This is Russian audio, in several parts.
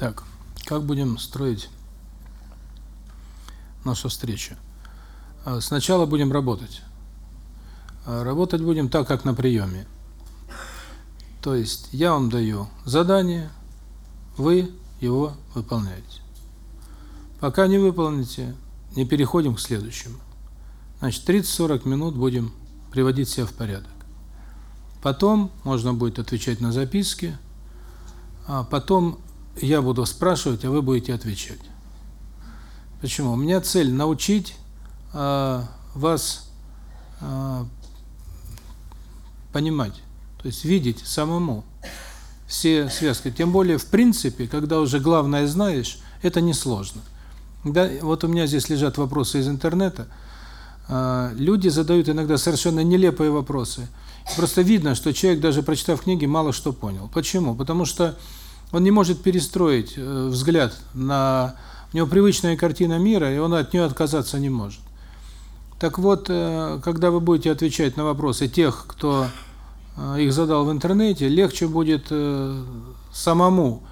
Так, как будем строить нашу встречу? А, сначала будем работать. А, работать будем так, как на приеме. То есть я вам даю задание, вы его выполняете. Пока не выполните, не переходим к следующему. Значит, 30-40 минут будем приводить себя в порядок. Потом можно будет отвечать на записки, а потом я буду спрашивать, а вы будете отвечать. Почему? У меня цель научить э, вас э, понимать, то есть видеть самому все связки. Тем более, в принципе, когда уже главное знаешь, это несложно. Да, вот у меня здесь лежат вопросы из интернета. Э, люди задают иногда совершенно нелепые вопросы. Просто видно, что человек, даже прочитав книги, мало что понял. Почему? Потому что он не может перестроить э, взгляд на... У него привычная картина мира, и он от нее отказаться не может. Так вот, э, когда вы будете отвечать на вопросы тех, кто э, их задал в интернете, легче будет самому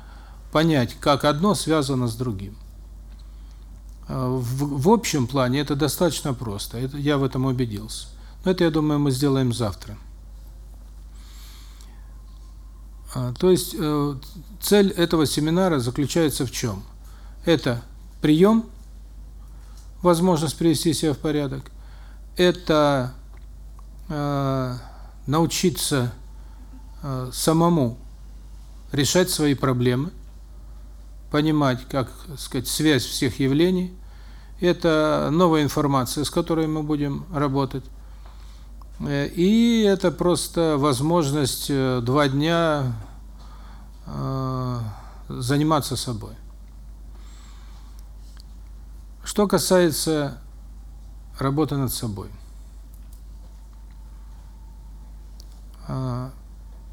понять, как одно связано с другим. В, в общем плане это достаточно просто, это, я в этом убедился. Но это, я думаю, мы сделаем завтра. А, то есть э, цель этого семинара заключается в чем? Это прием, возможность привести себя в порядок, это э, научиться э, самому решать свои проблемы, понимать, как сказать, связь всех явлений. Это новая информация, с которой мы будем работать. Э, и это просто возможность э, два дня э, заниматься собой. Что касается работы над собой.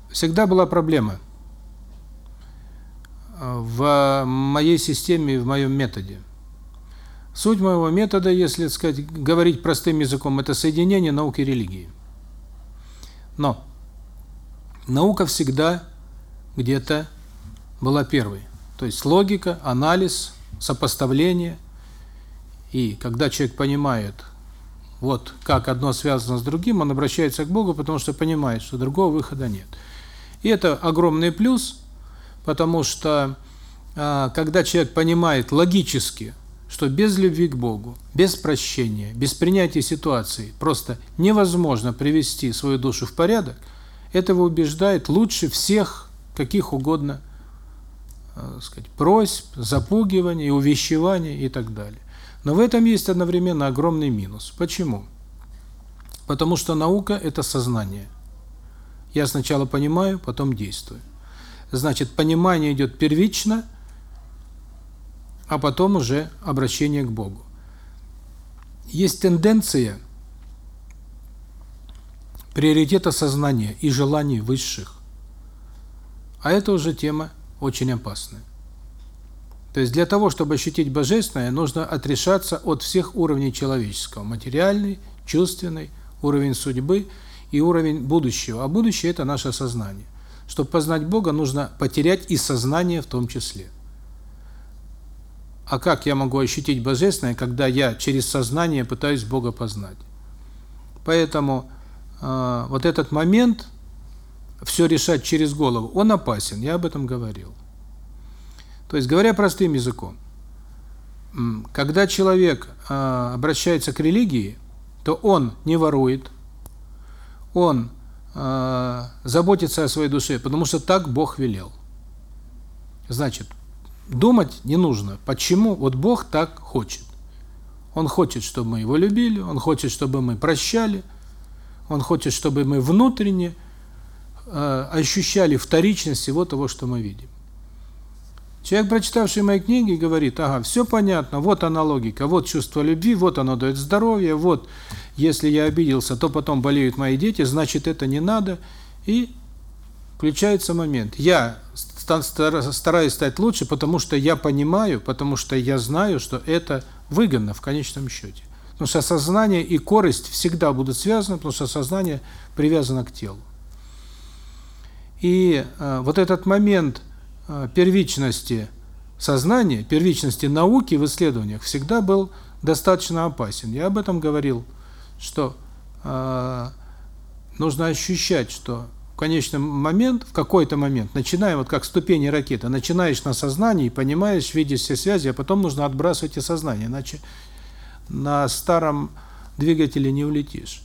Всегда была проблема в моей системе, в моем методе. Суть моего метода, если сказать, говорить простым языком, это соединение науки и религии. Но наука всегда где-то была первой. То есть логика, анализ, сопоставление. И когда человек понимает, вот как одно связано с другим, он обращается к Богу, потому что понимает, что другого выхода нет. И это огромный плюс, потому что а, когда человек понимает логически, что без любви к Богу, без прощения, без принятия ситуации просто невозможно привести свою душу в порядок, этого убеждает лучше всех каких угодно, э, сказать, просьб, запугиваний, увещеваний и так далее. Но в этом есть одновременно огромный минус. Почему? Потому что наука это сознание. Я сначала понимаю, потом действую. Значит, понимание идет первично, а потом уже обращение к Богу. Есть тенденция приоритета сознания и желаний высших. А это уже тема очень опасная. То есть для того, чтобы ощутить божественное, нужно отрешаться от всех уровней человеческого: материальный, чувственный, уровень судьбы и уровень будущего. А будущее это наше сознание. Чтобы познать Бога, нужно потерять и сознание в том числе. А как я могу ощутить божественное, когда я через сознание пытаюсь Бога познать? Поэтому э, вот этот момент все решать через голову, он опасен, я об этом говорил. То есть, говоря простым языком, когда человек э, обращается к религии, то он не ворует, он э, заботится о своей душе, потому что так Бог велел. Значит, Думать не нужно. Почему? Вот Бог так хочет. Он хочет, чтобы мы его любили, он хочет, чтобы мы прощали, он хочет, чтобы мы внутренне э, ощущали вторичность всего того, что мы видим. Человек, прочитавший мои книги, говорит, ага, все понятно, вот она логика, вот чувство любви, вот оно дает здоровье, вот если я обиделся, то потом болеют мои дети, значит это не надо. И включается момент. Я стараюсь стать лучше, потому что я понимаю, потому что я знаю, что это выгодно в конечном счете. Потому что сознание и корость всегда будут связаны, потому что сознание привязано к телу. И э, вот этот момент э, первичности сознания, первичности науки в исследованиях всегда был достаточно опасен. Я об этом говорил, что э, нужно ощущать, что в конечный момент, в какой-то момент, начиная вот как ступени ракеты, начинаешь на сознании, понимаешь, видишь все связи, а потом нужно отбрасывать эти сознания, иначе на старом двигателе не улетишь.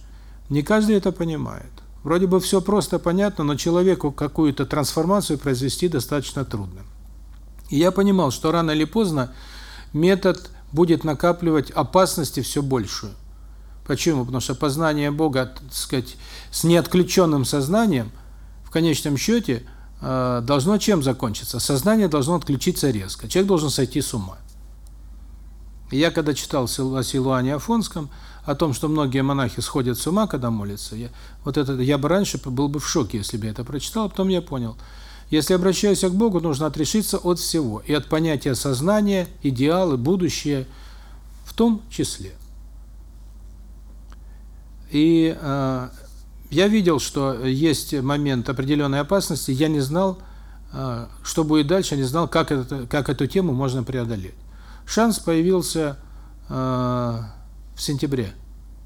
Не каждый это понимает. Вроде бы все просто понятно, но человеку какую-то трансформацию произвести достаточно трудно. И я понимал, что рано или поздно метод будет накапливать опасности все большую. Почему? Потому что познание Бога, так сказать, с неотключенным сознанием в конечном счете э, должно чем закончиться? Сознание должно отключиться резко. Человек должен сойти с ума. Я когда читал о Силуане Афонском, о том, что многие монахи сходят с ума, когда молятся, я, вот это, я бы раньше был бы в шоке, если бы я это прочитал, а потом я понял. Если обращаюсь к Богу, нужно отрешиться от всего, и от понятия сознания, идеалы, будущее, в том числе. И э, я видел, что есть момент определенной опасности, я не знал, э, что будет дальше, не знал, как, это, как эту тему можно преодолеть. Шанс появился э, в сентябре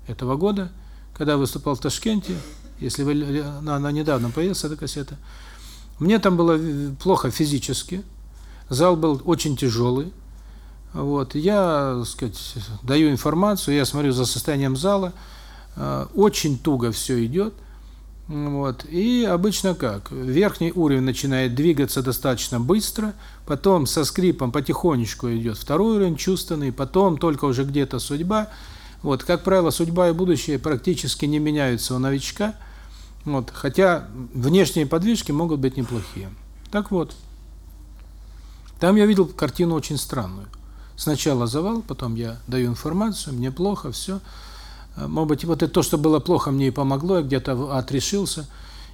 этого года, когда выступал в Ташкенте, если вы, она, она недавно появилась, эта кассета, мне там было плохо физически, зал был очень тяжелый, вот, я, так сказать, даю информацию, я смотрю за состоянием зала, э, очень туго все идет, вот, и обычно как? Верхний уровень начинает двигаться достаточно быстро, потом со скрипом потихонечку идет второй уровень чувственный, потом только уже где-то судьба, вот, как правило, судьба и будущее практически не меняются у новичка, вот, хотя внешние подвижки могут быть неплохие. Так вот, там я видел картину очень странную. Сначала завал, потом я даю информацию, мне плохо, все. Может быть, вот это то, что было плохо, мне и помогло, я где-то отрешился.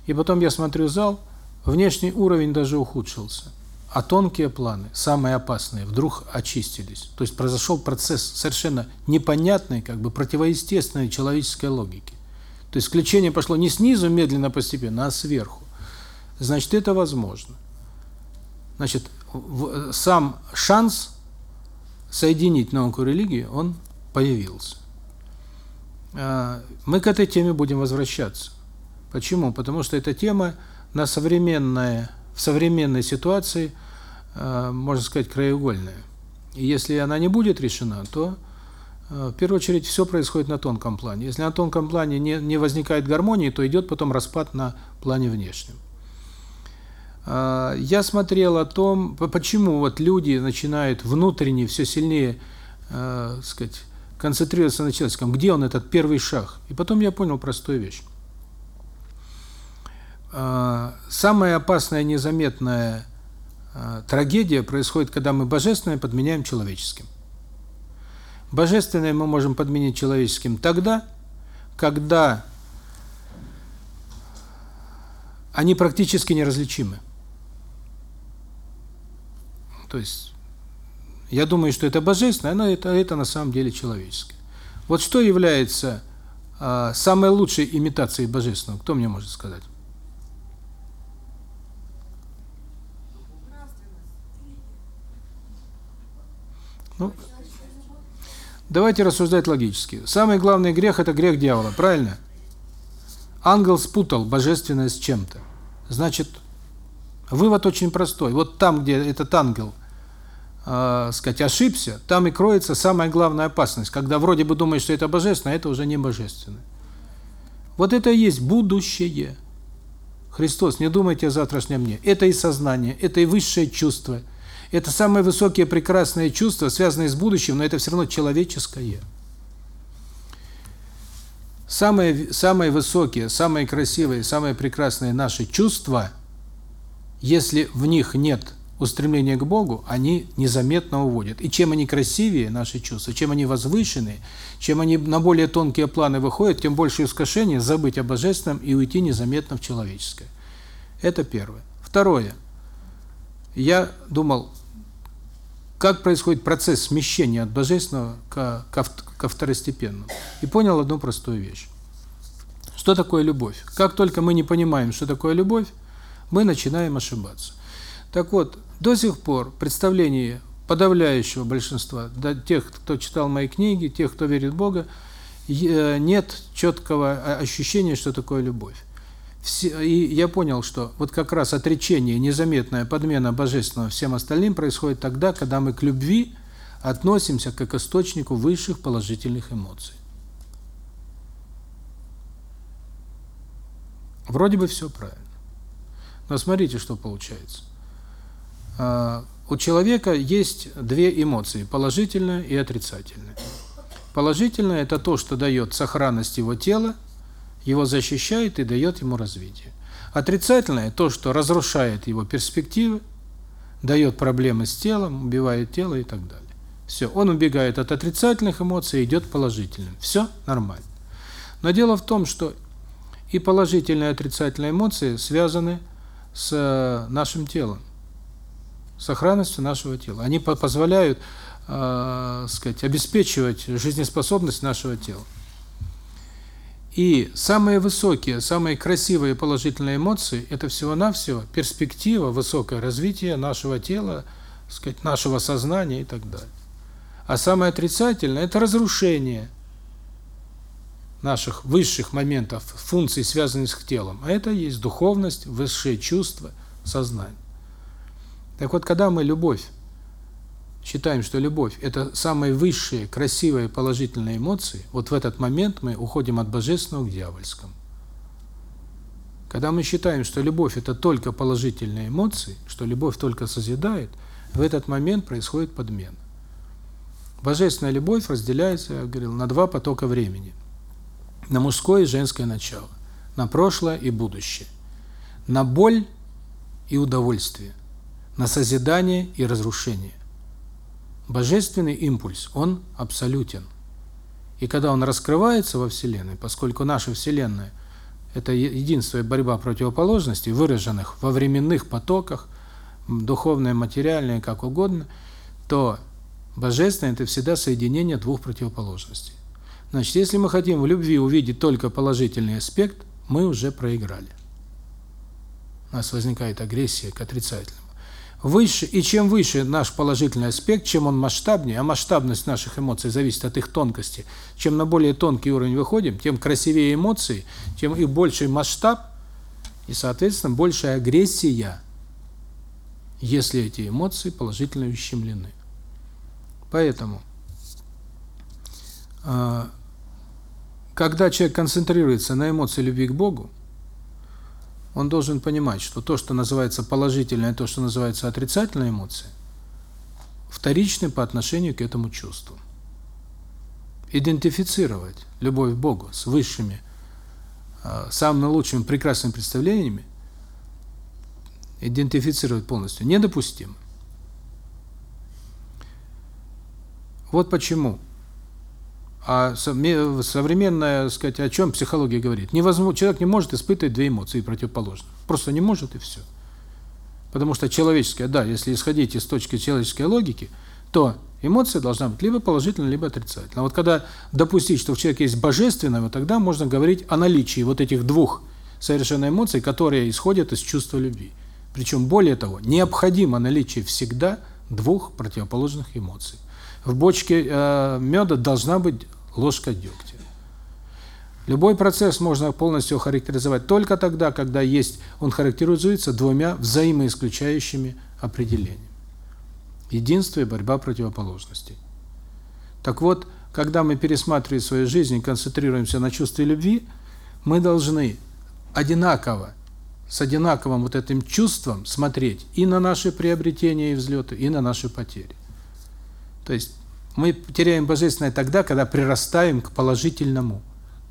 И потом я смотрю зал, внешний уровень даже ухудшился а тонкие планы, самые опасные, вдруг очистились. То есть произошел процесс совершенно непонятной, как бы противоестественной человеческой логике. То есть включение пошло не снизу медленно, постепенно, а сверху. Значит, это возможно. Значит, сам шанс соединить науку и религию, он появился. А, мы к этой теме будем возвращаться. Почему? Потому что эта тема на современное в современной ситуации, э, можно сказать, краеугольная. И если она не будет решена, то э, в первую очередь все происходит на тонком плане. Если на тонком плане не, не возникает гармонии, то идет потом распад на плане внешнем. Я смотрел о том, почему вот люди начинают внутренне все сильнее, э, сказать, концентрироваться на человеческом, где он этот первый шаг. И потом я понял простую вещь. А, самая опасная незаметная а, трагедия происходит, когда мы божественное подменяем человеческим. Божественное мы можем подменить человеческим тогда, когда они практически неразличимы. То есть я думаю, что это божественное, но это это на самом деле человеческое. Вот что является э, самой лучшей имитацией божественного? Кто мне может сказать? Ну, давайте рассуждать логически. Самый главный грех – это грех дьявола, правильно? Ангел спутал божественное с чем-то. Значит, вывод очень простой. Вот там, где этот ангел, э, сказать, ошибся, там и кроется самая главная опасность. Когда вроде бы думаешь, что это божественно, а это уже не божественно. Вот это и есть будущее. Христос, не думайте о завтрашнем дне. Это и сознание, это и высшее чувство – это самые высокие прекрасные чувства, связанные с будущим, но это все равно человеческое. Самые самые высокие, самые красивые, самые прекрасные наши чувства, если в них нет устремления к Богу, они незаметно уводят. И чем они красивее, наши чувства, чем они возвышенные, чем они на более тонкие планы выходят, тем больше искушение забыть о божественном и уйти незаметно в человеческое. Это первое. Второе. Я думал, как происходит процесс смещения от божественного к, ко второстепенному. И понял одну простую вещь. Что такое любовь? Как только мы не понимаем, что такое любовь, мы начинаем ошибаться. Так вот, до сих пор представление подавляющего большинства, тех, кто читал мои книги, тех, кто верит в Бога, э, нет четкого ощущения, что такое любовь. Все, и я понял, что вот как раз отречение, незаметная подмена божественного всем остальным происходит тогда, когда мы к любви относимся как к источнику высших положительных эмоций. Вроде бы все правильно. Но смотрите, что получается. А, у человека есть две эмоции, положительная и отрицательная. Положительная – это то, что дает сохранность его тела, его защищает и дает ему развитие. Отрицательное – то, что разрушает его перспективы, дает проблемы с телом, убивает тело и так далее. Все, он убегает от отрицательных эмоций и идет положительным. Все нормально. Но дело в том, что и положительные и отрицательные эмоции связаны с э, нашим телом, сохранностью нашего тела. Они позволяют, э, сказать, обеспечивать жизнеспособность нашего тела. И самые высокие, самые красивые положительные эмоции – это всего-навсего перспектива, высокое развитие нашего тела, сказать, нашего сознания и так далее. А самое отрицательное – это разрушение наших высших моментов, функций, связанных с телом. А это есть духовность, высшие чувства, сознание. Так вот, когда мы любовь, считаем, что любовь – это самые высшие, красивые, положительные эмоции, вот в этот момент мы уходим от божественного к дьявольскому. Когда мы считаем, что любовь – это только положительные эмоции, что любовь только созидает, в этот момент происходит подмена. Божественная любовь разделяется, я говорил, на два потока времени. На мужское и женское начало, на прошлое и будущее, на боль и удовольствие, на созидание и разрушение. Божественный импульс, он абсолютен. И когда он раскрывается во Вселенной, поскольку наша Вселенная – это единство и борьба противоположностей, выраженных во временных потоках, духовное, материальное, как угодно, то Божественное – это всегда соединение двух противоположностей. Значит, если мы хотим в любви увидеть только положительный аспект, мы уже проиграли. У нас возникает агрессия к отрицательному. Выше, и чем выше наш положительный аспект, чем он масштабнее, а масштабность наших эмоций зависит от их тонкости, чем на более тонкий уровень выходим, тем красивее эмоции, тем и больший масштаб, и, соответственно, большая агрессия, если эти эмоции положительно ущемлены. Поэтому, а, когда человек концентрируется на эмоции любви к Богу, он должен понимать, что то, что называется положительное, то, что называется отрицательная эмоция, вторичны по отношению к этому чувству. Идентифицировать любовь к Богу с высшими, а, самыми лучшими, прекрасными представлениями, идентифицировать полностью недопустимо. Вот почему. А современная, сказать, о чем психология говорит? Невозможно, человек не может испытывать две эмоции противоположных. Просто не может и все. Потому что человеческая, да, если исходить из точки человеческой логики, то эмоция должна быть либо положительная, либо отрицательная. Вот когда допустить, что в человеке есть божественное, вот тогда можно говорить о наличии вот этих двух совершенно эмоций, которые исходят из чувства любви. Причем, более того, необходимо наличие всегда двух противоположных эмоций в бочке э, меда должна быть ложка дегтя. Любой процесс можно полностью характеризовать только тогда, когда есть он характеризуется двумя взаимоисключающими определениями. Единство и борьба противоположностей. Так вот, когда мы пересматриваем свою жизнь и концентрируемся на чувстве любви, мы должны одинаково, с одинаковым вот этим чувством смотреть и на наши приобретения и взлеты, и на наши потери. То есть мы теряем божественное тогда, когда прирастаем к положительному,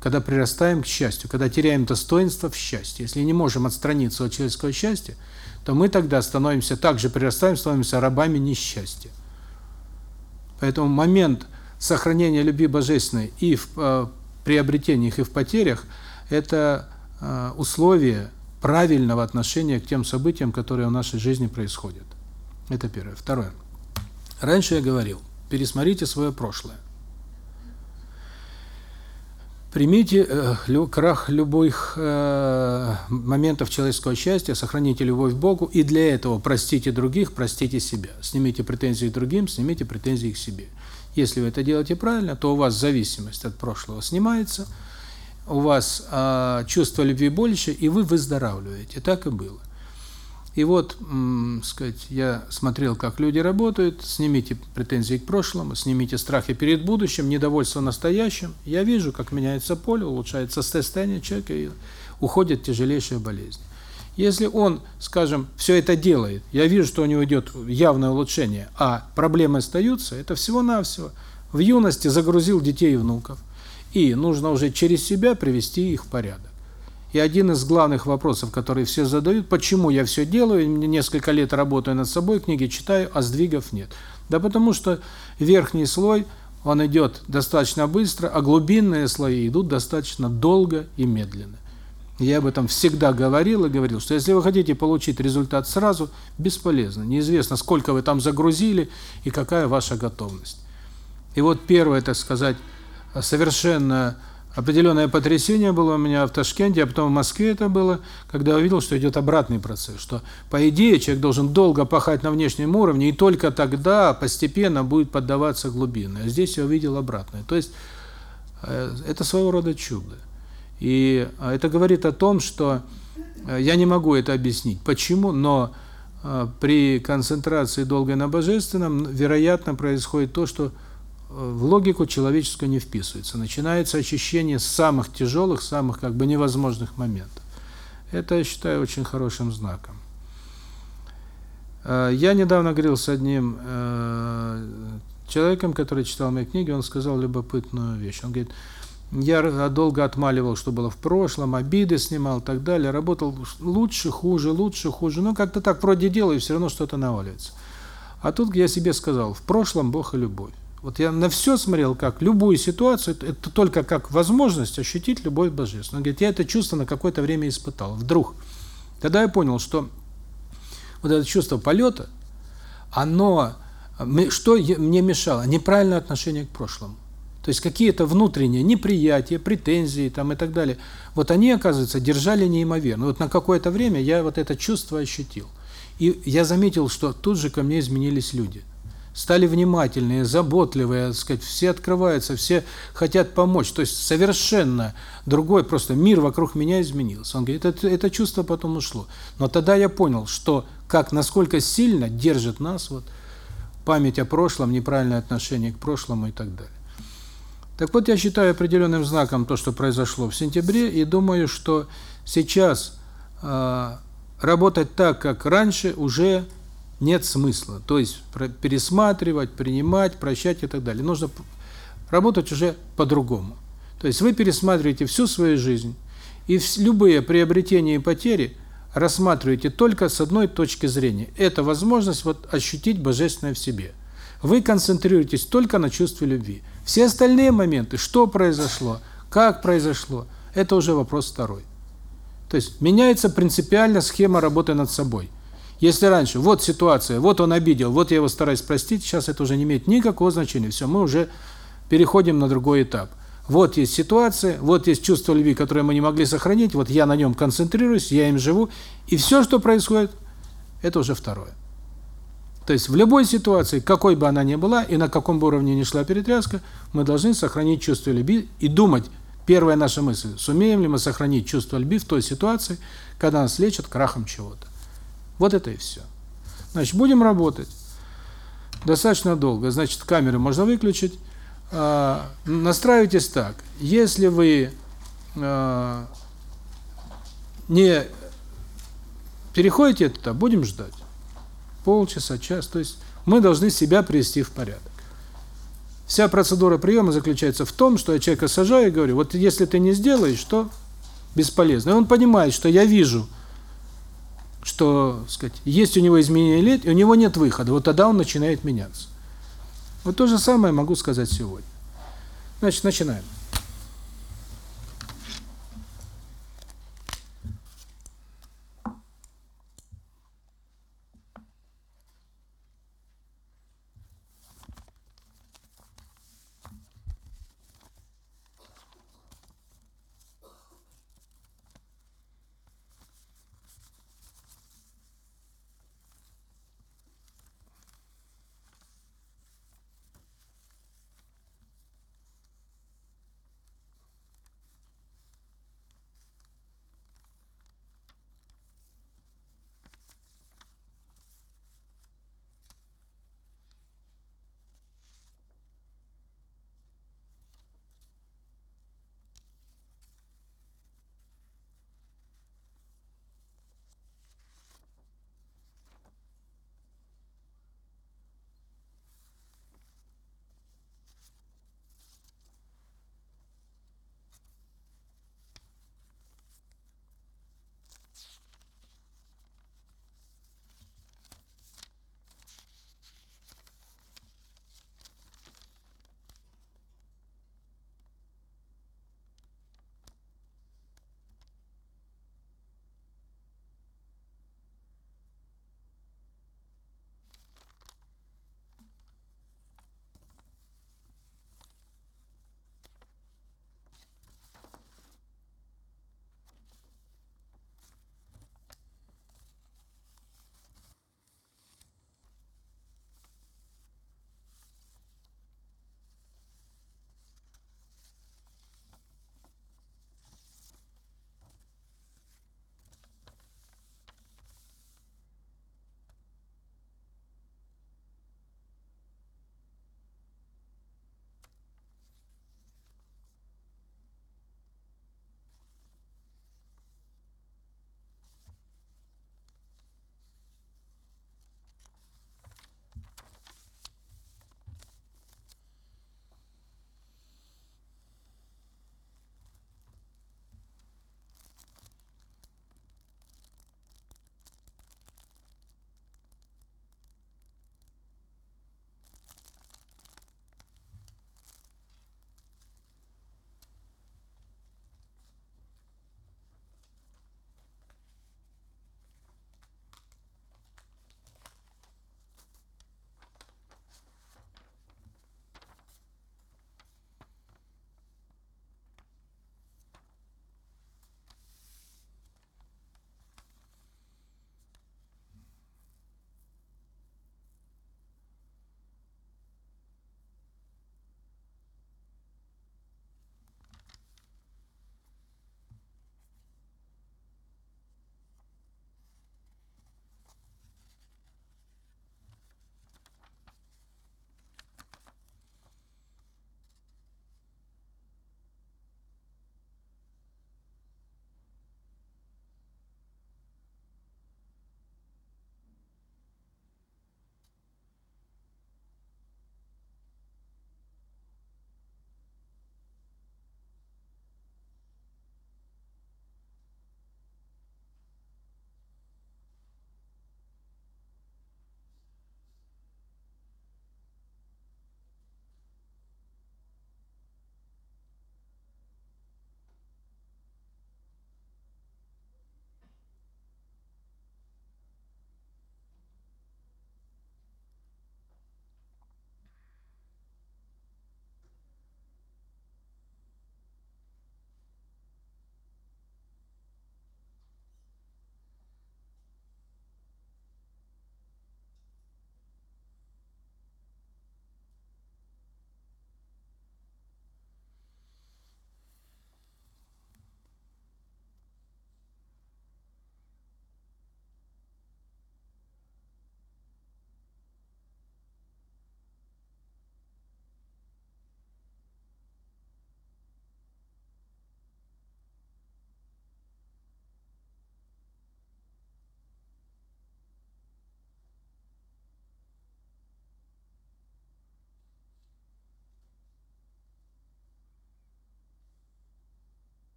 когда прирастаем к счастью, когда теряем достоинство в счастье. Если не можем отстраниться от человеческого счастья, то мы тогда становимся также прирастаем, становимся рабами несчастья. Поэтому момент сохранения любви божественной и в э, приобретениях, и в потерях – это э, условие правильного отношения к тем событиям, которые в нашей жизни происходят. Это первое. Второе. Раньше я говорил, пересмотрите свое прошлое. Примите э, крах любых э, моментов человеческого счастья, сохраните любовь к Богу, и для этого простите других, простите себя. Снимите претензии к другим, снимите претензии к себе. Если вы это делаете правильно, то у вас зависимость от прошлого снимается, у вас э, чувство любви больше, и вы выздоравливаете. Так и было. И вот, сказать, я смотрел, как люди работают, снимите претензии к прошлому, снимите страхи перед будущим, недовольство настоящим. Я вижу, как меняется поле, улучшается состояние человека, и уходит тяжелейшая болезнь. Если он, скажем, все это делает, я вижу, что у него идет явное улучшение, а проблемы остаются, это всего-навсего. В юности загрузил детей и внуков, и нужно уже через себя привести их в порядок. И один из главных вопросов, которые все задают, почему я все делаю, несколько лет работаю над собой, книги читаю, а сдвигов нет. Да потому что верхний слой, он идет достаточно быстро, а глубинные слои идут достаточно долго и медленно. Я об этом всегда говорил и говорил, что если вы хотите получить результат сразу, бесполезно. Неизвестно, сколько вы там загрузили и какая ваша готовность. И вот первое, так сказать, совершенно определенное потрясение было у меня в Ташкенте, а потом в Москве это было, когда я увидел, что идет обратный процесс, что по идее человек должен долго пахать на внешнем уровне, и только тогда постепенно будет поддаваться глубинной. А здесь я увидел обратное. То есть э, это своего рода чудо. И э, это говорит о том, что э, я не могу это объяснить, почему, но при концентрации долгой на божественном, вероятно, происходит то, что в логику человеческую не вписывается. Начинается очищение самых тяжелых, самых как бы невозможных моментов. Это, я считаю, очень хорошим знаком. Э, я недавно говорил с одним э, человеком, который читал мои книги, он сказал любопытную вещь. Он говорит, я долго отмаливал, что было в прошлом, обиды снимал и так далее, работал лучше, хуже, лучше, хуже, но как-то так вроде делаю, все равно что-то наваливается. А тут я себе сказал, в прошлом Бог и любовь. Вот я на все смотрел, как любую ситуацию, это только как возможность ощутить любовь божественную. Он говорит, я это чувство на какое-то время испытал. Вдруг. Тогда я понял, что вот это чувство полета, оно, что мне мешало? Неправильное отношение к прошлому. То есть какие-то внутренние неприятия, претензии там и так далее. Вот они, оказывается, держали неимоверно. Вот на какое-то время я вот это чувство ощутил. И я заметил, что тут же ко мне изменились люди – стали внимательные, заботливые, так сказать, все открываются, все хотят помочь. То есть совершенно другой просто мир вокруг меня изменился. Он говорит, это, это чувство потом ушло. Но тогда я понял, что как, насколько сильно держит нас вот память о прошлом, неправильное отношение к прошлому и так далее. Так вот, я считаю определенным знаком то, что произошло в сентябре, и думаю, что сейчас э, работать так, как раньше, уже нет смысла. То есть пересматривать, принимать, прощать и так далее. Нужно работать уже по-другому. То есть вы пересматриваете всю свою жизнь, и любые приобретения и потери рассматриваете только с одной точки зрения. Это возможность вот ощутить божественное в себе. Вы концентрируетесь только на чувстве любви. Все остальные моменты, что произошло, как произошло, это уже вопрос второй. То есть меняется принципиально схема работы над собой. Если раньше, вот ситуация, вот он обидел, вот я его стараюсь простить, сейчас это уже не имеет никакого значения. Все, мы уже переходим на другой этап. Вот есть ситуация, вот есть чувство любви, которое мы не могли сохранить, вот я на нем концентрируюсь, я им живу, и все, что происходит, это уже второе. То есть в любой ситуации, какой бы она ни была, и на каком бы уровне ни шла перетряска, мы должны сохранить чувство любви и думать, первая наша мысль, сумеем ли мы сохранить чувство любви в той ситуации, когда нас лечат крахом чего-то. Вот это и все. Значит, будем работать достаточно долго. Значит, камеры можно выключить. А, настраивайтесь так. Если вы а, не переходите это, будем ждать. Полчаса, час. То есть мы должны себя привести в порядок. Вся процедура приема заключается в том, что я человека сажаю и говорю, вот если ты не сделаешь, то бесполезно. И он понимает, что я вижу, что, сказать, есть у него изменение лет, и у него нет выхода. Вот тогда он начинает меняться. Вот то же самое могу сказать сегодня. Значит, начинаем.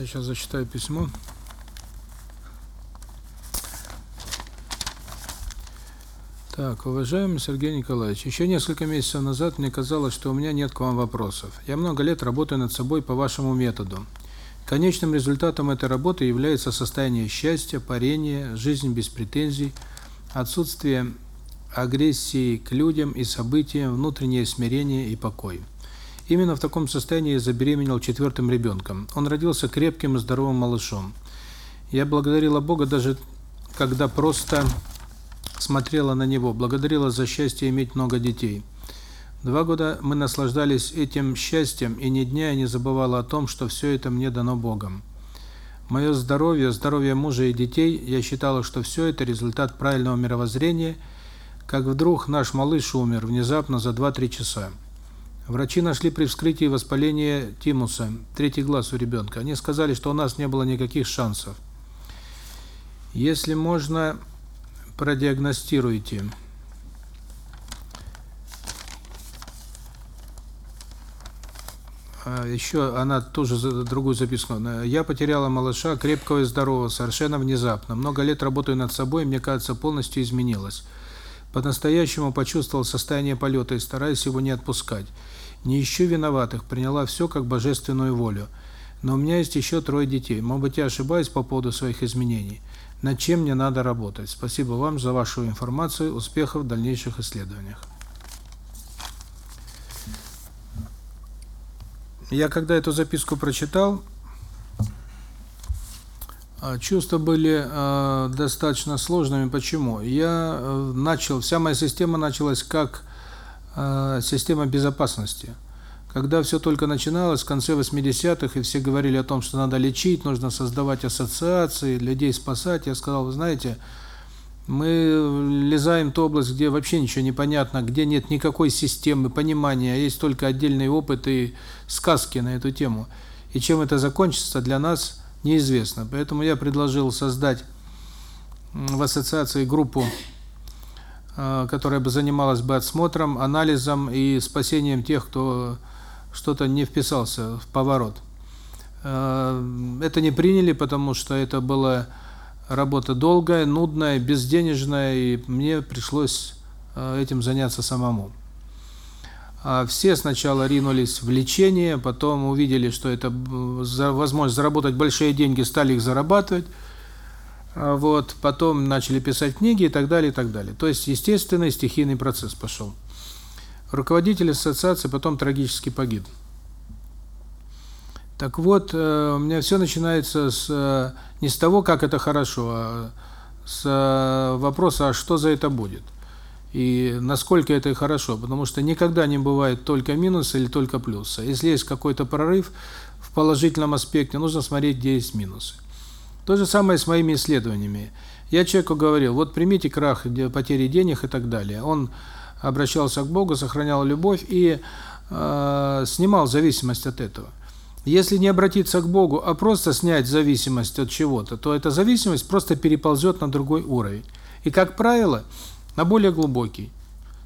Я сейчас зачитаю письмо. Так, уважаемый Сергей Николаевич, еще несколько месяцев назад мне казалось, что у меня нет к вам вопросов. Я много лет работаю над собой по вашему методу. Конечным результатом этой работы является состояние счастья, парения, жизнь без претензий, отсутствие агрессии к людям и событиям, внутреннее смирение и покой. Именно в таком состоянии я забеременел четвертым ребенком. Он родился крепким и здоровым малышом. Я благодарила Бога даже когда просто смотрела на него, благодарила за счастье иметь много детей. Два года мы наслаждались этим счастьем, и ни дня я не забывала о том, что все это мне дано Богом. Мое здоровье, здоровье мужа и детей, я считала, что все это результат правильного мировоззрения, как вдруг наш малыш умер внезапно за 2-3 часа. Врачи нашли при вскрытии воспаление тимуса, третий глаз у ребенка. Они сказали, что у нас не было никаких шансов. Если можно, продиагностируйте. А еще она тоже другую записку. Я потеряла малыша, крепкого и здорового, совершенно внезапно. Много лет работаю над собой, мне кажется, полностью изменилась. По-настоящему почувствовал состояние полета и стараюсь его не отпускать. Не ищу виноватых, приняла все как божественную волю. Но у меня есть еще трое детей. Может быть, я ошибаюсь по поводу своих изменений. Над чем мне надо работать? Спасибо вам за вашу информацию. Успехов в дальнейших исследованиях. Я когда эту записку прочитал, а, чувства были э, достаточно сложными. Почему? Я э, начал, вся моя система началась как э, система безопасности. Когда все только начиналось, в конце 80-х, и все говорили о том, что надо лечить, нужно создавать ассоциации, людей спасать, я сказал, вы знаете, мы лезаем в ту область, где вообще ничего не понятно, где нет никакой системы понимания, а есть только отдельный опыт и сказки на эту тему. И чем это закончится, для нас неизвестно. Поэтому я предложил создать в ассоциации группу, которая бы занималась бы отсмотром, анализом и спасением тех, кто что-то не вписался в поворот. Э, это не приняли, потому что это была работа долгая, нудная, безденежная, и мне пришлось э, этим заняться самому. А все сначала ринулись в лечение, потом увидели, что это возможность заработать большие деньги, стали их зарабатывать. А вот, потом начали писать книги и так далее, и так далее. То есть естественный стихийный процесс пошел. Руководитель ассоциации потом трагически погиб. Так вот, э, у меня все начинается с э, не с того, как это хорошо, а с э, вопроса, а что за это будет. И насколько это хорошо, потому что никогда не бывает только минуса или только плюса. Если есть какой-то прорыв в положительном аспекте, нужно смотреть, где есть минусы. То же самое с моими исследованиями. Я человеку говорил, вот примите крах, потери денег и так далее. Он обращался к Богу, сохранял любовь и э, снимал зависимость от этого. Если не обратиться к Богу, а просто снять зависимость от чего-то, то эта зависимость просто переползет на другой уровень. И, как правило, на более глубокий.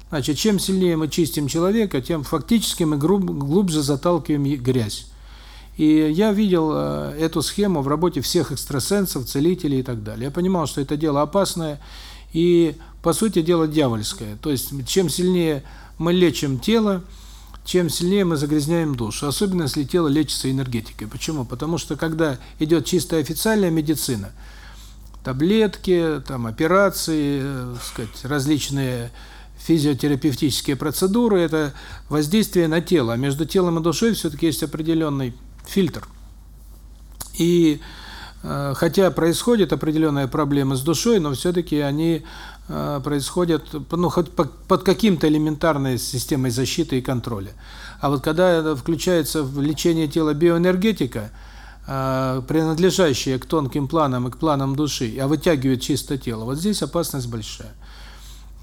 Значит, чем сильнее мы чистим человека, тем фактически мы глубже заталкиваем грязь. И я видел э, эту схему в работе всех экстрасенсов, целителей и так далее. Я понимал, что это дело опасное и, по сути дела, дьявольское. То есть, чем сильнее мы лечим тело, чем сильнее мы загрязняем душу. Особенно, если тело лечится энергетикой. Почему? Потому что, когда идет чистая официальная медицина – таблетки, там операции, э, сказать, различные физиотерапевтические процедуры это воздействие на тело, а между телом и душой все таки есть определенный фильтр. И э, хотя происходят определенные проблемы с душой, но все таки они э, происходят ну хоть по, под каким-то элементарной системой защиты и контроля. А вот когда включается в лечение тела биоэнергетика, э, принадлежащие к тонким планам и к планам души, а вытягивает чисто тело, вот здесь опасность большая.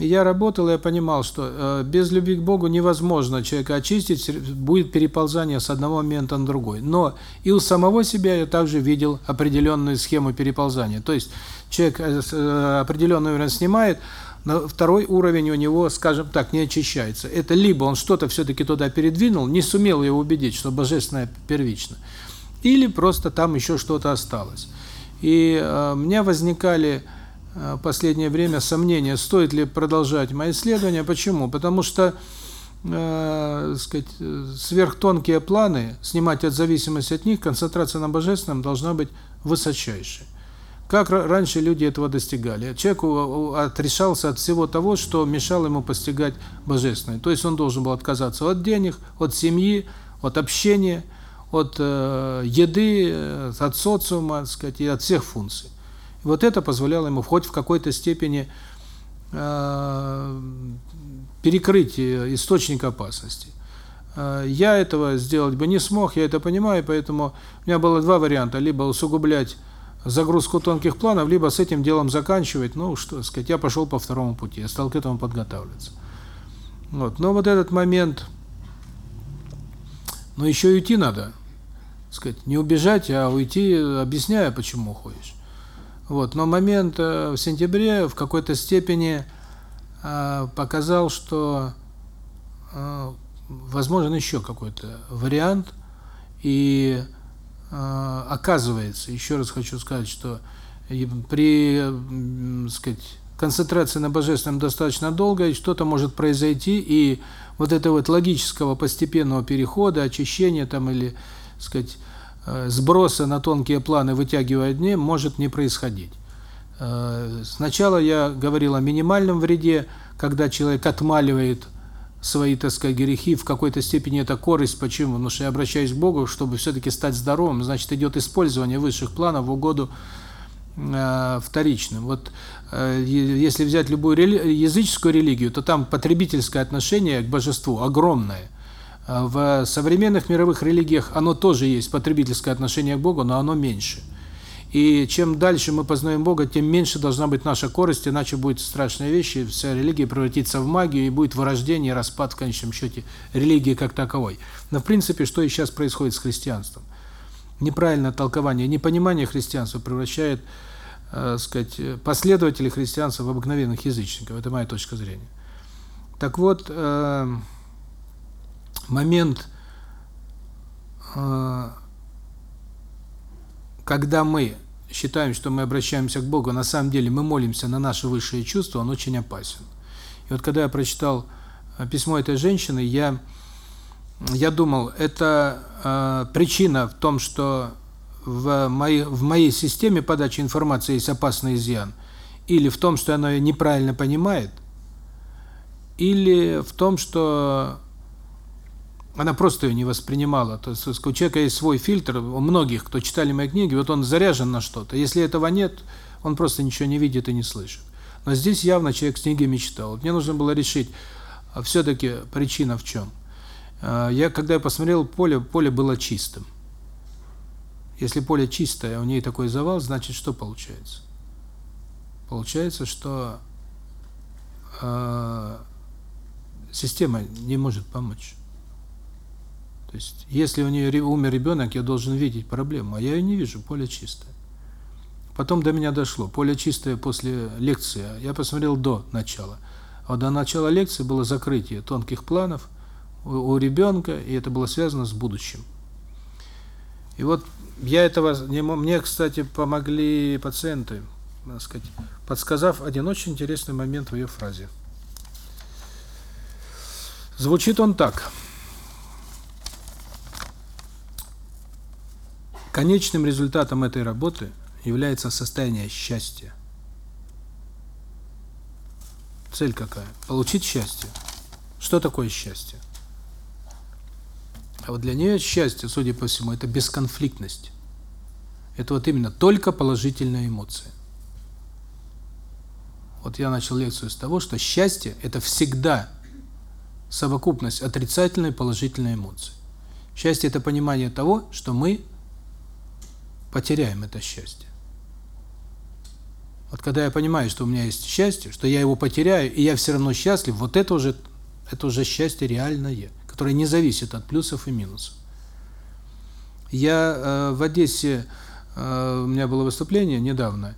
Я работал, и я понимал, что э, без любви к Богу невозможно человека очистить, будет переползание с одного момента на другой. Но и у самого себя я также видел определенную схему переползания. То есть человек э, э определенный уровень снимает, но второй уровень у него, скажем так, не очищается. Это либо он что-то все-таки туда передвинул, не сумел его убедить, что божественное первично, или просто там еще что-то осталось. И э, у меня возникали в последнее время сомнения, стоит ли продолжать мои исследования. Почему? Потому что э, сказать, сверхтонкие планы, снимать от зависимости от них, концентрация на божественном должна быть высочайшей. Как раньше люди этого достигали? Человек отрешался от всего того, что мешало ему постигать божественное. То есть он должен был отказаться от денег, от семьи, от общения, от э, еды, э, от социума, так сказать, и от всех функций. Вот это позволяло ему хоть в какой-то степени э, перекрыть источник опасности. Э, я этого сделать бы не смог, я это понимаю, поэтому у меня было два варианта: либо усугублять загрузку тонких планов, либо с этим делом заканчивать. Ну, что сказать, я пошел по второму пути, я стал к этому подготавливаться. Вот. Но вот этот момент, но еще и уйти надо сказать, не убежать, а уйти, объясняя, почему уходишь. Вот, но момент э, в сентябре в какой-то степени э, показал, что э, возможен еще какой-то вариант, и оказывается, еще раз хочу сказать, что при, сказать, концентрации на божественном достаточно долго, и что-то может произойти, и вот этого вот логического постепенного перехода, очищения там или сказать, сброса на тонкие планы, вытягивая дни, может не происходить. Э, сначала я говорил о минимальном вреде, когда человек отмаливает свои, так сказать, грехи, в какой-то степени это корость. Почему? Потому что я обращаюсь к Богу, чтобы все-таки стать здоровым, значит, идет использование высших планов в угоду э, вторичным. Вот э, если взять любую рели языческую религию, то там потребительское отношение к божеству огромное – в современных мировых религиях оно тоже есть, потребительское отношение к Богу, но оно меньше. И чем дальше мы познаем Бога, тем меньше должна быть наша корость, иначе будет страшная вещь, и вся религия превратится в магию, и будет вырождение, распад в конечном счете религии как таковой. Но в принципе, что и сейчас происходит с христианством. Неправильное толкование, непонимание христианства превращает, э, сказать, последователей христианства в обыкновенных язычников. Это моя точка зрения. Так вот, э, момент, э, когда мы считаем, что мы обращаемся к Богу, на самом деле мы молимся на наши высшие чувства, он очень опасен. И вот когда я прочитал э, письмо этой женщины, я я думал, это э, причина в том, что в моей в моей системе подачи информации есть опасный изъян, или в том, что она ее неправильно понимает, или в том, что она просто ее не воспринимала. То есть у человека есть свой фильтр, у многих, кто читали мои книги, вот он заряжен на что-то. Если этого нет, он просто ничего не видит и не слышит. Но здесь явно человек с книги мечтал. Мне нужно было решить, а все-таки причина в чем. А, я, когда я посмотрел поле, поле было чистым. Если поле чистое, у нее такой завал, значит, что получается? Получается, что э, система не может помочь. То есть, если у нее умер ребенок, я должен видеть проблему, а я ее не вижу, поле чистое. Потом до меня дошло, поле чистое после лекции, я посмотрел до начала. А до начала лекции было закрытие тонких планов у, у ребенка, и это было связано с будущим. И вот я этого не мне, кстати, помогли пациенты, так сказать, подсказав один очень интересный момент в ее фразе. Звучит он так: Конечным результатом этой работы является состояние счастья. Цель какая? Получить счастье. Что такое счастье? А вот для нее счастье, судя по всему, это бесконфликтность. Это вот именно только положительная эмоция. Вот я начал лекцию с того, что счастье – это всегда совокупность отрицательной и положительной эмоций. Счастье – это понимание того, что мы потеряем это счастье. Вот когда я понимаю, что у меня есть счастье, что я его потеряю, и я все равно счастлив, вот это уже это уже счастье реальное, которое не зависит от плюсов и минусов. Я э, в Одессе э, у меня было выступление недавно,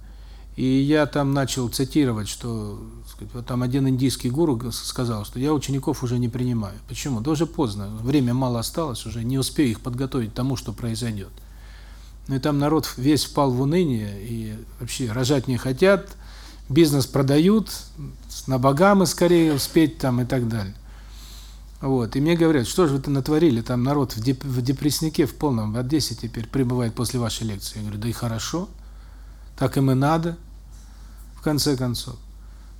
и я там начал цитировать, что сказать, там один индийский гуру сказал, что я учеников уже не принимаю. Почему? Да уже поздно, время мало осталось, уже не успею их подготовить к тому, что произойдет. Ну и там народ весь впал в уныние, и вообще рожать не хотят, бизнес продают, на богам скорее успеть там и так далее. Вот. И мне говорят, что же вы-то натворили, там народ в, деп в депресснике в полном, в Одессе теперь пребывает после вашей лекции. Я говорю, да и хорошо, так им и надо, в конце концов.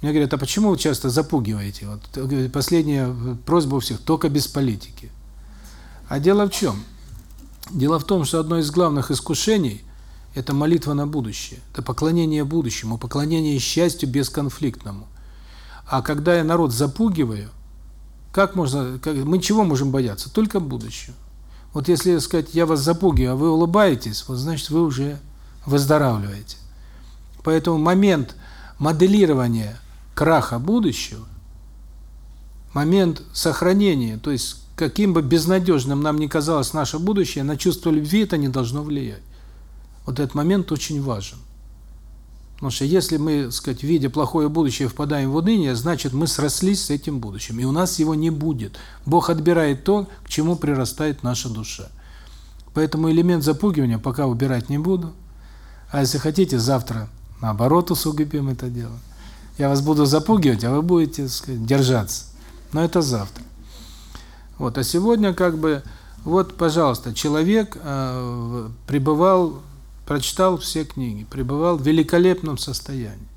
Мне говорят, а почему вы часто запугиваете? Вот последняя просьба у всех, только без политики. А дело в чем? Дело в том, что одно из главных искушений – это молитва на будущее, это поклонение будущему, поклонение счастью бесконфликтному. А когда я народ запугиваю, как можно, как, мы чего можем бояться? Только будущего. Вот если сказать, я вас запугиваю, а вы улыбаетесь, вот значит вы уже выздоравливаете. Поэтому момент моделирования краха будущего, момент сохранения, то есть каким бы безнадежным нам ни казалось наше будущее, на чувство любви это не должно влиять. Вот этот момент очень важен. Потому что если мы, так сказать, видя плохое будущее, впадаем в уныние, значит, мы срослись с этим будущим, и у нас его не будет. Бог отбирает то, к чему прирастает наша душа. Поэтому элемент запугивания пока убирать не буду. А если хотите, завтра наоборот усугубим это дело. Я вас буду запугивать, а вы будете, так сказать, держаться. Но это завтра. Вот, а сегодня как бы вот, пожалуйста, человек э, пребывал, прочитал все книги, пребывал в великолепном состоянии.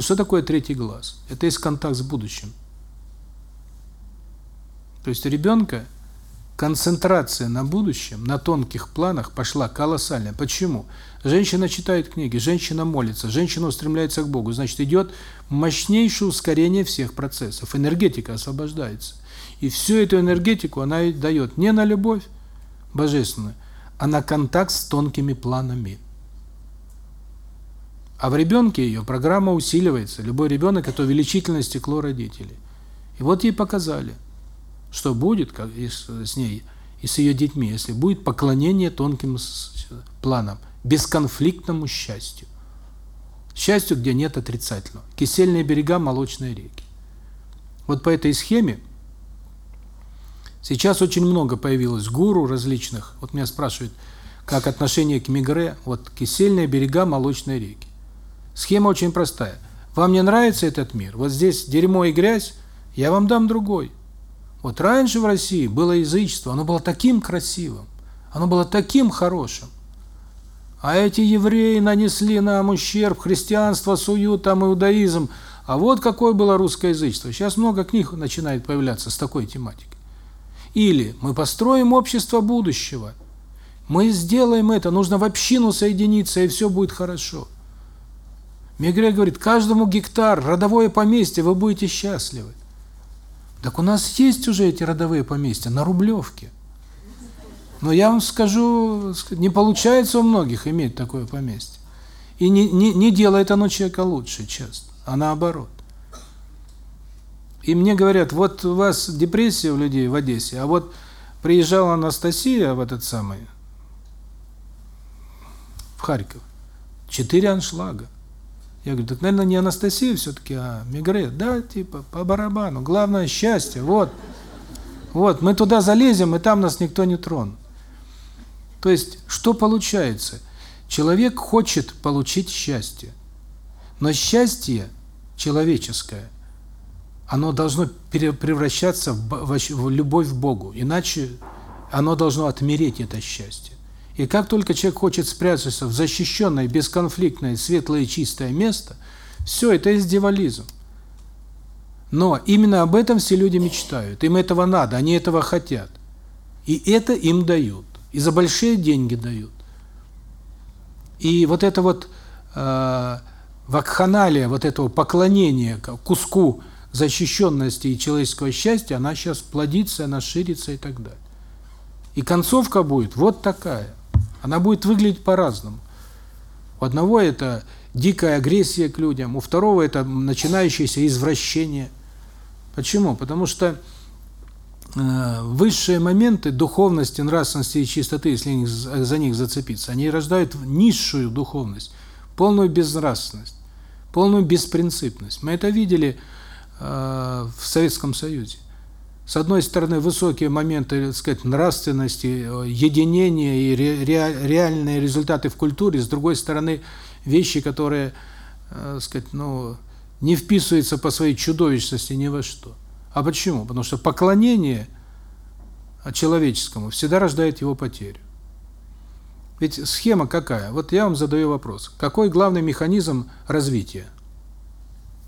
Что такое третий глаз? Это есть контакт с будущим. То есть у ребенка концентрация на будущем, на тонких планах пошла колоссальная. Почему? Женщина читает книги, женщина молится, женщина устремляется к Богу. Значит, идет мощнейшее ускорение всех процессов. Энергетика освобождается. И всю эту энергетику она дает не на любовь божественную, а на контакт с тонкими планами. А в ребенке ее программа усиливается. Любой ребенок – это увеличительное стекло родителей. И вот ей показали, что будет с ней, и с ее детьми, если будет поклонение тонким планам, бесконфликтному счастью. Счастью, где нет отрицательного. Кисельные берега, молочные реки. Вот по этой схеме Сейчас очень много появилось гуру различных. Вот меня спрашивают, как отношение к мигре, вот кисельные берега молочной реки. Схема очень простая. Вам не нравится этот мир? Вот здесь дерьмо и грязь, я вам дам другой. Вот раньше в России было язычество, оно было таким красивым, оно было таким хорошим. А эти евреи нанесли нам ущерб, христианство суют, там иудаизм. А вот какое было русское язычество. Сейчас много книг начинает появляться с такой тематикой. Или мы построим общество будущего. Мы сделаем это, нужно в общину соединиться, и все будет хорошо. Мегре говорит, каждому гектар, родовое поместье, вы будете счастливы. Так у нас есть уже эти родовые поместья на Рублевке. Но я вам скажу, не получается у многих иметь такое поместье. И не, не, не делает оно человека лучше часто, а наоборот. И мне говорят, вот у вас депрессия у людей в Одессе, а вот приезжала Анастасия в этот самый, в Харьков, четыре аншлага. Я говорю, так, наверное, не Анастасия все-таки, а Мегре. Да, типа, по барабану. Главное – счастье. Вот. Вот, мы туда залезем, и там нас никто не тронет. То есть, что получается? Человек хочет получить счастье. Но счастье человеческое – оно должно превращаться в, любовь к Богу, иначе оно должно отмереть, это счастье. И как только человек хочет спрятаться в защищенное, бесконфликтное, светлое чистое место, все, это дьяволизм. Но именно об этом все люди мечтают. Им этого надо, они этого хотят. И это им дают. И за большие деньги дают. И вот это вот э, вакханалия, вот этого поклонения куску защищенности и человеческого счастья, она сейчас плодится, она ширится и так далее. И концовка будет вот такая. Она будет выглядеть по-разному. У одного это дикая агрессия к людям, у второго это начинающееся извращение. Почему? Потому что э, высшие моменты духовности, нравственности и чистоты, если за них зацепиться, они рождают низшую духовность, полную безнравственность, полную беспринципность. Мы это видели в Советском Союзе. с одной стороны, высокие моменты, так сказать, нравственности, единения и ре, реальные результаты в культуре, с другой стороны, вещи, которые, так сказать, ну, не вписываются по своей чудовищности ни во что. А почему? Потому что поклонение человеческому всегда рождает его потерю. Ведь схема какая? Вот я вам задаю вопрос. Какой главный механизм развития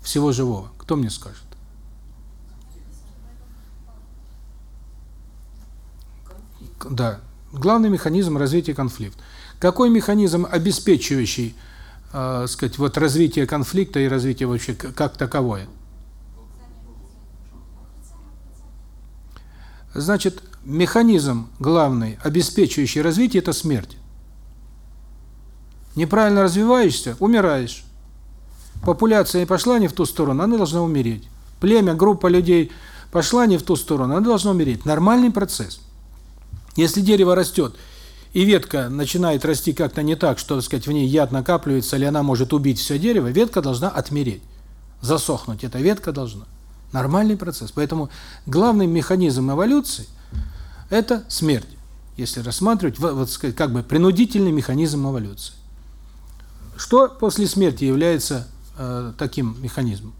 всего живого? Кто мне скажет? Да. Главный механизм развития конфликта. Какой механизм, обеспечивающий, э, сказать, вот развитие конфликта и развитие вообще как таковое? Значит, механизм главный, обеспечивающий развитие это смерть. Неправильно развиваешься умираешь. Популяция пошла не в ту сторону, она должна умереть. Племя, группа людей пошла не в ту сторону, она должна умереть. Нормальный процесс. Если дерево растет, и ветка начинает расти как-то не так, что, так сказать, в ней яд накапливается, или она может убить все дерево, ветка должна отмереть, засохнуть. Эта ветка должна. Нормальный процесс. Поэтому главный механизм эволюции – это смерть. Если рассматривать, вот, как бы принудительный механизм эволюции. Что после смерти является э, таким механизмом?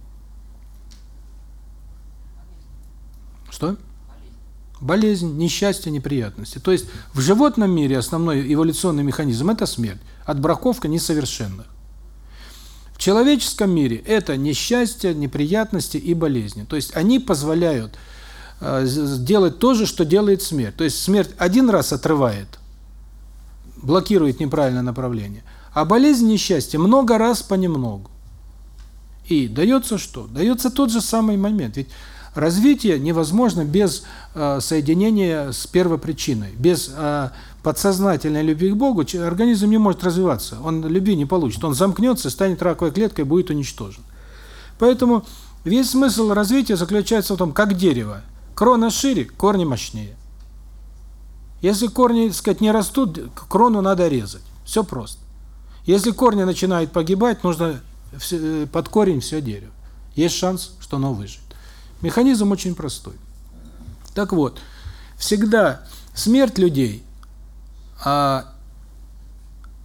Что? Болезнь, несчастье, неприятности. То есть в животном мире основной эволюционный механизм – это смерть, отбраковка несовершенных. В человеческом мире это несчастье, неприятности и болезни. То есть они позволяют э, делать то же, что делает смерть. То есть смерть один раз отрывает, блокирует неправильное направление, а болезнь, несчастье много раз понемногу. И дается что? Дается тот же самый момент. Ведь Развитие невозможно без э, соединения с первопричиной. Без э, подсознательной любви к Богу организм не может развиваться. Он любви не получит. Он замкнется, станет раковой клеткой, будет уничтожен. Поэтому весь смысл развития заключается в том, как дерево. Крона шире, корни мощнее. Если корни, так сказать, не растут, крону надо резать. Все просто. Если корни начинают погибать, нужно под корень все дерево. Есть шанс, что оно выживет. Механизм очень простой. Так вот, всегда смерть людей а,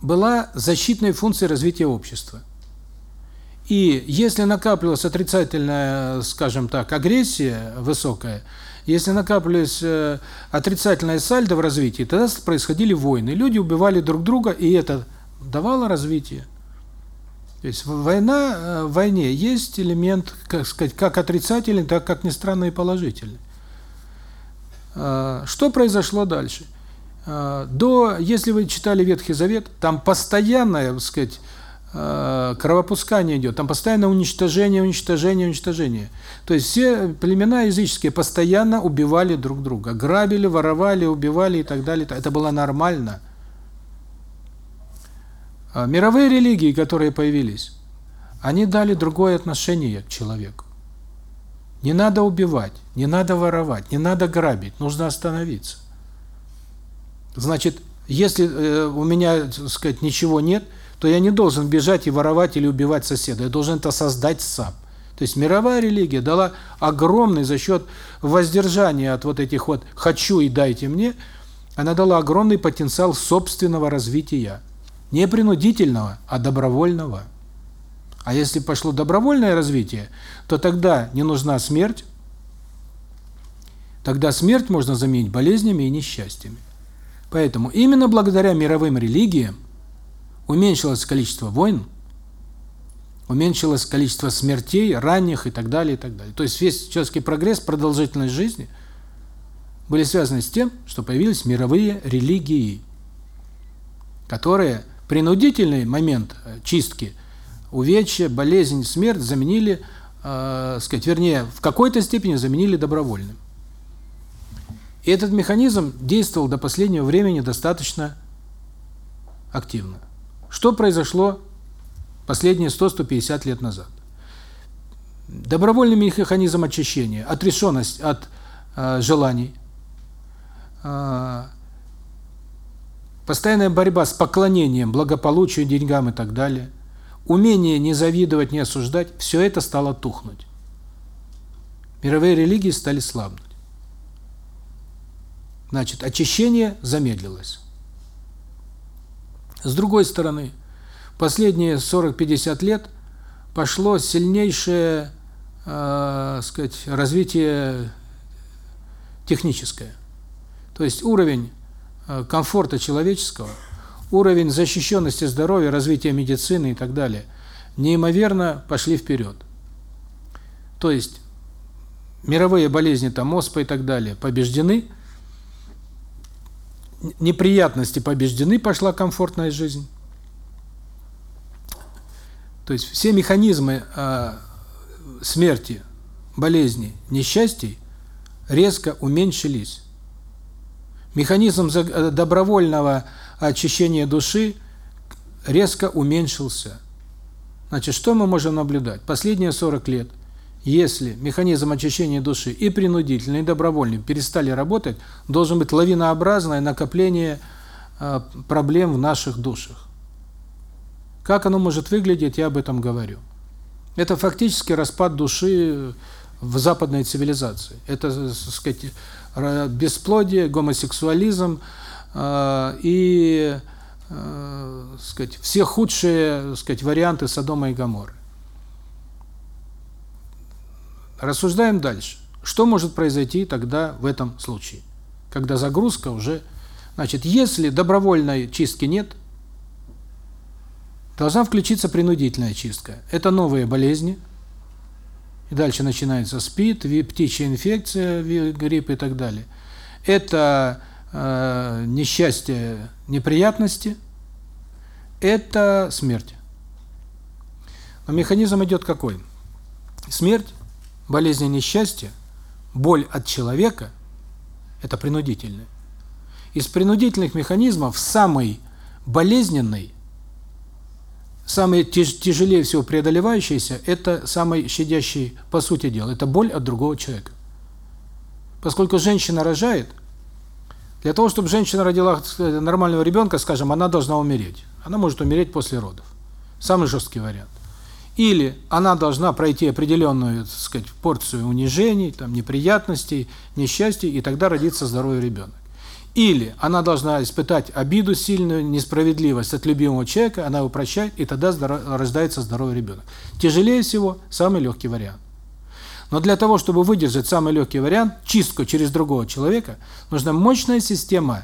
была защитной функцией развития общества. И если накапливалась отрицательная, скажем так, агрессия высокая, если накапливалась э, отрицательная сальдо в развитии, тогда происходили войны. Люди убивали друг друга, и это давало развитие. То есть война, э, в войне есть элемент, как сказать, как отрицательный, так как ни странно и положительный. А, что произошло дальше? А, до, если вы читали Ветхий Завет, там постоянное, так сказать, а, кровопускание идет, там постоянное уничтожение, уничтожение, уничтожение. То есть все племена языческие постоянно убивали друг друга, грабили, воровали, убивали и так далее. Это было нормально. А мировые религии, которые появились, они дали другое отношение к человеку. Не надо убивать, не надо воровать, не надо грабить, нужно остановиться. Значит, если э, у меня, так сказать, ничего нет, то я не должен бежать и воровать или убивать соседа, я должен это создать сам. То есть мировая религия дала огромный за счет воздержания от вот этих вот «хочу и дайте мне», она дала огромный потенциал собственного развития. Не принудительного, а добровольного. А если пошло добровольное развитие, то тогда не нужна смерть, тогда смерть можно заменить болезнями и несчастьями. Поэтому именно благодаря мировым религиям уменьшилось количество войн, уменьшилось количество смертей, ранних и так далее, и так далее. То есть весь человеческий прогресс, продолжительность жизни были связаны с тем, что появились мировые религии, которые Принудительный момент э, чистки, увечья, болезнь, смерть заменили, э, сказать, вернее, в какой-то степени заменили добровольным. И этот механизм действовал до последнего времени достаточно активно. Что произошло последние 100-150 лет назад? Добровольный механизм очищения, отрешенность от э, желаний, э, постоянная борьба с поклонением, благополучию, деньгам и так далее, умение не завидовать, не осуждать, все это стало тухнуть. Мировые религии стали слабнуть. Значит, очищение замедлилось. С другой стороны, последние 40-50 лет пошло сильнейшее, э, сказать, развитие техническое. То есть уровень комфорта человеческого, уровень защищенности здоровья, развития медицины и так далее неимоверно пошли вперед. То есть мировые болезни, там оспа и так далее, побеждены, неприятности побеждены, пошла комфортная жизнь. То есть все механизмы э, смерти, болезни, несчастий резко уменьшились. Механизм э, добровольного очищения души резко уменьшился. Значит, что мы можем наблюдать? Последние 40 лет – если механизм очищения души и принудительный, и добровольный перестали работать, должен быть лавинообразное накопление э, проблем в наших душах. Как оно может выглядеть, я об этом говорю. Это фактически распад души в западной цивилизации. Это, так сказать, бесплодие, гомосексуализм э, и, э, сказать, все худшие, сказать, варианты Содома и Гоморры. Рассуждаем дальше. Что может произойти тогда в этом случае? Когда загрузка уже... Значит, если добровольной чистки нет, должна включиться принудительная чистка. Это новые болезни. И дальше начинается СПИД, птичья инфекция, грипп и так далее. Это э, несчастье, неприятности. Это смерть. Но механизм идет какой? Смерть болезни несчастья, боль от человека – это принудительное. Из принудительных механизмов самый болезненный, самый тяжелее всего преодолевающийся – это самый щадящий, по сути дела, это боль от другого человека. Поскольку женщина рожает, для того, чтобы женщина родила нормального ребенка, скажем, она должна умереть. Она может умереть после родов. Самый жесткий вариант. Или она должна пройти определенную, так сказать, порцию унижений, там неприятностей, несчастий, и тогда родится здоровый ребенок. Или она должна испытать обиду сильную, несправедливость от любимого человека, она его прощает, и тогда здоров... рождается здоровый ребенок. Тяжелее всего самый легкий вариант. Но для того, чтобы выдержать самый легкий вариант, чистку через другого человека, нужна мощная система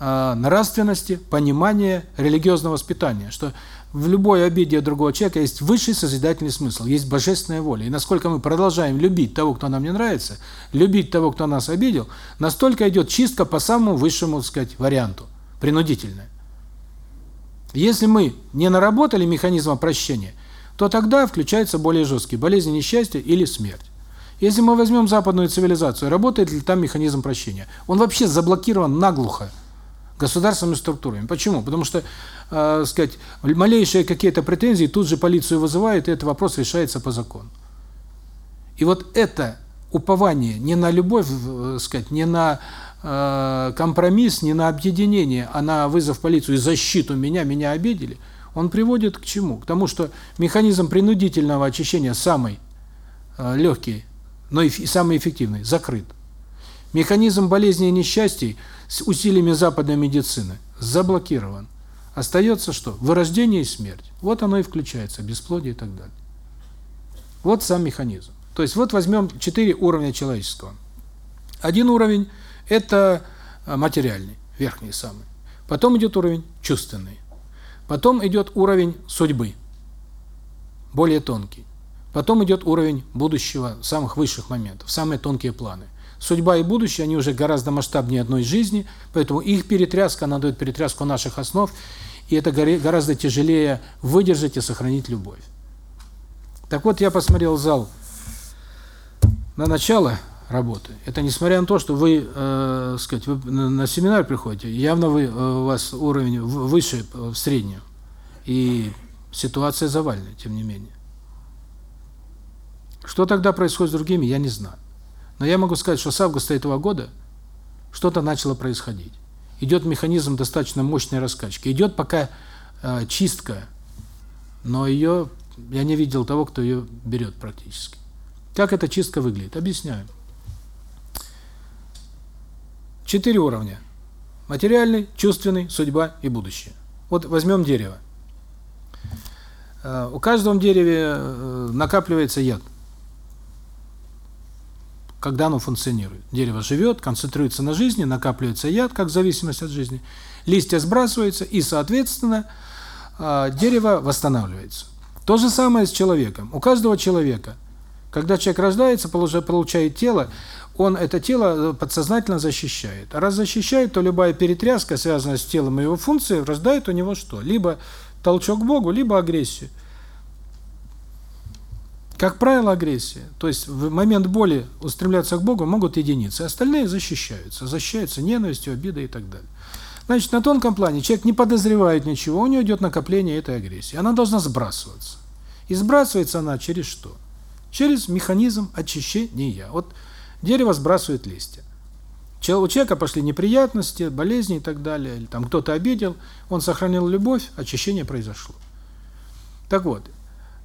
э, нравственности, понимания, религиозного воспитания, что в любой обиде другого человека есть высший созидательный смысл, есть божественная воля. И насколько мы продолжаем любить того, кто нам не нравится, любить того, кто нас обидел, настолько идет чистка по самому высшему, так сказать, варианту, принудительная. Если мы не наработали механизм прощения, то тогда включается более жесткий болезнь, несчастье или смерть. Если мы возьмем западную цивилизацию, работает ли там механизм прощения? Он вообще заблокирован наглухо государственными структурами. Почему? Потому что, э, сказать, малейшие какие-то претензии тут же полицию вызывают, и этот вопрос решается по закону. И вот это упование не на любовь, э, сказать, не на э, компромисс, не на объединение, а на вызов полицию и защиту меня, меня обидели, он приводит к чему? К тому, что механизм принудительного очищения самый э, легкий, но и самый эффективный, закрыт. Механизм болезней и несчастий – с усилиями западной медицины заблокирован. Остается что? Вырождение и смерть. Вот оно и включается, бесплодие и так далее. Вот сам механизм. То есть вот возьмем четыре уровня человеческого. Один уровень – это а, материальный, верхний самый. Потом идет уровень чувственный. Потом идет уровень судьбы, более тонкий. Потом идет уровень будущего, самых высших моментов, самые тонкие планы. Судьба и будущее, они уже гораздо масштабнее одной жизни, поэтому их перетряска, она дает перетряску наших основ, и это гораздо тяжелее выдержать и сохранить любовь. Так вот, я посмотрел зал на начало работы. Это несмотря на то, что вы, э, сказать, вы на семинар приходите, явно вы, э, у вас уровень выше в среднем. И ситуация завальная, тем не менее. Что тогда происходит с другими, я не знаю. Но я могу сказать, что с августа этого года что-то начало происходить. Идет механизм достаточно мощной раскачки. Идет пока э, чистка, но ее я не видел того, кто ее берет практически. Как эта чистка выглядит? Объясняю. четыре уровня. Материальный, чувственный, судьба и будущее. Вот возьмем дерево. Э, у каждого дереве э, накапливается яд. Когда оно функционирует. Дерево живет, концентрируется на жизни, накапливается яд, как зависимость от жизни. Листья сбрасываются, и, соответственно, э, дерево восстанавливается. То же самое с человеком. У каждого человека, когда человек рождается, получает тело, он это тело подсознательно защищает. А раз защищает, то любая перетряска, связанная с телом и его функцией, рождает у него что? Либо толчок к Богу, либо агрессию. Как правило, агрессия. То есть в момент боли устремляться к Богу могут единицы, остальные защищаются. Защищаются ненавистью, обидой и так далее. Значит, на тонком плане человек не подозревает ничего, у него идет накопление этой агрессии. Она должна сбрасываться. И сбрасывается она через что? Через механизм очищения. Вот дерево сбрасывает листья. У человека пошли неприятности, болезни и так далее, или там кто-то обидел, он сохранил любовь, очищение произошло. Так вот,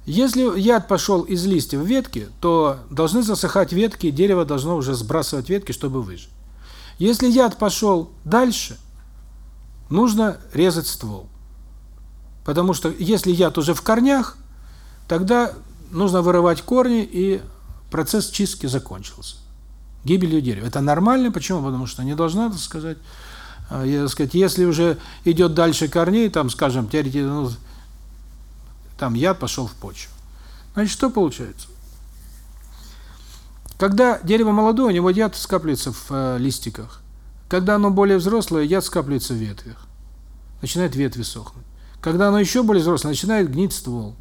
если яд пошел из листьев в ветки, то должны засыхать ветки, и дерево должно уже сбрасывать ветки, чтобы выжить. Если яд пошел дальше, нужно резать ствол. Потому что если яд уже в корнях, тогда нужно вырывать корни, и процесс чистки закончился гибелью дерева. Это нормально, почему? Потому что не должна, так сказать, я, так сказать, если уже идет дальше корней, там, скажем, теоретически, ну, там яд пошел в почву. Значит, что получается? Когда дерево молодое, у него яд скапливается в э, листиках. Когда оно более взрослое, яд скапливается в ветвях. Начинает ветви сохнуть. Когда оно еще более взрослое, начинает гнить ствол.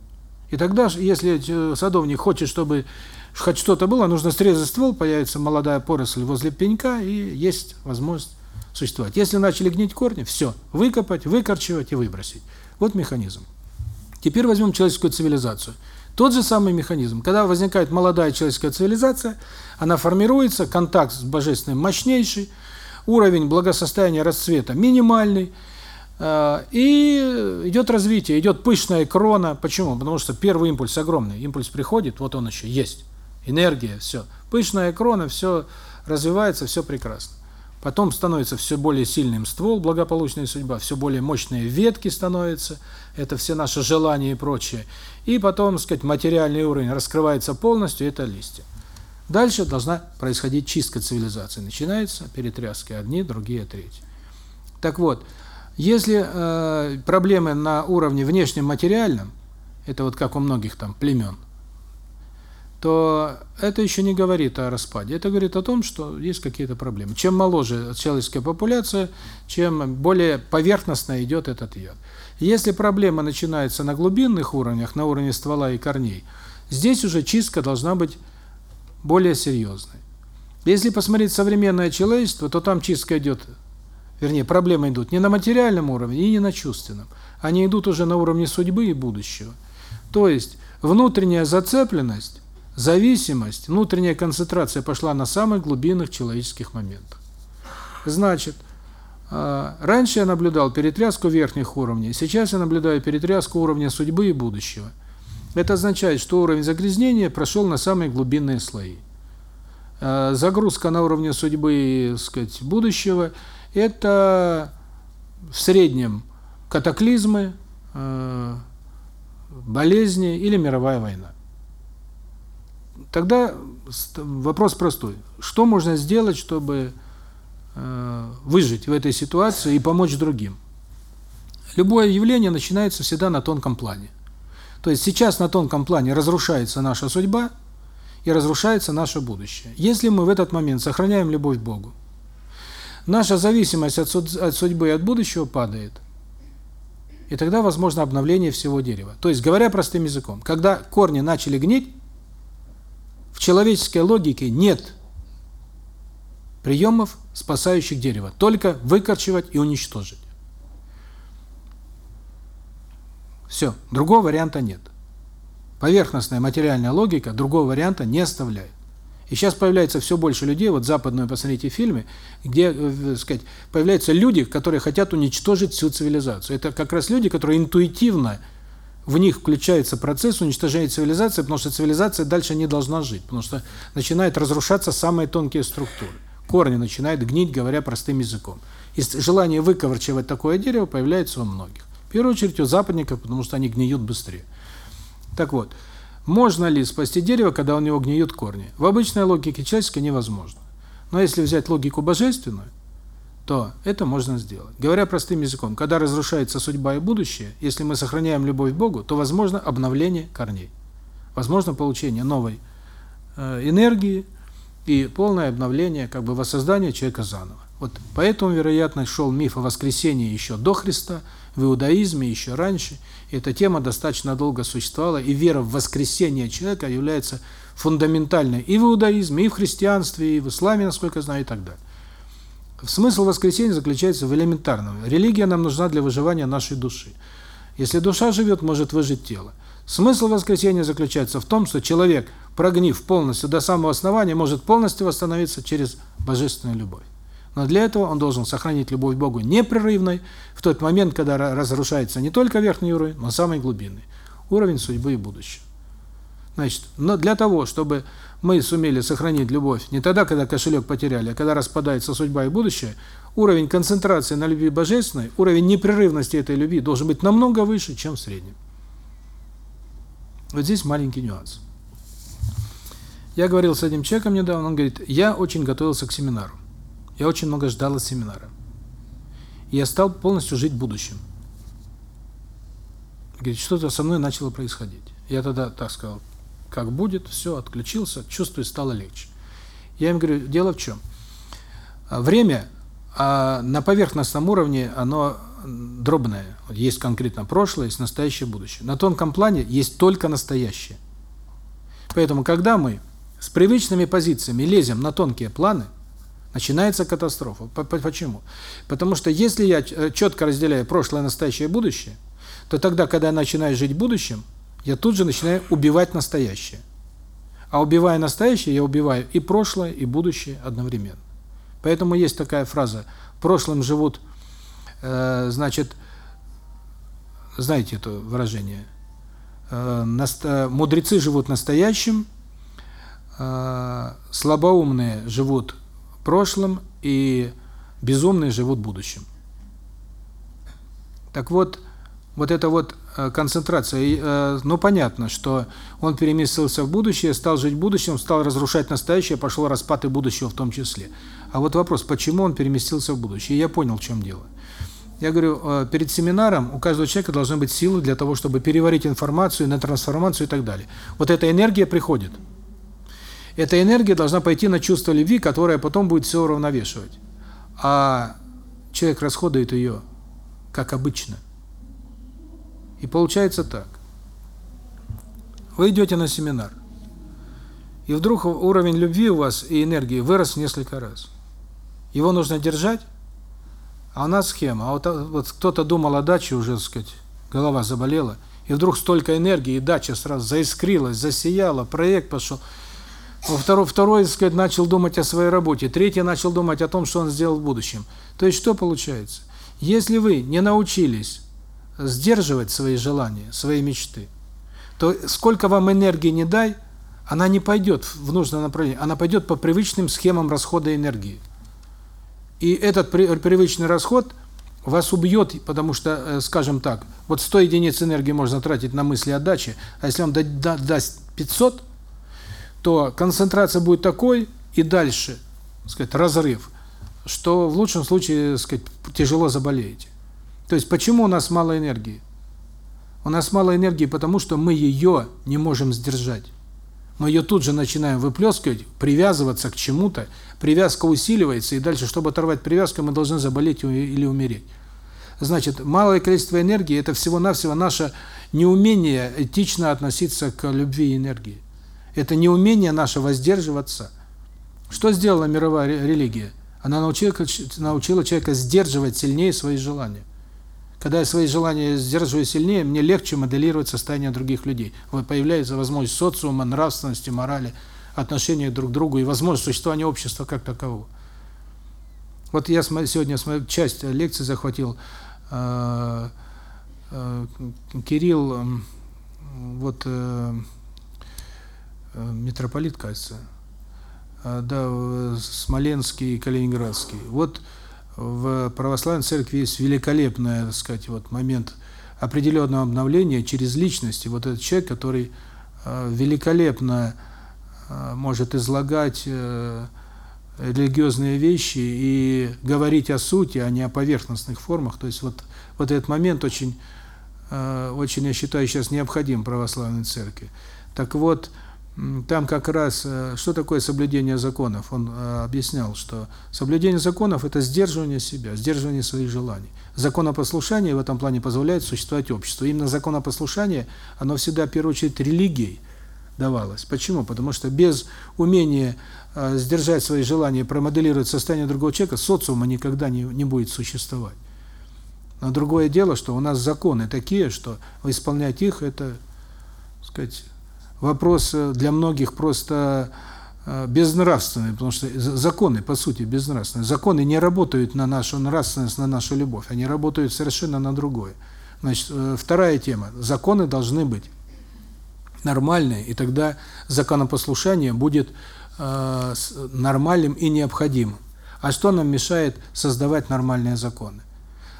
И тогда, если э, садовник хочет, чтобы хоть что-то было, нужно срезать ствол, появится молодая поросль возле пенька, и есть возможность существовать. Если начали гнить корни, все, выкопать, выкорчевать и выбросить. Вот механизм. Теперь возьмем человеческую цивилизацию. Тот же самый механизм. Когда возникает молодая человеческая цивилизация, она формируется, контакт с Божественным мощнейший, уровень благосостояния расцвета минимальный, э, и идет развитие, идет пышная крона. Почему? Потому что первый импульс огромный. Импульс приходит, вот он еще есть энергия, все. Пышная крона, все развивается, все прекрасно. Потом становится все более сильным ствол, благополучная судьба, все более мощные ветки становятся, это все наши желания и прочее. И потом, сказать, материальный уровень раскрывается полностью, это листья. Дальше должна происходить чистка цивилизации. Начинается перетряски одни, другие, третьи. Так вот, если э, проблемы на уровне внешнем материальном, это вот как у многих там племен, то это еще не говорит о распаде. Это говорит о том, что есть какие-то проблемы. Чем моложе человеческая популяция, чем более поверхностно идет этот яд. Если проблема начинается на глубинных уровнях, на уровне ствола и корней, здесь уже чистка должна быть более серьезной. Если посмотреть современное человечество, то там чистка идет, вернее, проблемы идут не на материальном уровне и не на чувственном. Они идут уже на уровне судьбы и будущего. То есть внутренняя зацепленность Зависимость, внутренняя концентрация пошла на самых глубинных человеческих моментах. Значит, а, раньше я наблюдал перетряску верхних уровней, сейчас я наблюдаю перетряску уровня судьбы и будущего. Это означает, что уровень загрязнения прошел на самые глубинные слои. А, загрузка на уровне судьбы, сказать, будущего это в среднем катаклизмы, а, болезни или мировая война. Тогда вопрос простой. Что можно сделать, чтобы э, выжить в этой ситуации и помочь другим? Любое явление начинается всегда на тонком плане. То есть сейчас на тонком плане разрушается наша судьба и разрушается наше будущее. Если мы в этот момент сохраняем любовь к Богу, наша зависимость от, суд, от судьбы и от будущего падает. И тогда возможно обновление всего дерева. То есть, говоря простым языком, когда корни начали гнить, в человеческой логике нет приемов, спасающих дерево. Только выкорчевать и уничтожить. Все, другого варианта нет. Поверхностная материальная логика другого варианта не оставляет. И сейчас появляется все больше людей, вот западные, посмотрите фильмы, где, э, сказать, появляются люди, которые хотят уничтожить всю цивилизацию. Это как раз люди, которые интуитивно в них включается процесс уничтожения цивилизации, потому что цивилизация дальше не должна жить, потому что начинают разрушаться самые тонкие структуры. корни начинают гнить, говоря простым языком. И желание выковырчивать такое дерево появляется у многих. В первую очередь у западников, потому что они гниют быстрее. Так вот, можно ли спасти дерево, когда у него гниют корни? В обычной логике человеческой невозможно. Но если взять логику божественную, то это можно сделать. Говоря простым языком, когда разрушается судьба и будущее, если мы сохраняем любовь к Богу, то возможно обновление корней. Возможно получение новой э, энергии и полное обновление, как бы воссоздание человека заново. Вот поэтому, вероятно, шел миф о воскресении еще до Христа, в иудаизме еще раньше. И эта тема достаточно долго существовала, и вера в воскресение человека является фундаментальной и в иудаизме, и в христианстве, и в исламе, насколько я знаю, и так далее. Смысл воскресения заключается в элементарном. Религия нам нужна для выживания нашей души. Если душа живет, может выжить тело. Смысл воскресения заключается в том, что человек, прогнив полностью до самого основания, может полностью восстановиться через божественную любовь. Но для этого он должен сохранить любовь к Богу непрерывной в тот момент, когда разрушается не только верхний уровень, но самый глубинный уровень судьбы и будущего. Значит, но для того, чтобы мы сумели сохранить любовь не тогда, когда кошелек потеряли, а когда распадается судьба и будущее, уровень концентрации на любви божественной, уровень непрерывности этой любви должен быть намного выше, чем в среднем. Вот здесь маленький нюанс. Я говорил с одним человеком недавно, он говорит, я очень готовился к семинару. Я очень много ждал от семинара. И я стал полностью жить будущим. Говорит, что-то со мной начало происходить. Я тогда так сказал, как будет, все, отключился, чувствую, стало легче. Я им говорю, дело в чем? А, время а на поверхностном уровне, оно дробное. Есть конкретно прошлое, есть настоящее, будущее. На тонком плане есть только настоящее. Поэтому, когда мы с привычными позициями лезем на тонкие планы, начинается катастрофа. Почему? Потому что если я э, четко разделяю прошлое, настоящее и будущее, то тогда, когда я начинаю жить будущим, я тут же начинаю убивать настоящее. А убивая настоящее, я убиваю и прошлое, и будущее одновременно. Поэтому есть такая фраза «прошлым живут», э, значит, знаете это выражение, э, наста «мудрецы живут настоящим», э, «слабоумные живут прошлым», и «безумные живут будущим». Так вот, вот это вот Э, концентрация. И, э, ну, понятно, что он переместился в будущее, стал жить будущим, стал разрушать настоящее, пошел распад и будущего в том числе. А вот вопрос, почему он переместился в будущее? Я понял, в чем дело. Я говорю, э, перед семинаром у каждого человека должны быть силы для того, чтобы переварить информацию на трансформацию и так далее. Вот эта энергия приходит. Эта энергия должна пойти на чувство любви, которое потом будет все уравновешивать. А человек расходует ее, как обычно – и получается так. Вы идете на семинар, и вдруг уровень любви у вас и энергии вырос несколько раз. Его нужно держать, а у нас схема. А вот, вот кто-то думал о даче уже, так сказать, голова заболела, и вдруг столько энергии, и дача сразу заискрилась, засияла, проект пошел. Второй, второй, так сказать, начал думать о своей работе, третий начал думать о том, что он сделал в будущем. То есть что получается? Если вы не научились сдерживать свои желания, свои мечты, то сколько вам энергии не дай, она не пойдет в нужное направление, она пойдет по привычным схемам расхода энергии. И этот привычный расход вас убьет, потому что, э, скажем так, вот 100 единиц энергии можно тратить на мысли о даче, а если он даст 500, то концентрация будет такой и дальше, сказать, разрыв, что в лучшем случае, сказать, тяжело заболеете. То есть почему у нас мало энергии? У нас мало энергии потому, что мы ее не можем сдержать. Мы ее тут же начинаем выплескивать, привязываться к чему-то, привязка усиливается, и дальше, чтобы оторвать привязку, мы должны заболеть или умереть. Значит, малое количество энергии – это всего-навсего наше неумение этично относиться к любви и энергии. Это неумение наше воздерживаться. Что сделала мировая религия? Она научила, научила человека сдерживать сильнее свои желания. Когда я свои желания сдерживаю сильнее, мне легче моделировать состояние других людей. Вот появляется возможность социума, нравственности, морали, отношения друг к другу и возможность существования общества как такового. Вот я сегодня часть лекции захватил. Э, э, Кирилл, вот э, митрополит, кажется, да, Смоленский и Калининградский. Вот в православной церкви есть великолепный, так сказать, вот момент определенного обновления через личность. И вот этот человек, который великолепно может излагать религиозные вещи и говорить о сути, а не о поверхностных формах. То есть вот вот этот момент очень очень, я считаю, сейчас необходим православной церкви. Так вот, там как раз, что такое соблюдение законов? Он объяснял, что соблюдение законов – это сдерживание себя, сдерживание своих желаний. Законопослушание в этом плане позволяет существовать обществу. Именно законопослушание, оно всегда, в первую очередь, религией давалось. Почему? Потому что без умения сдержать свои желания, промоделировать состояние другого человека, социума никогда не, не будет существовать. Но другое дело, что у нас законы такие, что исполнять их – это, так сказать, вопрос для многих просто безнравственный, потому что законы, по сути, безнравственные. Законы не работают на нашу нравственность, на нашу любовь, они работают совершенно на другое. Значит, вторая тема. Законы должны быть нормальные, и тогда законопослушание будет э, нормальным и необходимым. А что нам мешает создавать нормальные законы?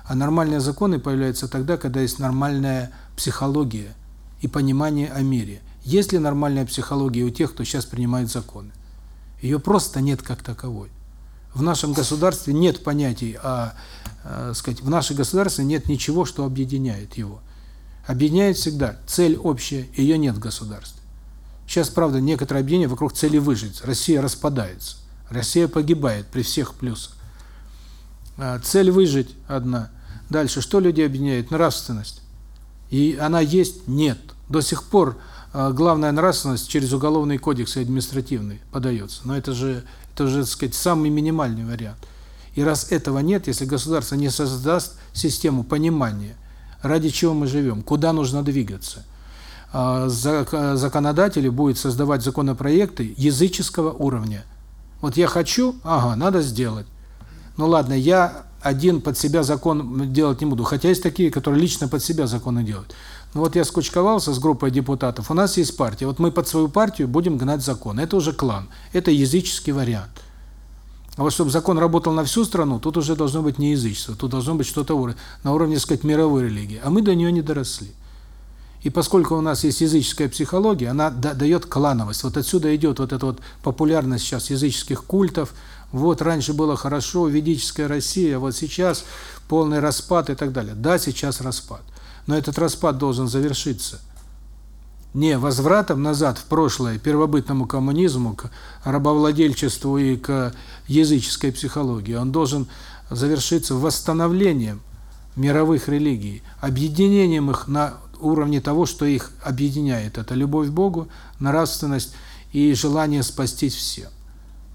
А нормальные законы появляются тогда, когда есть нормальная психология и понимание о мире. Есть ли нормальная психология у тех, кто сейчас принимает законы? Ее просто нет как таковой. В нашем государстве нет понятий о, э, сказать, в нашем государстве нет ничего, что объединяет его. Объединяет всегда цель общая, ее нет в государстве. Сейчас, правда, некоторые объединения вокруг цели выжить. Россия распадается. Россия погибает при всех плюсах. А, цель выжить одна. Дальше, что людей объединяет? Нравственность. И она есть? Нет. До сих пор а, главная нравственность через уголовный кодекс и административный подается. Но это же, это же, так сказать, самый минимальный вариант. И раз этого нет, если государство не создаст систему понимания, ради чего мы живем, куда нужно двигаться, а, законодатели будут создавать законопроекты языческого уровня. Вот я хочу, ага, надо сделать. Ну ладно, я один под себя закон делать не буду. Хотя есть такие, которые лично под себя законы делают. Ну вот я скучковался с группой депутатов. У нас есть партия. Вот мы под свою партию будем гнать закон. Это уже клан. Это языческий вариант. А вот чтобы закон работал на всю страну, тут уже должно быть не язычество. Тут должно быть что-то на уровне, сказать, мировой религии. А мы до нее не доросли. И поскольку у нас есть языческая психология, она дает клановость. Вот отсюда идет вот эта вот популярность сейчас языческих культов, вот раньше было хорошо, ведическая Россия, вот сейчас полный распад и так далее. Да, сейчас распад. Но этот распад должен завершиться не возвратом назад в прошлое, первобытному коммунизму, к рабовладельчеству и к языческой психологии. Он должен завершиться восстановлением мировых религий, объединением их на уровне того, что их объединяет. Это любовь к Богу, нравственность и желание спастись всем.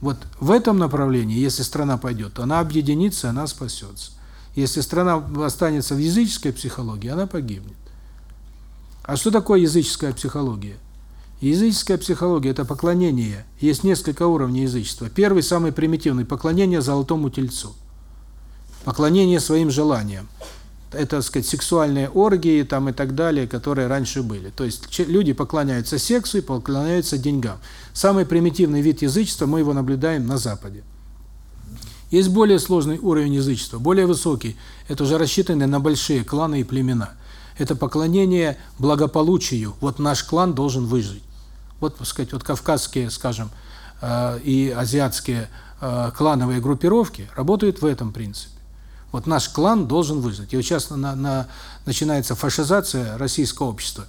Вот в этом направлении, если страна пойдет, она объединится, она спасется. Если страна останется в языческой психологии, она погибнет. А что такое языческая психология? Языческая психология – это поклонение. Есть несколько уровней язычества. Первый, самый примитивный – поклонение золотому тельцу. Поклонение своим желаниям это, так сказать, сексуальные оргии там и так далее, которые раньше были. То есть люди поклоняются сексу и поклоняются деньгам. Самый примитивный вид язычества, мы его наблюдаем на Западе. Есть более сложный уровень язычества, более высокий. Это уже рассчитанный на большие кланы и племена. Это поклонение благополучию. Вот наш клан должен выжить. Вот, так сказать, вот кавказские, скажем, э, и азиатские э, клановые группировки работают в этом принципе. Вот наш клан должен выжить. И вот сейчас на, на, начинается фашизация российского общества.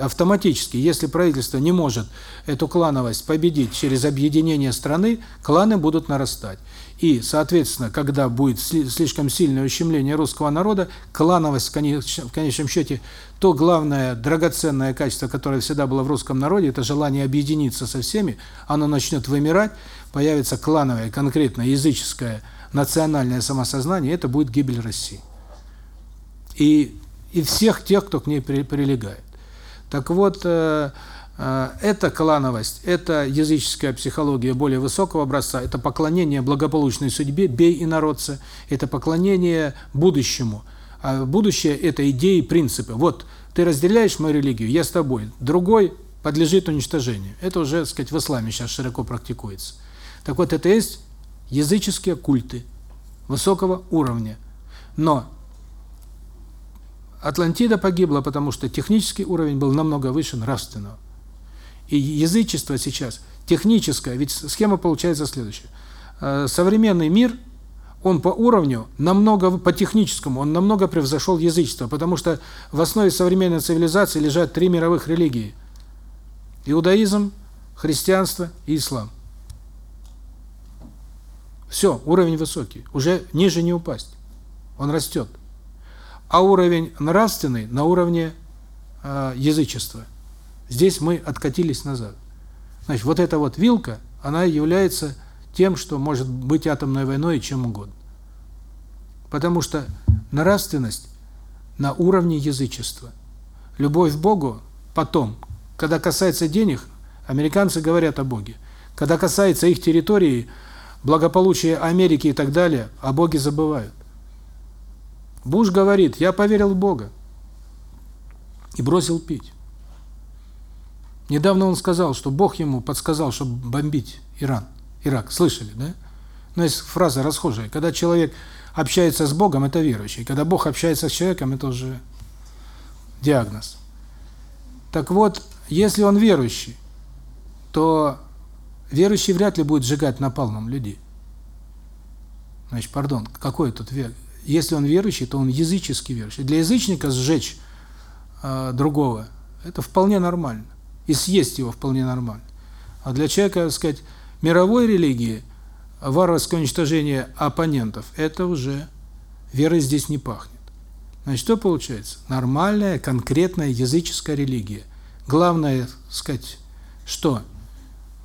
Автоматически, если правительство не может эту клановость победить через объединение страны, кланы будут нарастать. И, соответственно, когда будет слишком сильное ущемление русского народа, клановость в конечном счете, то главное драгоценное качество, которое всегда было в русском народе, это желание объединиться со всеми, оно начнет вымирать, появится клановое, конкретно языческое национальное самосознание, это будет гибель России. И, и всех тех, кто к ней при, прилегает. Так вот, э, э, эта клановость, это языческая психология более высокого образца, это поклонение благополучной судьбе, бей инородца, это поклонение будущему. А будущее – это идеи, принципы. Вот, ты разделяешь мою религию, я с тобой. Другой подлежит уничтожению. Это уже, так сказать, в исламе сейчас широко практикуется. Так вот, это есть языческие культы высокого уровня. Но Атлантида погибла, потому что технический уровень был намного выше нравственного. Язычество сейчас техническое, ведь схема получается следующая. Э, современный мир, он по уровню намного по техническому, он намного превзошел язычество, потому что в основе современной цивилизации лежат три мировых религии: иудаизм, христианство и ислам. Все, уровень высокий, уже ниже не упасть. Он растет. А уровень нравственный на уровне э, язычества. Здесь мы откатились назад. Значит, вот эта вот вилка, она является тем, что может быть атомной войной и чем угодно. Потому что нравственность на уровне язычества. Любовь к Богу потом. Когда касается денег, американцы говорят о Боге. Когда касается их территории, благополучия Америки и так далее, о Боге забывают. Буш говорит, я поверил в Бога и бросил пить. Недавно он сказал, что Бог ему подсказал, чтобы бомбить Иран, Ирак. Слышали, да? Но есть фраза расхожая. Когда человек общается с Богом, это верующий. Когда Бог общается с человеком, это уже диагноз. Так вот, если он верующий, то верующий вряд ли будет сжигать напалмом людей. Значит, пардон, какой тут вер? Если он верующий, то он языческий верующий. Для язычника сжечь э, другого – это вполне нормально. И съесть его вполне нормально. А для человека, так сказать, мировой религии варварское уничтожение оппонентов – это уже верой здесь не пахнет. Значит, что получается? Нормальная, конкретная языческая религия. Главное, сказать, что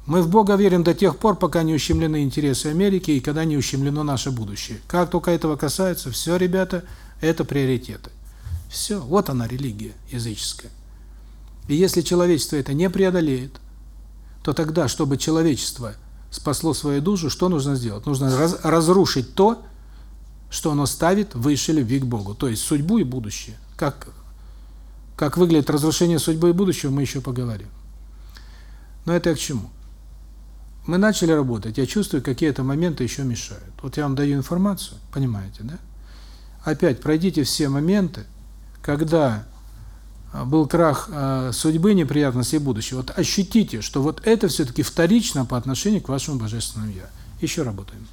мы в Бога верим до тех пор, пока не ущемлены интересы Америки и когда не ущемлено наше будущее. Как только этого касается, все, ребята, это приоритеты. Все, вот она религия языческая. И если человечество это не преодолеет, то тогда, чтобы человечество спасло свою душу, что нужно сделать? Нужно раз, разрушить то, что оно ставит выше любви к Богу, то есть судьбу и будущее. Как как выглядит разрушение судьбы и будущего, мы еще поговорим. Но это к чему? Мы начали работать, я чувствую, какие-то моменты еще мешают. Вот я вам даю информацию, понимаете, да? Опять пройдите все моменты, когда был крах э, судьбы, неприятности будущего. Вот ощутите, что вот это все-таки вторично по отношению к вашему Божественному Я. Еще работаем.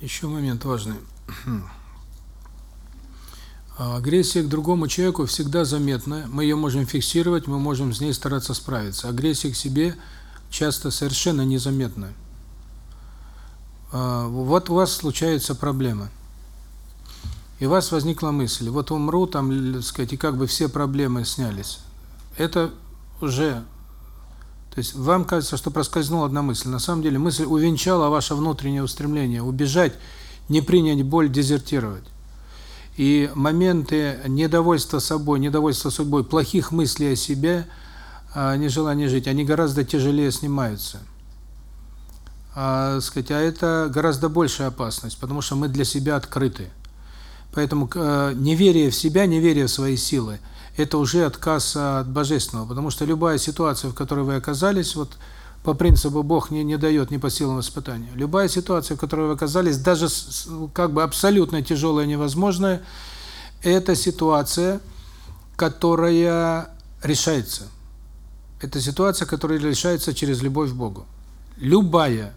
Еще момент важный. Агрессия к другому человеку всегда заметна. Мы ее можем фиксировать, мы можем с ней стараться справиться. Агрессия к себе часто совершенно незаметна. А, вот у вас случается проблема. И у вас возникла мысль, вот умру, там, так сказать, и как бы все проблемы снялись. Это уже то есть вам кажется, что проскользнула одна мысль. На самом деле мысль увенчала ваше внутреннее устремление убежать, не принять боль, дезертировать. И моменты недовольства собой, недовольства судьбой, плохих мыслей о себе, а, нежелания жить, они гораздо тяжелее снимаются. А, сказать, а это гораздо большая опасность, потому что мы для себя открыты. Поэтому э, неверие в себя, неверие в свои силы – это уже отказ от Божественного, потому что любая ситуация, в которой вы оказались, вот по принципу Бог не, не дает ни по силам испытания. Любая ситуация, в которой вы оказались, даже как бы абсолютно тяжелая, невозможная, это ситуация, которая решается. Это ситуация, которая решается через любовь к Богу. Любая.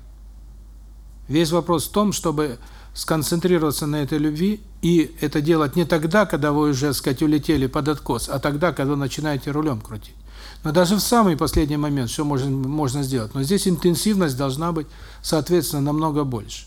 Весь вопрос в том, чтобы сконцентрироваться на этой любви и это делать не тогда, когда вы уже, сказать, улетели под откос, а тогда, когда начинаете рулем крутить. Но даже в самый последний момент все можно можно сделать. Но здесь интенсивность должна быть, соответственно, намного больше.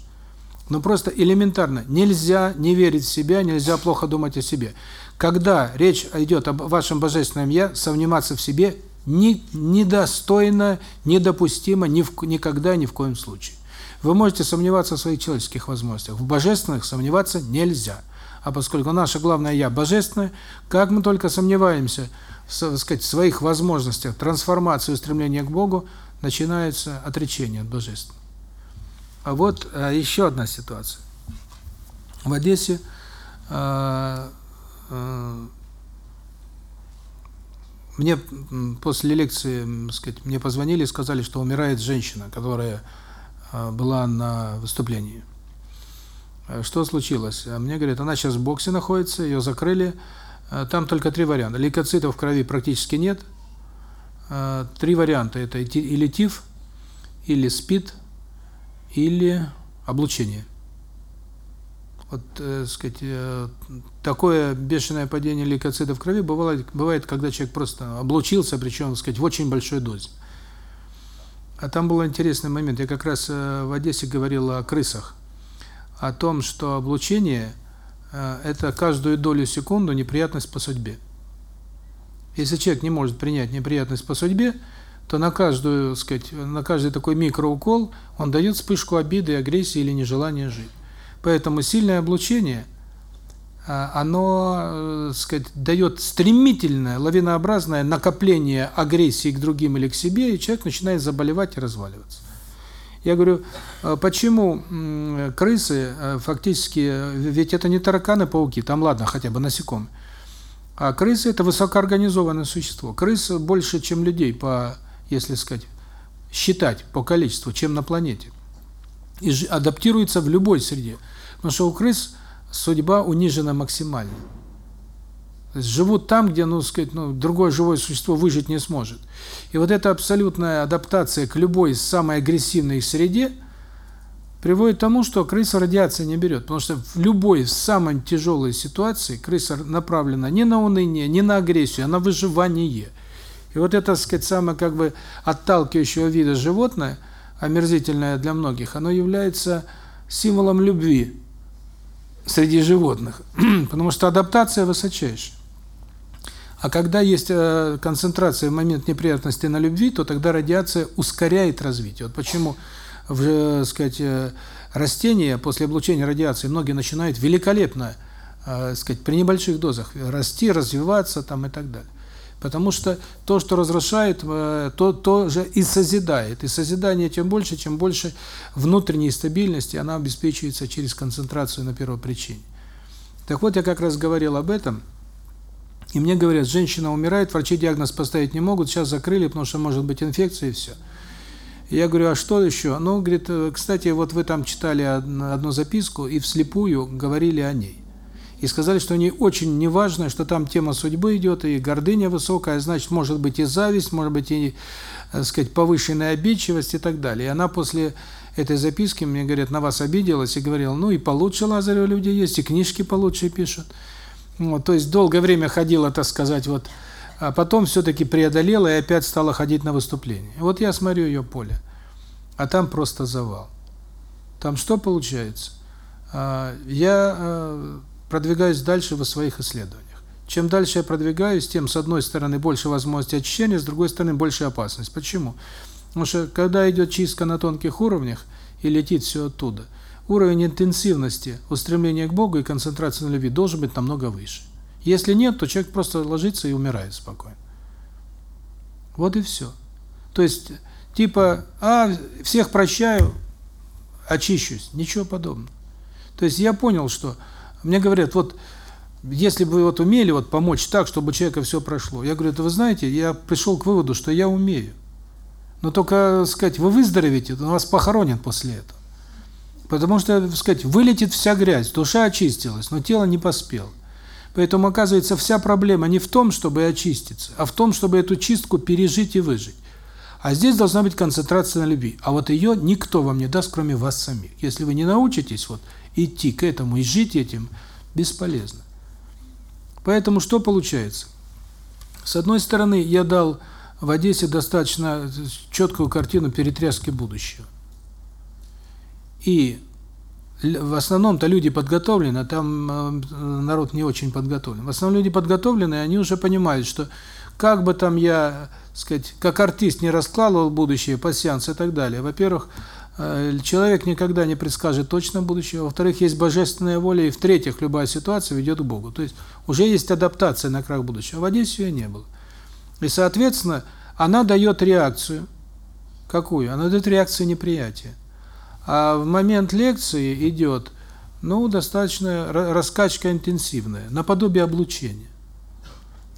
Но просто элементарно нельзя не верить в себя, нельзя плохо думать о себе. Когда речь идет об вашем божественном я, сомневаться в себе не недостойно, недопустимо ни в, никогда ни в коем случае. Вы можете сомневаться в своих человеческих возможностях, в божественных сомневаться нельзя. А поскольку наше главное я божественное, как мы только сомневаемся, в, сказать, в своих возможностях трансформации устремления к Богу, начинается отречение от божественного. А вот а, еще одна ситуация. В Одессе а, а, мне после лекции, сказать, мне позвонили и сказали, что умирает женщина, которая была на выступлении. А что случилось? А мне говорят, она сейчас в боксе находится, ее закрыли. Там только три варианта. Лейкоцитов в крови практически нет. Три варианта. Это или ТИФ, или СПИД, или облучение. Вот, э, сказать, э, такое бешеное падение лейкоцитов в крови бывает, бывает, когда человек просто облучился, причем, сказать, в очень большой дозе. А там был интересный момент. Я как раз э, в Одессе говорил о крысах. О том, что облучение э, – это каждую долю секунды неприятность по судьбе. Если человек не может принять неприятность по судьбе, то на каждую, сказать, на каждый такой микроукол он дает вспышку обиды, агрессии или нежелания жить. Поэтому сильное облучение оно, э, сказать, дает стремительное, лавинообразное накопление агрессии к другим или к себе, и человек начинает заболевать и разваливаться. Я говорю, э, почему крысы э, фактически, ведь это не тараканы, пауки, там ладно, хотя бы насекомые. А крысы это высокоорганизованное существо. Крыс больше, чем людей по, если сказать, считать по количеству, чем на планете. И адаптируется в любой среде. Потому что у крыс судьба унижена максимально. Живут там, где, ну, сказать, ну, другое живое существо выжить не сможет. И вот эта абсолютная адаптация к любой самой агрессивной среде приводит к тому, что крыса радиация не берет, потому что в любой самой тяжелой ситуации крыса направлена не на уныние, не на агрессию, а на выживание. И вот это, сказать, самое как бы отталкивающего вида животное, омерзительное для многих, оно является символом любви среди животных, потому что адаптация высочайшая. А когда есть э, концентрация в момент неприятности на любви, то тогда радиация ускоряет развитие. Вот почему, в, э, сказать, э, растения после облучения радиации многие начинают великолепно, сказать, при небольших дозах расти, развиваться там и так далее. Потому что то, что разрушает, то то же и созидает. И созидание тем больше, чем больше внутренней стабильности она обеспечивается через концентрацию на первопричине. Так вот, я как раз говорил об этом. И мне говорят, женщина умирает, врачи диагноз поставить не могут, сейчас закрыли, потому что может быть инфекция и все. Я говорю, а что еще? Ну, говорит, кстати, вот вы там читали одну записку и вслепую говорили о ней и сказали, что не очень неважно, что там тема судьбы идет, и гордыня высокая, значит, может быть и зависть, может быть и, так сказать, повышенная обидчивость и так далее. И она после этой записки мне говорят, на вас обиделась и говорил, ну и получше Лазарева люди есть, и книжки получше пишут. Вот, то есть долгое время ходила, так сказать, вот, а потом все-таки преодолела и опять стала ходить на выступления. Вот я смотрю ее поле, а там просто завал. Там что получается? А, я а, продвигаюсь дальше во своих исследованиях. Чем дальше я продвигаюсь, тем, с одной стороны, больше возможности очищения, с другой стороны, больше опасность. Почему? Потому что, когда идет чистка на тонких уровнях, и летит все оттуда, уровень интенсивности устремления к Богу и концентрации на любви должен быть намного выше. Если нет, то человек просто ложится и умирает спокойно. Вот и все. То есть, типа, а, всех прощаю, очищусь. Ничего подобного. То есть я понял, что... Мне говорят, вот если бы вы вот умели вот помочь так, чтобы у человека все прошло. Я говорю, это вы знаете, я пришел к выводу, что я умею. Но только, сказать, вы выздоровеете, но вас похоронят после этого. Потому что, сказать, вылетит вся грязь, душа очистилась, но тело не поспело. Поэтому, оказывается, вся проблема не в том, чтобы очиститься, а в том, чтобы эту чистку пережить и выжить. А здесь должна быть концентрация на любви. А вот ее никто вам не даст, кроме вас самих. Если вы не научитесь вот идти к этому и жить этим, бесполезно. Поэтому что получается? С одной стороны, я дал в Одессе достаточно четкую картину перетряски будущего. И в основном-то люди подготовлены, а там э, народ не очень подготовлен. В основном люди подготовленные, они уже понимают, что как бы там я, сказать, как артист не раскладывал будущее, пассианс и так далее. Во-первых, Э, человек никогда не предскажет точно будущее. Во-вторых, есть божественная воля. И в-третьих, любая ситуация ведет к Богу. То есть уже есть адаптация на крах будущего. В Одессе ее не было. И, соответственно, она дает реакцию. Какую? Она дает реакцию неприятия. А в момент лекции идет, ну, достаточно раскачка интенсивная, наподобие облучения.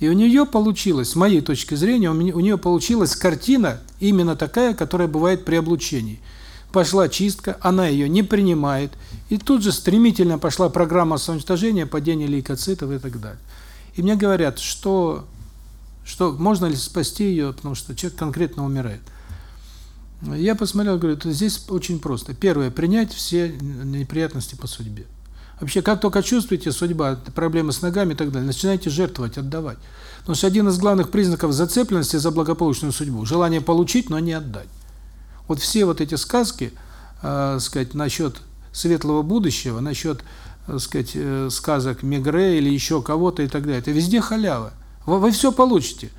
И у нее получилось, с моей точки зрения, у нее получилась картина именно такая, которая бывает при облучении – пошла чистка, она ее не принимает, и тут же стремительно пошла программа самоуничтожения, падение лейкоцитов и так далее. И мне говорят, что что можно ли спасти ее, потому что человек конкретно умирает. Я посмотрел, говорю, здесь очень просто. Первое принять все неприятности по судьбе. Вообще, как только чувствуете судьба, проблемы с ногами и так далее, начинайте жертвовать, отдавать. Потому что один из главных признаков зацепленности за благополучную судьбу желание получить, но не отдать. Вот все вот эти сказки, э, сказать, насчет светлого будущего, насчет, э, сказать, э, сказок Мегре или еще кого-то и так далее, это везде халява. Вы, вы все получите.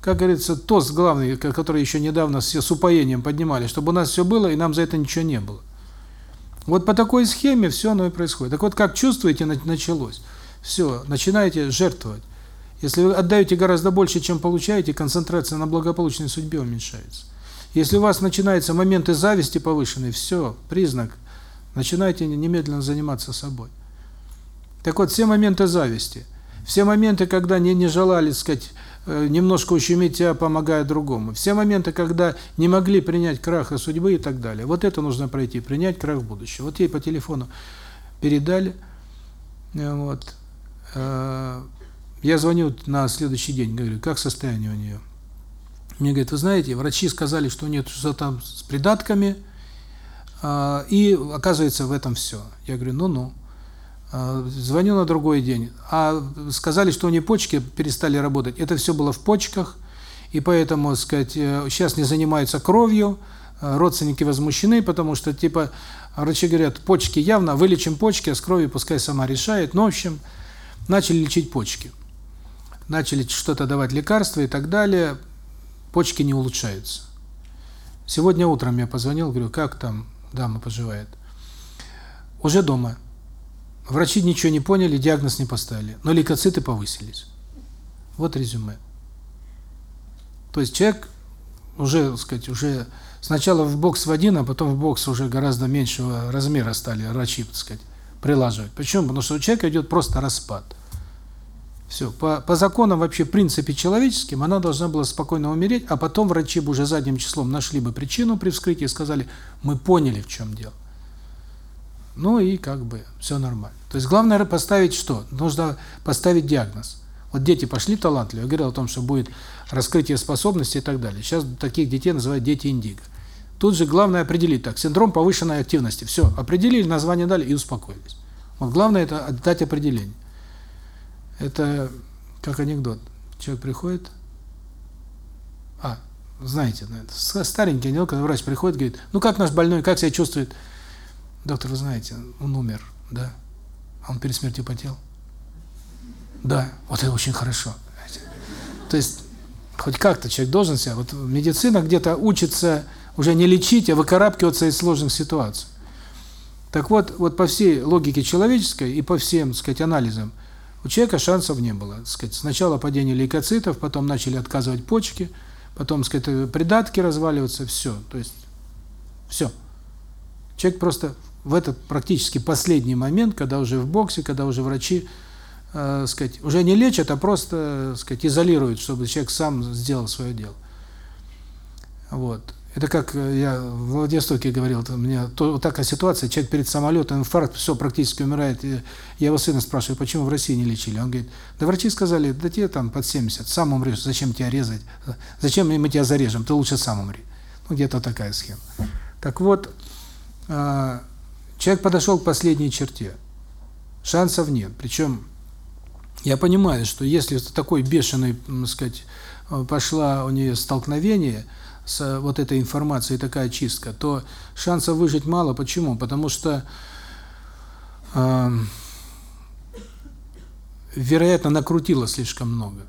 Как говорится, тост главный, который еще недавно все с упоением поднимали, чтобы у нас все было, и нам за это ничего не было. Вот по такой схеме все оно и происходит. Так вот, как чувствуете, началось. Все, начинаете жертвовать. Если вы отдаете гораздо больше, чем получаете, концентрация на благополучной судьбе уменьшается. Если у вас начинаются моменты зависти повышенной, все, признак, начинайте немедленно заниматься собой. Так вот, все моменты зависти, все моменты, когда не, не желали, сказать, э, немножко ущемить тебя, помогая другому, все моменты, когда не могли принять краха судьбы и так далее, вот это нужно пройти, принять крах будущего. Вот ей по телефону передали, э, вот, э, я звоню на следующий день, говорю, как состояние у нее? Мне говорят, вы знаете, врачи сказали, что нет, что там с придатками, а, и оказывается в этом все. Я говорю, ну-ну. А, звоню на другой день, а сказали, что у нее почки перестали работать. Это все было в почках, и поэтому, сказать, сейчас э, не занимаются кровью, а, родственники возмущены, потому что, типа, врачи говорят, почки явно, вылечим почки, а с кровью пускай сама решает. Ну, в общем, начали лечить почки. Начали что-то давать лекарства и так далее почки не улучшаются. Сегодня утром я позвонил, говорю, как там дама поживает. Уже дома. Врачи ничего не поняли, диагноз не поставили, но лейкоциты повысились. Вот резюме. То есть человек уже, так сказать, уже сначала в бокс в один, а потом в бокс уже гораздо меньшего размера стали врачи, так сказать, прилаживать. Почему? Потому что у человека идет просто распад. Все, по, по законам вообще, в принципе, человеческим, она должна была спокойно умереть, а потом врачи бы уже задним числом нашли бы причину при вскрытии и сказали, мы поняли, в чем дело. Ну и как бы все нормально. То есть главное поставить что? Нужно поставить диагноз. Вот дети пошли талантливые, я говорил о том, что будет раскрытие способностей и так далее. Сейчас таких детей называют дети индиго. Тут же главное определить так, синдром повышенной активности. Все, определили, название дали и успокоились. Вот главное это дать определение. Это как анекдот. Человек приходит, а, знаете, старенький анекдот, когда врач приходит, говорит, ну как наш больной, как себя чувствует? Доктор, вы знаете, он умер, да? А он перед смертью потел? Да, вот это очень хорошо. То есть, хоть как-то человек должен себя, вот медицина где-то учится уже не лечить, а выкарабкиваться из сложных ситуаций. Так вот, вот по всей логике человеческой и по всем, так сказать, анализам, у человека шансов не было. Сказать, сначала падение лейкоцитов, потом начали отказывать почки, потом, сказать, придатки разваливаться, все. То есть, все. Человек просто в этот практически последний момент, когда уже в боксе, когда уже врачи, э, сказать, уже не лечат, а просто, сказать, изолируют, чтобы человек сам сделал свое дело. Вот. Это как э, я в Владивостоке говорил, у меня то, вот такая ситуация, человек перед самолетом, инфаркт, все, практически умирает. И я его сына спрашиваю, почему в России не лечили? Он говорит, да врачи сказали, да тебе там под 70, сам умрешь, зачем тебя резать? Зачем мы тебя зарежем, ты лучше сам умри. Ну, где-то такая схема. Так вот, э, Человек подошел к последней черте. Шансов нет. Причем я понимаю, что если такой бешеный, так сказать, пошла у нее столкновение с вот этой информацией, такая чистка, то шансов выжить мало. Почему? Потому что э, вероятно накрутила слишком много.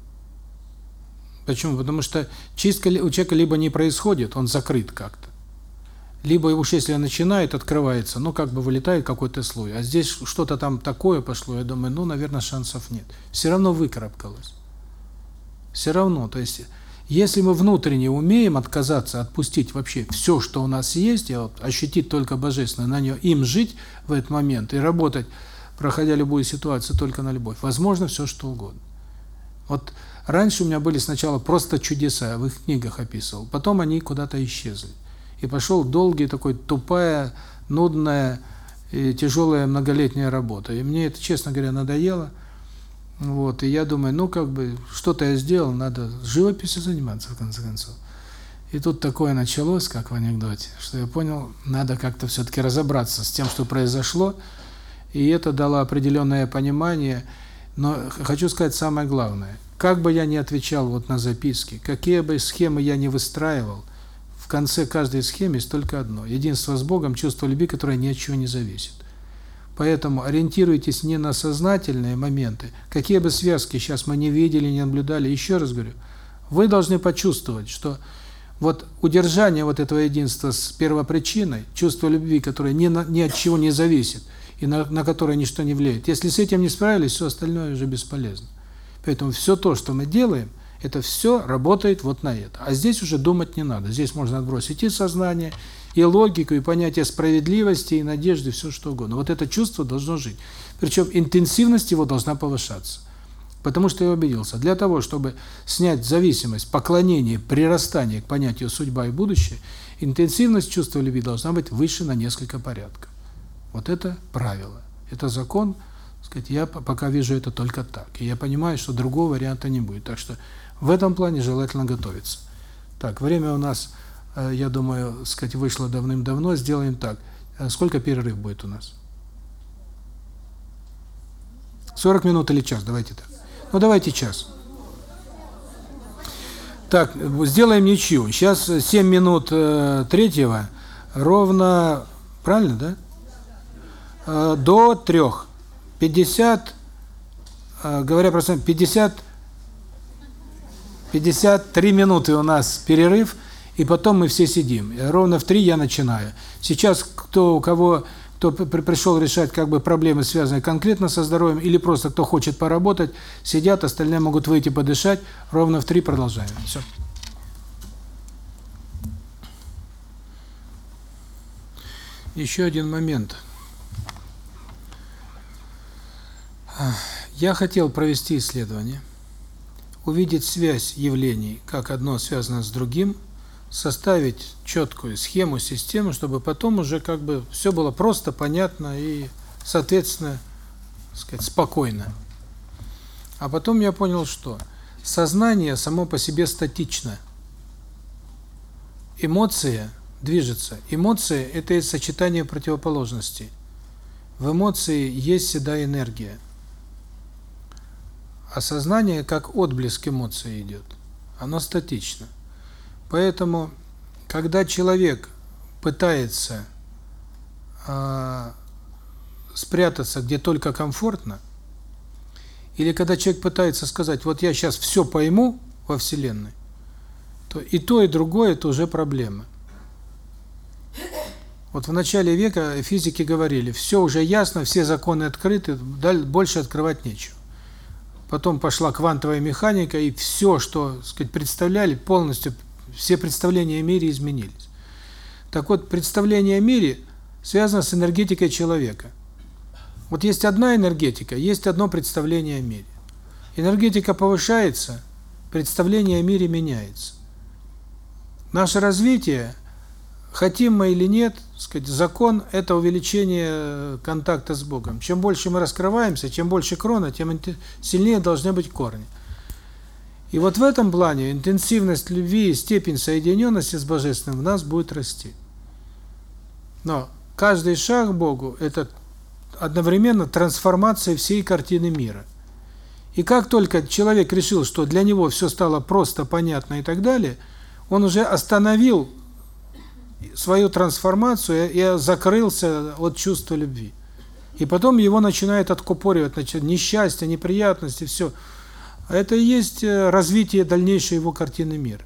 Почему? Потому что чистка у человека либо не происходит, он закрыт как-то либо уж если начинает, открывается, ну, как бы вылетает какой-то слой. А здесь что-то там такое пошло, я думаю, ну, наверное, шансов нет. Все равно выкарабкалось. Все равно, то есть, если мы внутренне умеем отказаться, отпустить вообще все, что у нас есть, и вот ощутить только Божественное, на нее, им жить в этот момент и работать, проходя любую ситуацию, только на любовь, возможно все, что угодно. Вот раньше у меня были сначала просто чудеса, я в их книгах описывал, потом они куда-то исчезли и пошел долгий такой тупая, нудная тяжелая многолетняя работа. И мне это, честно говоря, надоело. Вот, и я думаю, ну как бы что-то я сделал, надо живописью заниматься в конце концов. И тут такое началось, как в анекдоте, что я понял, надо как-то все таки разобраться с тем, что произошло, и это дало определенное понимание, но хочу сказать самое главное. Как бы я ни отвечал вот на записки, какие бы схемы я ни выстраивал, в конце каждой схемы есть только одно – единство с Богом, чувство любви, которое ни от чего не зависит. Поэтому ориентируйтесь не на сознательные моменты, какие бы связки сейчас мы не видели, не наблюдали. Еще раз говорю, вы должны почувствовать, что вот удержание вот этого единства с первопричиной, чувство любви, которое ни, ни от чего не зависит и на, на которое ничто не влияет, если с этим не справились, все остальное уже бесполезно. Поэтому все то, что мы делаем – это все работает вот на это. А здесь уже думать не надо. Здесь можно отбросить и сознание, и логику, и понятие справедливости, и надежды, все что угодно. Вот это чувство должно жить. Причем интенсивность его должна повышаться. Потому что я убедился, для того, чтобы снять зависимость, поклонение, прирастание к понятию судьба и будущее, интенсивность чувства любви должна быть выше на несколько порядков. Вот это правило. Это закон, сказать, я пока вижу это только так. И я понимаю, что другого варианта не будет. Так что в этом плане желательно готовиться. Так, время у нас, я думаю, сказать, вышло давным-давно. Сделаем так. Э, сколько перерыв будет у нас? 40 минут или час? Давайте так. Ну, давайте час. Так, сделаем ничью. Сейчас 7 минут э, третьего, ровно, правильно, да? Э, до трех. 50, э, говоря просто, 50 53 минуты у нас перерыв, и потом мы все сидим. И ровно в 3 я начинаю. Сейчас кто у кого кто пришел решать как бы проблемы, связанные конкретно со здоровьем, или просто кто хочет поработать, сидят, остальные могут выйти подышать. Ровно в 3 продолжаем. Все. Еще один момент. Я хотел провести исследование увидеть связь явлений, как одно связано с другим, составить четкую схему, систему, чтобы потом уже как бы все было просто, понятно и, соответственно, сказать, спокойно. А потом я понял, что сознание само по себе статично. Эмоция движется. Эмоции – это сочетание противоположностей. В эмоции есть всегда энергия. А сознание как отблеск эмоций идет. Оно статично. Поэтому, когда человек пытается э, спрятаться, где только комфортно, или когда человек пытается сказать, вот я сейчас все пойму во Вселенной, то и то, и другое – это уже проблема. Вот в начале века физики говорили, все уже ясно, все законы открыты, больше открывать нечего. Потом пошла квантовая механика, и все, что, сказать, представляли, полностью, все представления о мире изменились. Так вот, представление о мире связано с энергетикой человека. Вот есть одна энергетика, есть одно представление о мире. Энергетика повышается, представление о мире меняется. Наше развитие хотим мы или нет, сказать, закон – это увеличение контакта с Богом. Чем больше мы раскрываемся, чем больше крона, тем сильнее должны быть корни. И вот в этом плане интенсивность любви и степень соединенности с Божественным в нас будет расти. Но каждый шаг к Богу – это одновременно трансформация всей картины мира. И как только человек решил, что для него все стало просто, понятно и так далее, он уже остановил свою трансформацию и закрылся от чувства любви. И потом его начинает откупоривать, значит, несчастье, неприятности, все. Это и есть э, развитие дальнейшей его картины мира.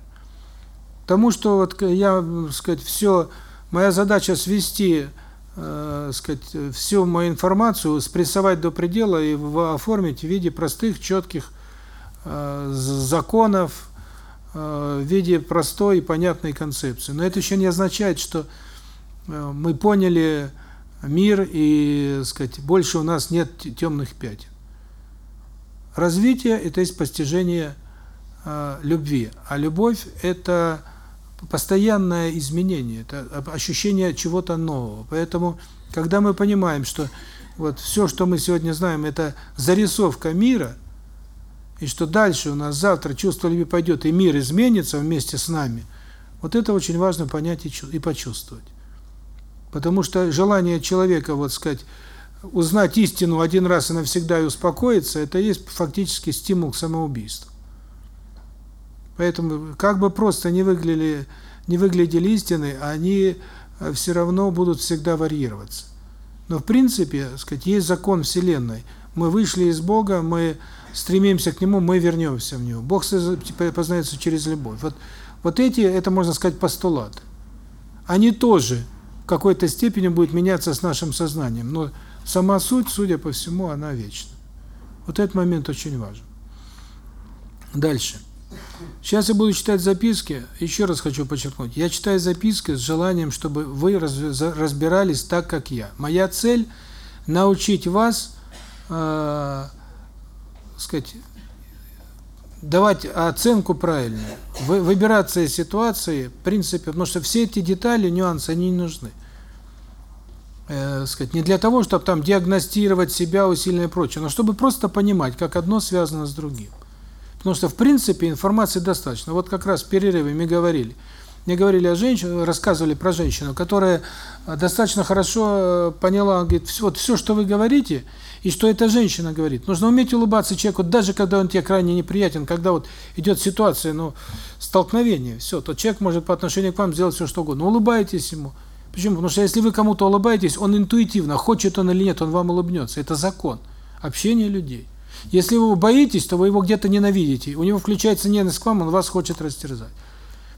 Потому что вот я, сказать, все, моя задача свести, э, сказать, всю мою информацию, спрессовать до предела и оформить в виде простых, четких э, законов, Э, в виде простой и понятной концепции. Но это еще не означает, что э, мы поняли мир и, сказать, больше у нас нет темных пятен. Развитие – это есть постижение э, любви. А любовь – это постоянное изменение, это ощущение чего-то нового. Поэтому, когда мы понимаем, что вот все, что мы сегодня знаем, это зарисовка мира – и что дальше у нас завтра чувство любви пойдет, и мир изменится вместе с нами, вот это очень важно понять и почувствовать. Потому что желание человека, вот сказать, узнать истину один раз и навсегда и успокоиться, это есть фактически стимул к самоубийству. Поэтому, как бы просто не выглядели, не выглядели истины, они э, все равно будут всегда варьироваться. Но в принципе, сказать, есть закон Вселенной. Мы вышли из Бога, мы стремимся к Нему, мы вернемся в Него. Бог познается через любовь. Вот, вот эти, это можно сказать, постулаты. Они тоже в какой-то степени будут меняться с нашим сознанием, но сама суть, судя по всему, она вечна. Вот этот момент очень важен. Дальше. Сейчас я буду читать записки. Еще раз хочу подчеркнуть. Я читаю записки с желанием, чтобы вы разбирались так, как я. Моя цель – научить вас э, сказать, давать оценку правильную, выбираться из ситуации, в принципе, потому что все эти детали, нюансы, они не нужны. Э, сказать, не для того, чтобы там диагностировать себя усиленно и прочее, но чтобы просто понимать, как одно связано с другим. Потому что, в принципе, информации достаточно. Вот как раз в перерыве мы говорили. Мне говорили о женщине, рассказывали про женщину, которая достаточно хорошо э, поняла, говорит, вот все, что вы говорите, и что эта женщина говорит. Нужно уметь улыбаться человеку, даже когда он тебе крайне неприятен, когда вот идет ситуация, ну, столкновение, все, то человек может по отношению к вам сделать все, что угодно. Улыбайтесь ему. Почему? Потому что если вы кому-то улыбаетесь, он интуитивно, хочет он или нет, он вам улыбнется. Это закон общения людей. Если вы боитесь, то вы его где-то ненавидите. У него включается ненависть к вам, он вас хочет растерзать.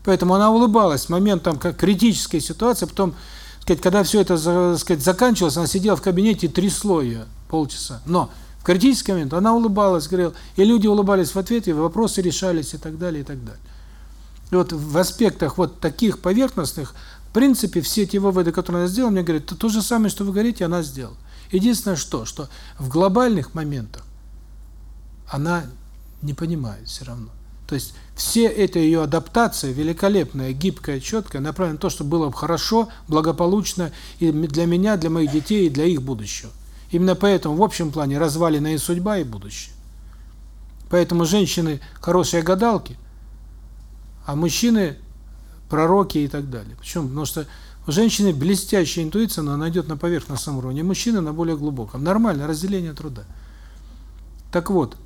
Поэтому она улыбалась в момент там как критической ситуации, потом, сказать, когда все это, сказать, заканчивалось, она сидела в кабинете и трясло ее полчаса. Но в критический момент она улыбалась, говорила, и люди улыбались в ответ, и вопросы решались и так далее, и так далее. И вот в аспектах вот таких поверхностных, в принципе, все те выводы, которые она сделала, мне говорят, то, то же самое, что вы говорите, она сделала. Единственное что, что в глобальных моментах она не понимает все равно. То есть все эта ее адаптация, великолепная, гибкая, четкая, направлена на то, чтобы было хорошо, благополучно и для меня, для моих детей, и для их будущего. Именно поэтому в общем плане развалина и судьба, и будущее. Поэтому женщины хорошие гадалки, а мужчины пророки и так далее. Почему? Потому что у женщины блестящая интуиция, но она идет на поверхностном уровне, мужчины на более глубоком. Нормально, разделение труда. Так вот,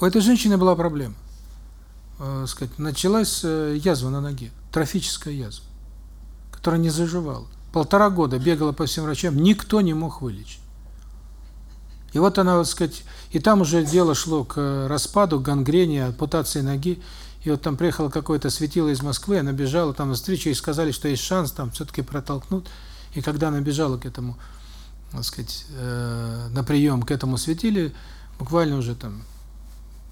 у этой женщины была проблема. Э, сказать, началась э, язва на ноге, трофическая язва, которая не заживала. Полтора года бегала по всем врачам, никто не мог вылечить. И вот она, так сказать, и там уже дело шло к распаду, гангрене, ампутации ноги. И вот там приехало какое-то светило из Москвы, она бежала там на встречу, и сказали, что есть шанс там все-таки протолкнуть. И когда она бежала к этому, так сказать, э, на прием к этому светиле, буквально уже там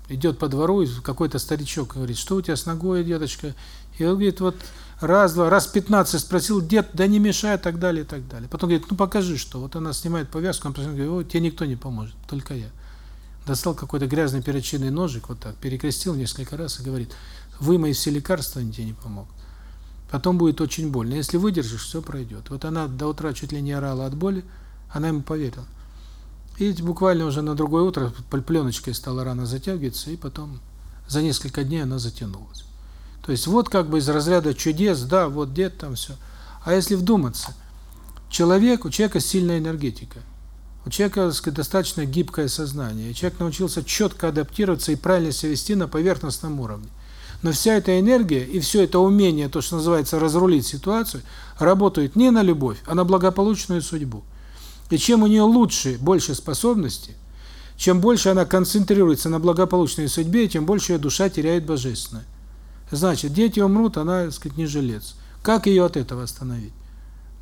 идет по двору, и какой-то старичок говорит, что у тебя с ногой, деточка? И он говорит, вот раз, два, раз пятнадцать спросил, дед, да не мешай, так далее, и так далее. Потом говорит, ну покажи, что. Вот она снимает повязку, он говорит, тебе никто не поможет, только я. Достал какой-то грязный перочинный ножик, вот так, перекрестил несколько раз и говорит, вымой все лекарства, тебе не помогут. Потом будет очень больно. Если выдержишь, все пройдет. Вот она до утра чуть ли не орала от боли, она ему поверила. И буквально уже на другое утро пленочкой стала рана затягиваться, и потом за несколько дней она затянулась. То есть вот как бы из разряда чудес, да, вот дед там все. А если вдуматься, человек, у человека сильная энергетика. У человека, сказать, достаточно гибкое сознание. Человек научился четко адаптироваться и правильно себя вести на поверхностном уровне. Но вся эта энергия и все это умение, то, что называется разрулить ситуацию, работает не на любовь, а на благополучную судьбу. И чем у нее лучше, больше способности, чем больше она концентрируется на благополучной судьбе, тем больше ее душа теряет божественное. Значит, дети умрут, она, так сказать, не жилец. Как ее от этого остановить?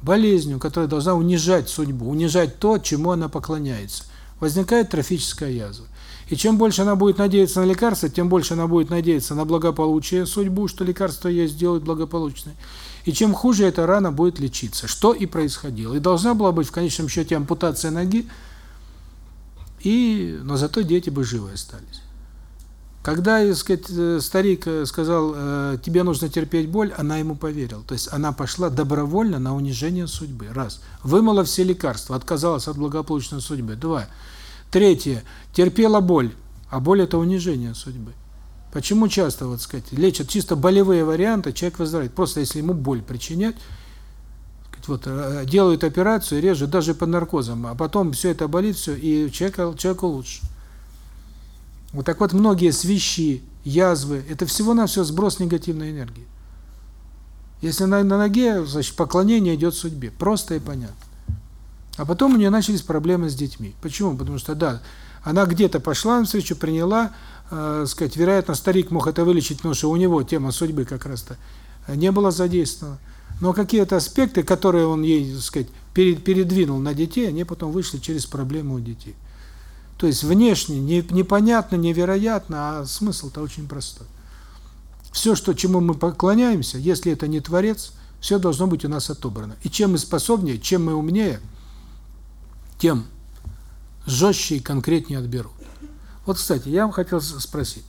Болезнью, которая должна унижать судьбу, унижать то, чему она поклоняется. Возникает трофическая язва. И чем больше она будет надеяться на лекарство, тем больше она будет надеяться на благополучие судьбу, что лекарство ей сделает благополучной. И чем хуже эта рана будет лечиться, что и происходило. И должна была быть в конечном счете ампутация ноги, и но зато дети бы живы остались. Когда, сказать, э, старик э, сказал, э, тебе нужно терпеть боль, она ему поверила. То есть она пошла добровольно на унижение судьбы. Раз. Вымыла все лекарства, отказалась от благополучной судьбы. Два. Третье. Терпела боль. А боль – это унижение судьбы. Почему часто, вот сказать, лечат чисто болевые варианты, человек выздоравливает. Просто если ему боль причинять, вот делают операцию, режут даже под наркозом, а потом все это болит, все, и человеку, человеку лучше. Вот так вот многие свищи, язвы – это всего-навсего сброс негативной энергии. Если на, на ноге, значит, поклонение идет судьбе. Просто и понятно. А потом у нее начались проблемы с детьми. Почему? Потому что, да, она где-то пошла на встречу, приняла, э, сказать, вероятно, старик мог это вылечить, потому что у него тема судьбы как раз-то не была задействована. Но какие-то аспекты, которые он ей, так сказать, передвинул на детей, они потом вышли через проблемы у детей. То есть внешне не, непонятно, невероятно, а смысл-то очень простой. Все, что чему мы поклоняемся, если это не Творец, все должно быть у нас отобрано. И чем мы способнее, чем мы умнее, тем жестче и конкретнее отберут. Вот, кстати, я вам хотел спросить.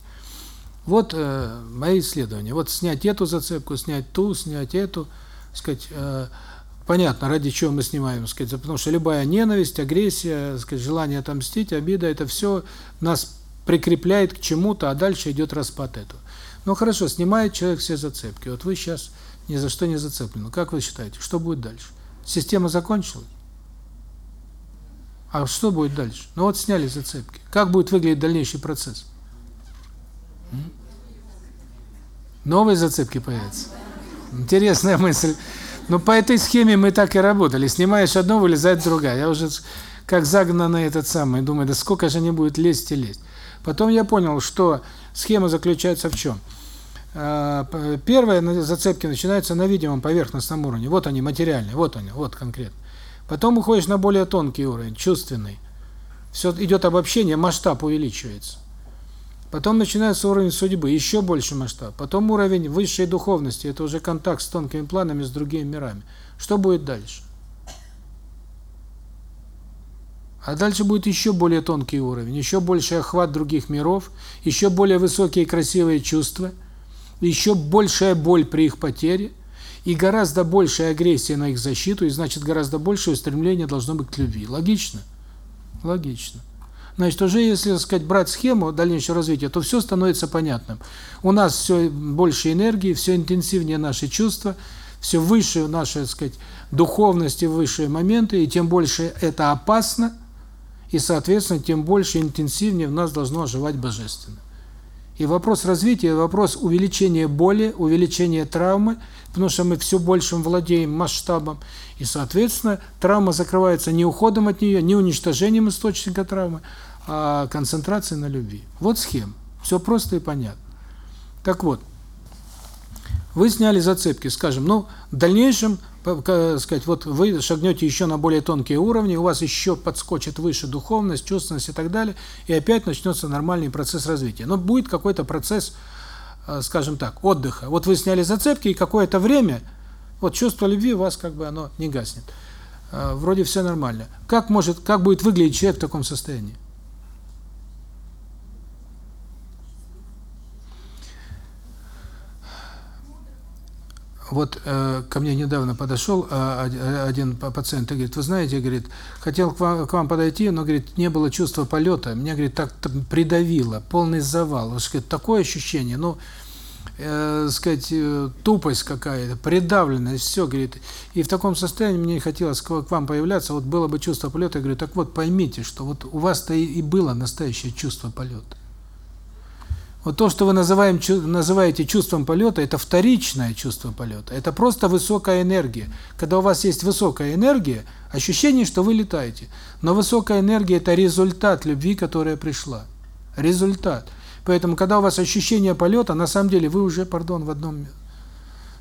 Вот э, мои исследования. Вот снять эту зацепку, снять ту, снять эту, сказать, э, Понятно, ради чего мы снимаем, сказать, потому что любая ненависть, агрессия, сказать, желание отомстить, обида это все нас прикрепляет к чему-то, а дальше идет распад этого. Ну хорошо, снимает человек все зацепки. Вот вы сейчас ни за что не зацеплены. Как вы считаете, что будет дальше? Система закончилась? А что будет дальше? Ну вот сняли зацепки. Как будет выглядеть дальнейший процесс? Новые зацепки появятся. Интересная мысль. Ну, по этой схеме мы так и работали. Снимаешь одно, вылезает другая. Я уже как загнанный этот самый, думаю, да сколько же они будут лезть и лезть. Потом я понял, что схема заключается в чем. А, первые зацепки начинаются на видимом поверхностном уровне. Вот они, материальные, вот они, вот конкретно. Потом уходишь на более тонкий уровень, чувственный. Все идет обобщение, масштаб увеличивается. Потом начинается уровень судьбы, еще больше масштаб. Потом уровень высшей духовности, это уже контакт с тонкими планами, с другими мирами. Что будет дальше? А дальше будет еще более тонкий уровень, еще больший охват других миров, еще более высокие красивые чувства, еще большая боль при их потере, и гораздо большая агрессия на их защиту, и значит гораздо большее устремление должно быть к любви. Логично? Логично. Значит, уже если, так сказать, брать схему дальнейшего развития, то все становится понятным. У нас все больше энергии, все интенсивнее наши чувства, все выше наши, так сказать, духовности, высшие моменты, и тем больше это опасно, и, соответственно, тем больше интенсивнее в нас должно оживать божественное. И вопрос развития, вопрос увеличения боли, увеличения травмы, потому что мы все большим владеем масштабом, и, соответственно, травма закрывается не уходом от нее, не уничтожением источника травмы, а концентрацией на любви. Вот схема. Все просто и понятно. Так вот, вы сняли зацепки, скажем, ну, в дальнейшем сказать, вот вы шагнете еще на более тонкие уровни, у вас еще подскочит выше духовность, чувственность и так далее, и опять начнется нормальный процесс развития. Но будет какой-то процесс, э, скажем так, отдыха. Вот вы сняли зацепки, и какое-то время вот чувство любви у вас как бы оно не гаснет. Э, вроде все нормально. Как может, как будет выглядеть человек в таком состоянии? Вот э, ко мне недавно подошел э, один пациент и говорит, вы знаете, говорит, хотел к вам, к вам подойти, но, говорит, не было чувства полета, меня, говорит, так придавило, полный завал. Он говорит, такое ощущение, ну, э, сказать, э, тупость какая-то, придавленность, все, говорит. И в таком состоянии мне хотелось к вам появляться, вот было бы чувство полета. Я говорю, так вот, поймите, что вот у вас-то и, и было настоящее чувство полета. Вот то, что вы называем, называете чувством полета, это вторичное чувство полета. Это просто высокая энергия. Когда у вас есть высокая энергия, ощущение, что вы летаете. Но высокая энергия – это результат любви, которая пришла. Результат. Поэтому, когда у вас ощущение полета, на самом деле вы уже, пардон, в одном...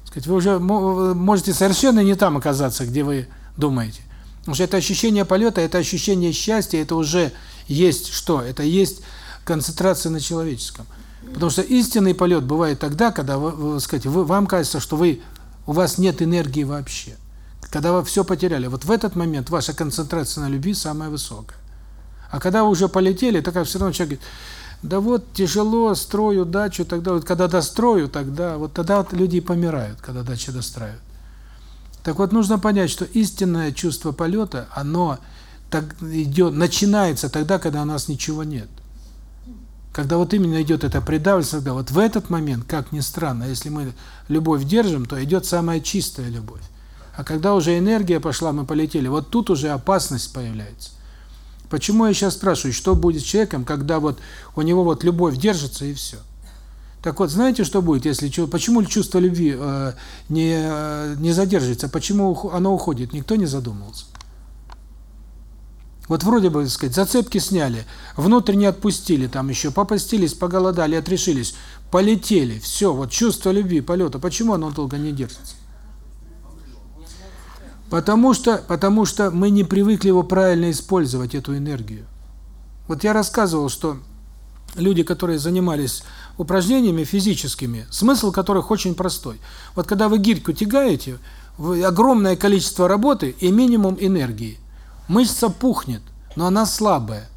Сказать, вы уже можете совершенно не там оказаться, где вы думаете. Потому что это ощущение полета, это ощущение счастья, это уже есть что? Это есть концентрация на человеческом. Потому что истинный полет бывает тогда, когда, вы, сказать, вы, вам кажется, что вы у вас нет энергии вообще. Когда вы все потеряли. Вот в этот момент ваша концентрация на любви самая высокая. А когда вы уже полетели, такая все равно человек говорит, да вот тяжело, строю дачу, тогда вот когда дострою, тогда вот тогда вот люди помирают, когда дачи достраивают. Так вот нужно понять, что истинное чувство полета, оно так идет, начинается тогда, когда у нас ничего нет. Когда вот именно идет это предательство, когда вот в этот момент, как ни странно, если мы любовь держим, то идет самая чистая любовь. А когда уже энергия пошла, мы полетели, вот тут уже опасность появляется. Почему я сейчас спрашиваю, что будет с человеком, когда вот у него вот любовь держится и все? Так вот, знаете, что будет, если почему чувство любви э, не э, не задерживается, почему оно уходит? Никто не задумывался. Вот вроде бы, так сказать, зацепки сняли, внутренне отпустили, там еще попастились, поголодали, отрешились, полетели, все, вот чувство любви, полета. Почему оно долго не держится? Потому что, потому что мы не привыкли его правильно использовать, эту энергию. Вот я рассказывал, что люди, которые занимались упражнениями физическими, смысл которых очень простой. Вот когда вы гирьку тягаете, огромное количество работы и минимум энергии. Мышца пухнет, но она слабая.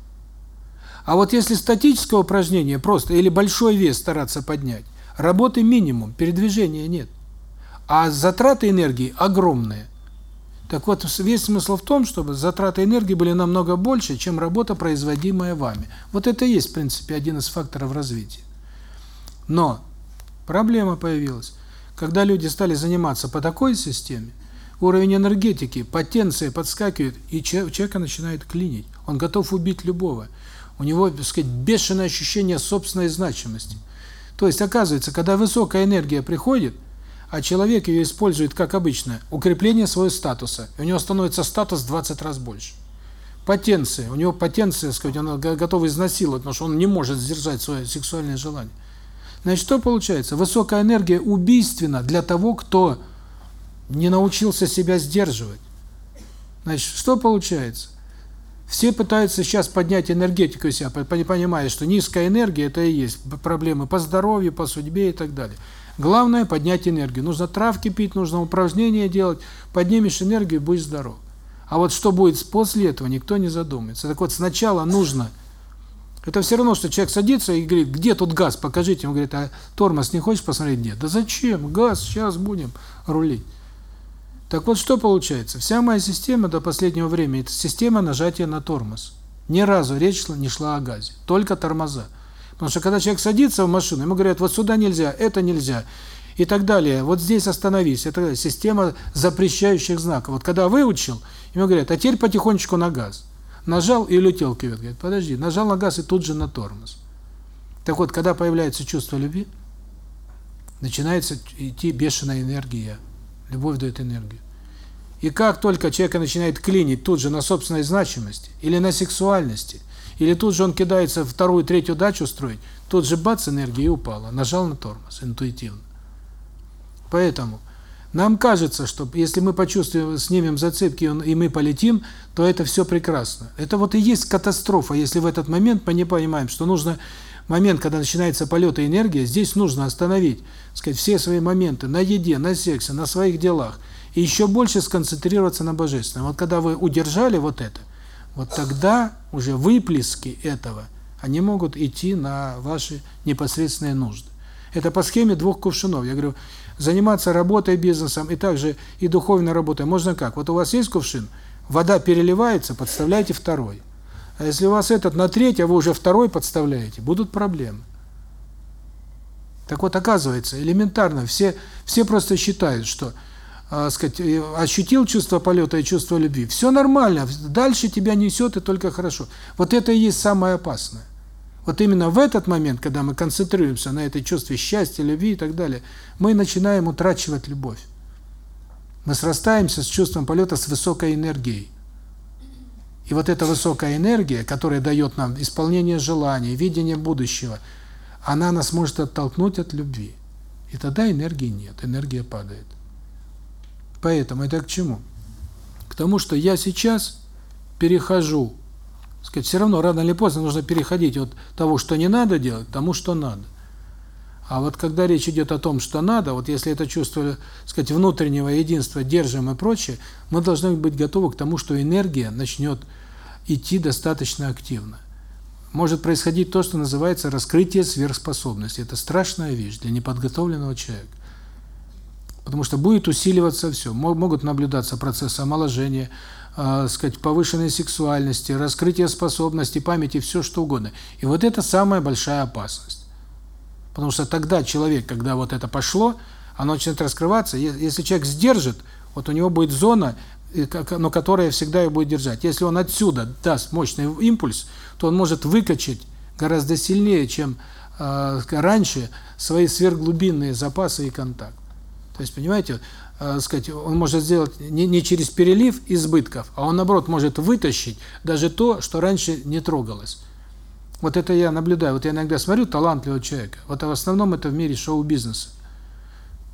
А вот если статическое упражнение просто или большой вес стараться поднять, работы минимум, передвижения нет. А затраты энергии огромные. Так вот, весь смысл в том, чтобы затраты энергии были намного больше, чем работа, производимая вами. Вот это и есть, в принципе, один из факторов развития. Но проблема появилась. Когда люди стали заниматься по такой системе, уровень энергетики, потенция подскакивает, и человека начинает клинить. Он готов убить любого. У него, так сказать, бешеное ощущение собственной значимости. То есть, оказывается, когда высокая энергия приходит, а человек ее использует, как обычно, укрепление своего статуса, у него становится статус в 20 раз больше. Потенция, у него потенция, сказать, он готов изнасиловать, потому что он не может сдержать свое сексуальное желание. Значит, что получается? Высокая энергия убийственна для того, кто не научился себя сдерживать. Значит, что получается? Все пытаются сейчас поднять энергетику себя, понимая, что низкая энергия – это и есть проблемы по здоровью, по судьбе и так далее. Главное – поднять энергию. Нужно травки пить, нужно упражнения делать. Поднимешь энергию – будешь здоров. А вот что будет после этого, никто не задумается. Так вот, сначала нужно… Это все равно, что человек садится и говорит, где тут газ, покажите. Он говорит, а тормоз не хочешь посмотреть? Нет. Да зачем? Газ, сейчас будем рулить. Так вот, что получается? Вся моя система до последнего времени – это система нажатия на тормоз. Ни разу речь не шла о газе, только тормоза. Потому что когда человек садится в машину, ему говорят, вот сюда нельзя, это нельзя и так далее. Вот здесь остановись. Это система запрещающих знаков. Вот когда выучил, ему говорят, а теперь потихонечку на газ. Нажал и улетел кювет. Говорит, подожди, нажал на газ и тут же на тормоз. Так вот, когда появляется чувство любви, начинается идти бешеная энергия. Любовь дает энергию. И как только человека начинает клинить тут же на собственной значимости или на сексуальности, или тут же он кидается вторую, третью дачу строить, тут же бац, энергия и упала. Нажал на тормоз интуитивно. Поэтому нам кажется, что если мы почувствуем, снимем зацепки и мы полетим, то это все прекрасно. Это вот и есть катастрофа, если в этот момент мы не понимаем, что нужно момент, когда начинается полет и энергия, здесь нужно остановить, сказать, все свои моменты на еде, на сексе, на своих делах, и еще больше сконцентрироваться на божественном. Вот когда вы удержали вот это, вот тогда уже выплески этого, они могут идти на ваши непосредственные нужды. Это по схеме двух кувшинов. Я говорю, заниматься работой, бизнесом и также и духовной работой можно как? Вот у вас есть кувшин, вода переливается, подставляйте второй. А если у вас этот на треть, а вы уже второй подставляете, будут проблемы. Так вот, оказывается, элементарно, все все просто считают, что, э, сказать, ощутил чувство полета и чувство любви, все нормально, дальше тебя несет и только хорошо. Вот это и есть самое опасное. Вот именно в этот момент, когда мы концентрируемся на этой чувстве счастья, любви и так далее, мы начинаем утрачивать любовь. Мы срастаемся с чувством полета с высокой энергией. И вот эта высокая энергия, которая дает нам исполнение желаний, видение будущего, она нас может оттолкнуть от любви. И тогда энергии нет, энергия падает. Поэтому это к чему? К тому, что я сейчас перехожу сказать, все равно рано или поздно нужно переходить от того, что не надо делать, к тому, что надо. А вот когда речь идет о том, что надо, вот если это чувство, сказать, внутреннего единства держим и прочее, мы должны быть готовы к тому, что энергия начнет идти достаточно активно. Может происходить то, что называется раскрытие сверхспособности. Это страшная вещь для неподготовленного человека. Потому что будет усиливаться все. Могут наблюдаться процессы омоложения, э, сказать, повышенной сексуальности, раскрытие способностей, памяти, все что угодно. И вот это самая большая опасность. Потому что тогда человек, когда вот это пошло, оно начинает раскрываться. Если человек сдержит, вот у него будет зона, но которая всегда его будет держать. Если он отсюда даст мощный импульс, то он может выкачать гораздо сильнее, чем э, раньше, свои сверхглубинные запасы и контакт. То есть, понимаете, э, сказать, он может сделать не, не через перелив избытков, а он, наоборот, может вытащить даже то, что раньше не трогалось. Вот это я наблюдаю. Вот я иногда смотрю талантливого человека. Вот в основном это в мире шоу-бизнеса.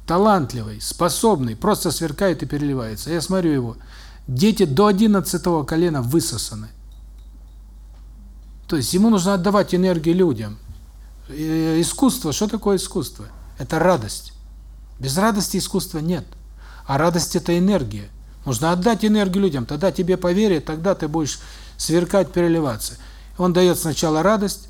Талантливый, способный, просто сверкает и переливается. Я смотрю его. Дети до 11 колена высосаны. То есть ему нужно отдавать энергию людям. Искусство, что такое искусство? Это радость. Без радости искусства нет. А радость – это энергия. Нужно отдать энергию людям, тогда тебе поверят, тогда ты будешь сверкать, переливаться. Он дает сначала радость,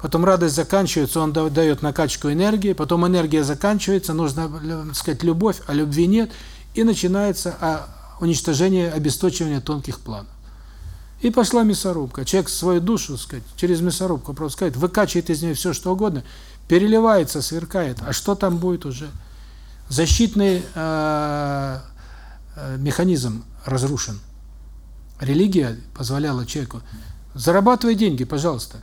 потом радость заканчивается, он дает накачку энергии, потом энергия заканчивается, нужно, сказать, любовь, а любви нет, и начинается а, уничтожение, обесточивание тонких планов. И пошла мясорубка. Человек свою душу, сказать, через мясорубку просто сказать, выкачивает из нее все, что угодно, переливается, сверкает. А что там будет уже? защитный э, э, механизм разрушен. Религия позволяла человеку зарабатывай деньги, пожалуйста.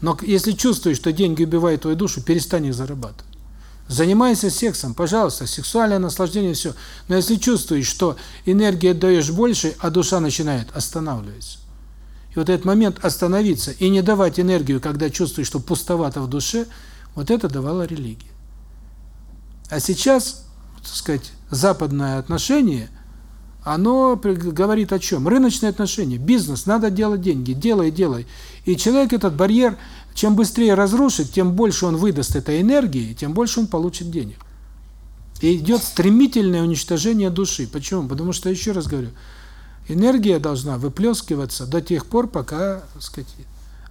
Но если чувствуешь, что деньги убивают твою душу, перестань их зарабатывать. Занимайся сексом, пожалуйста, сексуальное наслаждение все. Но если чувствуешь, что энергии даешь больше, а душа начинает останавливаться. И вот этот момент остановиться и не давать энергию, когда чувствуешь, что пустовато в душе, вот это давала религия. А сейчас так сказать, западное отношение, оно говорит о чем? Рыночные отношения, бизнес, надо делать деньги, делай, делай. И человек этот барьер, чем быстрее разрушит, тем больше он выдаст этой энергии, тем больше он получит денег. И идет стремительное уничтожение души. Почему? Потому что, еще раз говорю, энергия должна выплескиваться до тех пор, пока, сказать,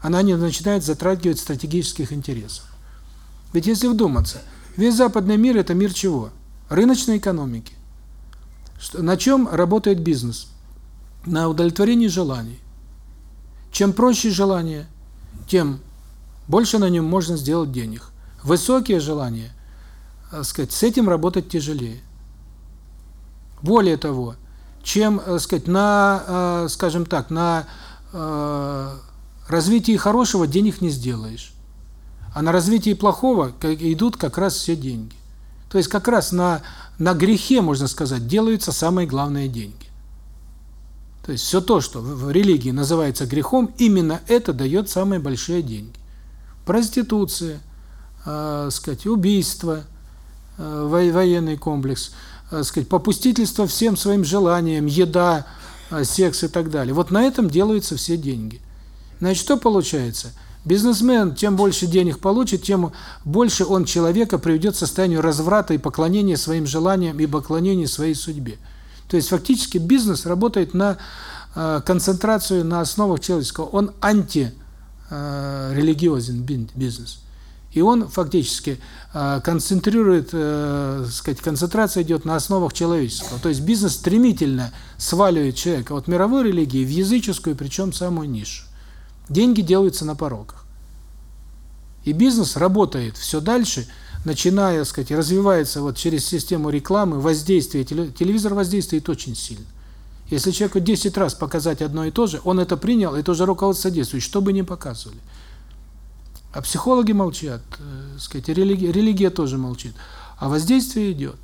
она не начинает затрагивать стратегических интересов. Ведь если вдуматься, весь западный мир – это мир чего? рыночной экономики. На чем работает бизнес? На удовлетворении желаний. Чем проще желание, тем больше на нем можно сделать денег. Высокие желания, так сказать, с этим работать тяжелее. Более того, чем, так сказать, на, скажем так, на развитии хорошего денег не сделаешь. А на развитии плохого идут как раз все деньги. То есть как раз на на грехе, можно сказать, делаются самые главные деньги. То есть все то, что в религии называется грехом, именно это дает самые большие деньги. Проституция, э, сказать, убийство, э, военный комплекс, э, сказать, попустительство всем своим желаниям, еда, э, секс и так далее. Вот на этом делаются все деньги. Значит, что получается? Бизнесмен, чем больше денег получит, тем больше он человека приведет к состоянию разврата и поклонения своим желаниям и поклонения своей судьбе. То есть фактически бизнес работает на э, концентрацию на основах человеческого. Он анти э, бизнес. И он фактически э, концентрирует, э, сказать, концентрация идет на основах человеческого. То есть бизнес стремительно сваливает человека от мировой религии в языческую, причем самую нишу. Деньги делаются на пороках. И бизнес работает все дальше, начиная, так сказать, развивается вот через систему рекламы, воздействие, телевизор воздействует очень сильно. Если человеку 10 раз показать одно и то же, он это принял, это уже руководство действует, что бы ни показывали. А психологи молчат, э, сказать, религия, религия тоже молчит. А воздействие идет.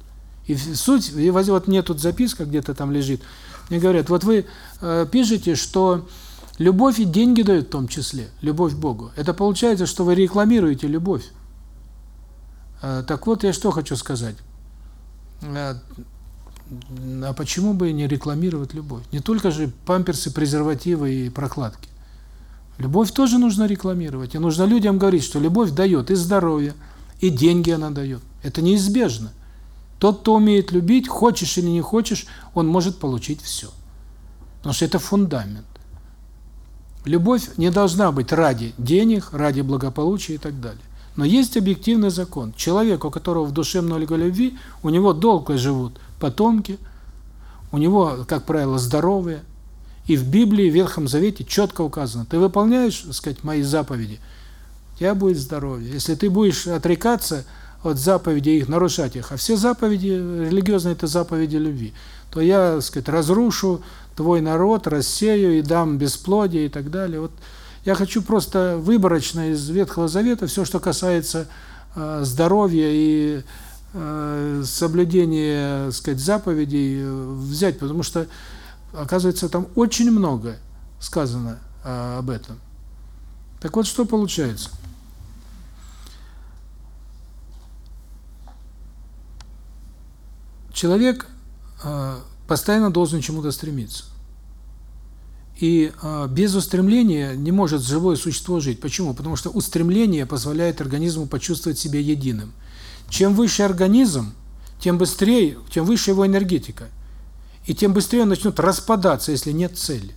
И суть, вот мне тут записка где-то там лежит, мне говорят, вот вы э, пишете, что Любовь и деньги дают в том числе, любовь к Богу. Это получается, что вы рекламируете любовь. А, так вот, я что хочу сказать. А, а почему бы не рекламировать любовь? Не только же памперсы, презервативы и прокладки. Любовь тоже нужно рекламировать. И нужно людям говорить, что любовь дает и здоровье, и деньги она дает. Это неизбежно. Тот, кто умеет любить, хочешь или не хочешь, он может получить все. Потому что это фундамент. Любовь не должна быть ради денег, ради благополучия и так далее. Но есть объективный закон. Человек, у которого в душе много любви, у него долго живут потомки, у него, как правило, здоровые. И в Библии, в Ветхом Завете четко указано, ты выполняешь, так сказать, мои заповеди, у тебя будет здоровье. Если ты будешь отрекаться от заповедей их, нарушать их, а все заповеди религиозные – это заповеди любви, то я, так сказать, разрушу твой народ, рассею и дам бесплодие и так далее. Вот я хочу просто выборочно из Ветхого Завета все, что касается э, здоровья и э, соблюдения, сказать, заповедей взять, потому что оказывается там очень много сказано э, об этом. Так вот, что получается? Человек э, постоянно должен чему-то стремиться. И э, без устремления не может живое существо жить. Почему? Потому что устремление позволяет организму почувствовать себя единым. Чем выше организм, тем быстрее, тем выше его энергетика. И тем быстрее он начнет распадаться, если нет цели.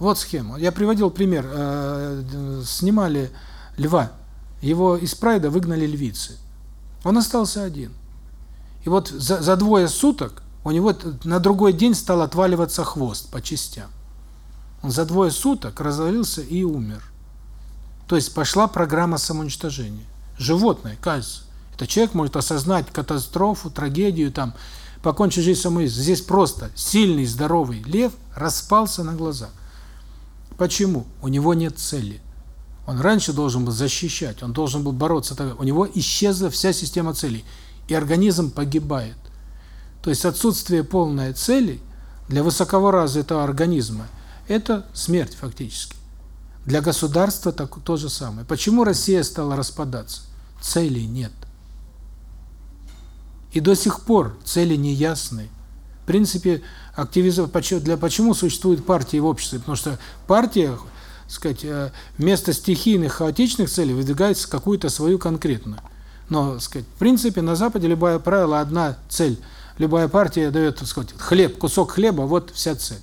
Вот схема. Я приводил пример. Э, снимали льва. Его из прайда выгнали львицы. Он остался один. И вот за, за двое суток у него на другой день стал отваливаться хвост по частям. Он за двое суток развалился и умер. То есть пошла программа самоуничтожения. Животное, кажется. Это человек может осознать катастрофу, трагедию, там, покончить жизнь самой. Здесь просто сильный, здоровый лев распался на глазах. Почему? У него нет цели. Он раньше должен был защищать, он должен был бороться. У него исчезла вся система целей. И организм погибает. То есть отсутствие полной цели для высоковоразвитого организма – это смерть фактически. Для государства так, то же самое. Почему Россия стала распадаться? Целей нет. И до сих пор цели не ясны. В принципе, активизация для почему существуют партии в обществе? Потому что партия, сказать, э, вместо стихийных хаотичных целей выдвигается какую-то свою конкретную. Но, сказать, в принципе, на Западе любая правило одна цель – любая партия дает, так сказать, хлеб, кусок хлеба, вот вся цель.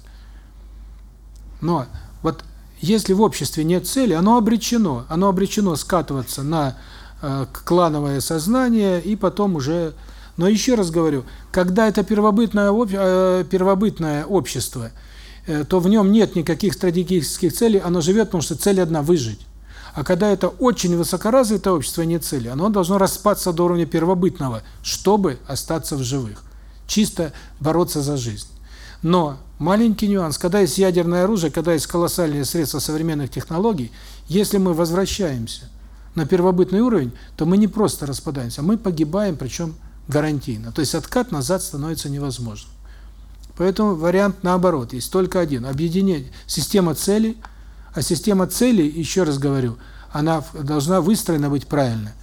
Но вот если в обществе нет цели, оно обречено, оно обречено скатываться на э, клановое сознание и потом уже но еще раз говорю, когда это первобытное э, первобытное общество э, то в нем нет никаких стратегических целей, оно живет, потому что цель одна – выжить. А когда это очень высокоразвитое общество, нет цели, оно должно распаться до уровня первобытного, чтобы остаться в живых. Чисто бороться за жизнь. Но маленький нюанс, когда есть ядерное оружие, когда есть колоссальные средства современных технологий, если мы возвращаемся на первобытный уровень, то мы не просто распадаемся, мы погибаем, причем гарантийно. То есть откат назад становится невозможным. Поэтому вариант наоборот, есть только один. Объединение, система целей, а система целей, еще раз говорю, она должна выстроена быть правильно.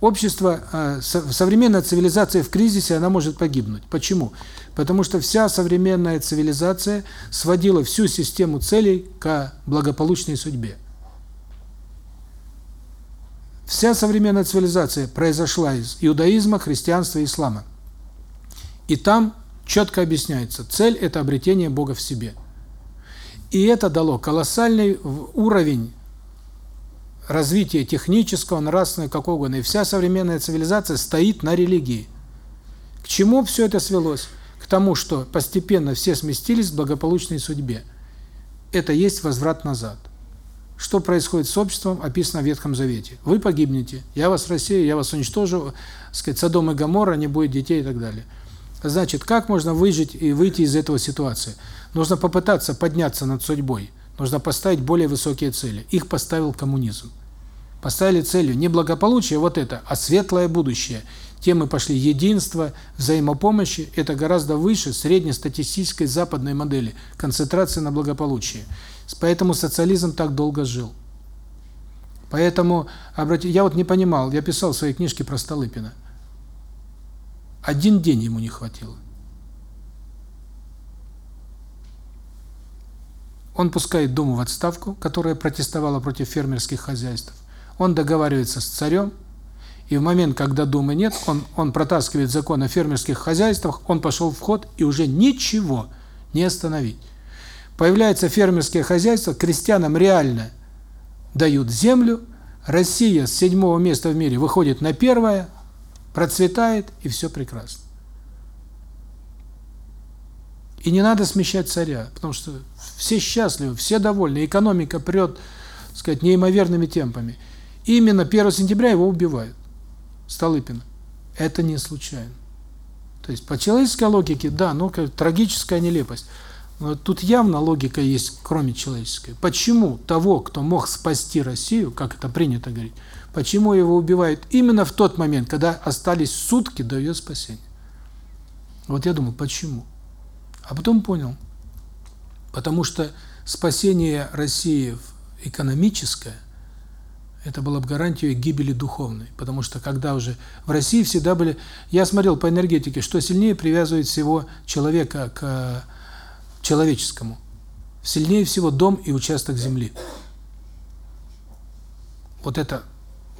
Общество, э, современная цивилизация в кризисе, она может погибнуть. Почему? Потому что вся современная цивилизация сводила всю систему целей к благополучной судьбе. Вся современная цивилизация произошла из иудаизма, христианства и ислама. И там четко объясняется, цель – это обретение Бога в себе. И это дало колоссальный уровень развития технического, нравственного, какого угодно. И вся современная цивилизация стоит на религии. К чему все это свелось? К тому, что постепенно все сместились к благополучной судьбе. Это есть возврат назад. Что происходит с обществом, описано в Ветхом Завете. Вы погибнете, я вас рассею, я вас уничтожу, сказать, Содом и Гоморра, не будет детей и так далее. Значит, как можно выжить и выйти из этого ситуации? Нужно попытаться подняться над судьбой. Нужно поставить более высокие цели. Их поставил коммунизм. Поставили целью не благополучие, вот это, а светлое будущее. Тем мы пошли единство, взаимопомощи. Это гораздо выше среднестатистической западной модели. Концентрация на благополучии. Поэтому социализм так долго жил. Поэтому, обрати, я вот не понимал, я писал в своей книжке про Столыпина. Один день ему не хватило. Он пускает Думу в отставку, которая протестовала против фермерских хозяйств. Он договаривается с царем, и в момент, когда Думы нет, он, он протаскивает закон о фермерских хозяйствах, он пошел в ход, и уже ничего не остановить. Появляется фермерское хозяйство, крестьянам реально дают землю, Россия с седьмого места в мире выходит на первое, процветает, и все прекрасно. И не надо смещать царя, потому что все счастливы, все довольны, экономика прет, так сказать, неимоверными темпами. Именно 1 сентября его убивают, Столыпина. Это не случайно. То есть по человеческой логике, да, ну как трагическая нелепость. Но тут явно логика есть, кроме человеческой. Почему того, кто мог спасти Россию, как это принято говорить, почему его убивают именно в тот момент, когда остались сутки до ее спасения? Вот я думал, почему? А потом понял. Потому что спасение России экономическое, это было бы гарантией гибели духовной. Потому что когда уже в России всегда были... Я смотрел по энергетике, что сильнее привязывает всего человека к человеческому. Сильнее всего дом и участок земли. Вот это,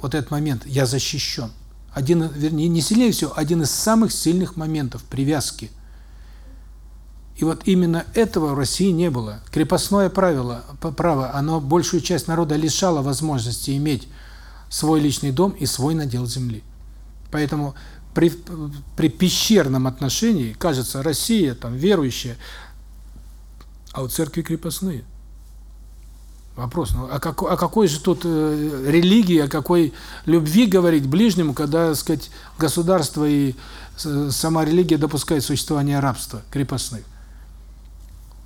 вот этот момент, я защищен. Один, вернее, не сильнее всего, один из самых сильных моментов привязки. И вот именно этого в России не было. Крепостное правило, право, оно большую часть народа лишало возможности иметь свой личный дом и свой надел земли. Поэтому при, при пещерном отношении, кажется, Россия, там, верующая, а у церкви крепостные. Вопрос, ну а какой, о какой же тут э, религии, о какой любви говорить ближнему, когда, так сказать, государство и э, сама религия допускает существование рабства крепостных?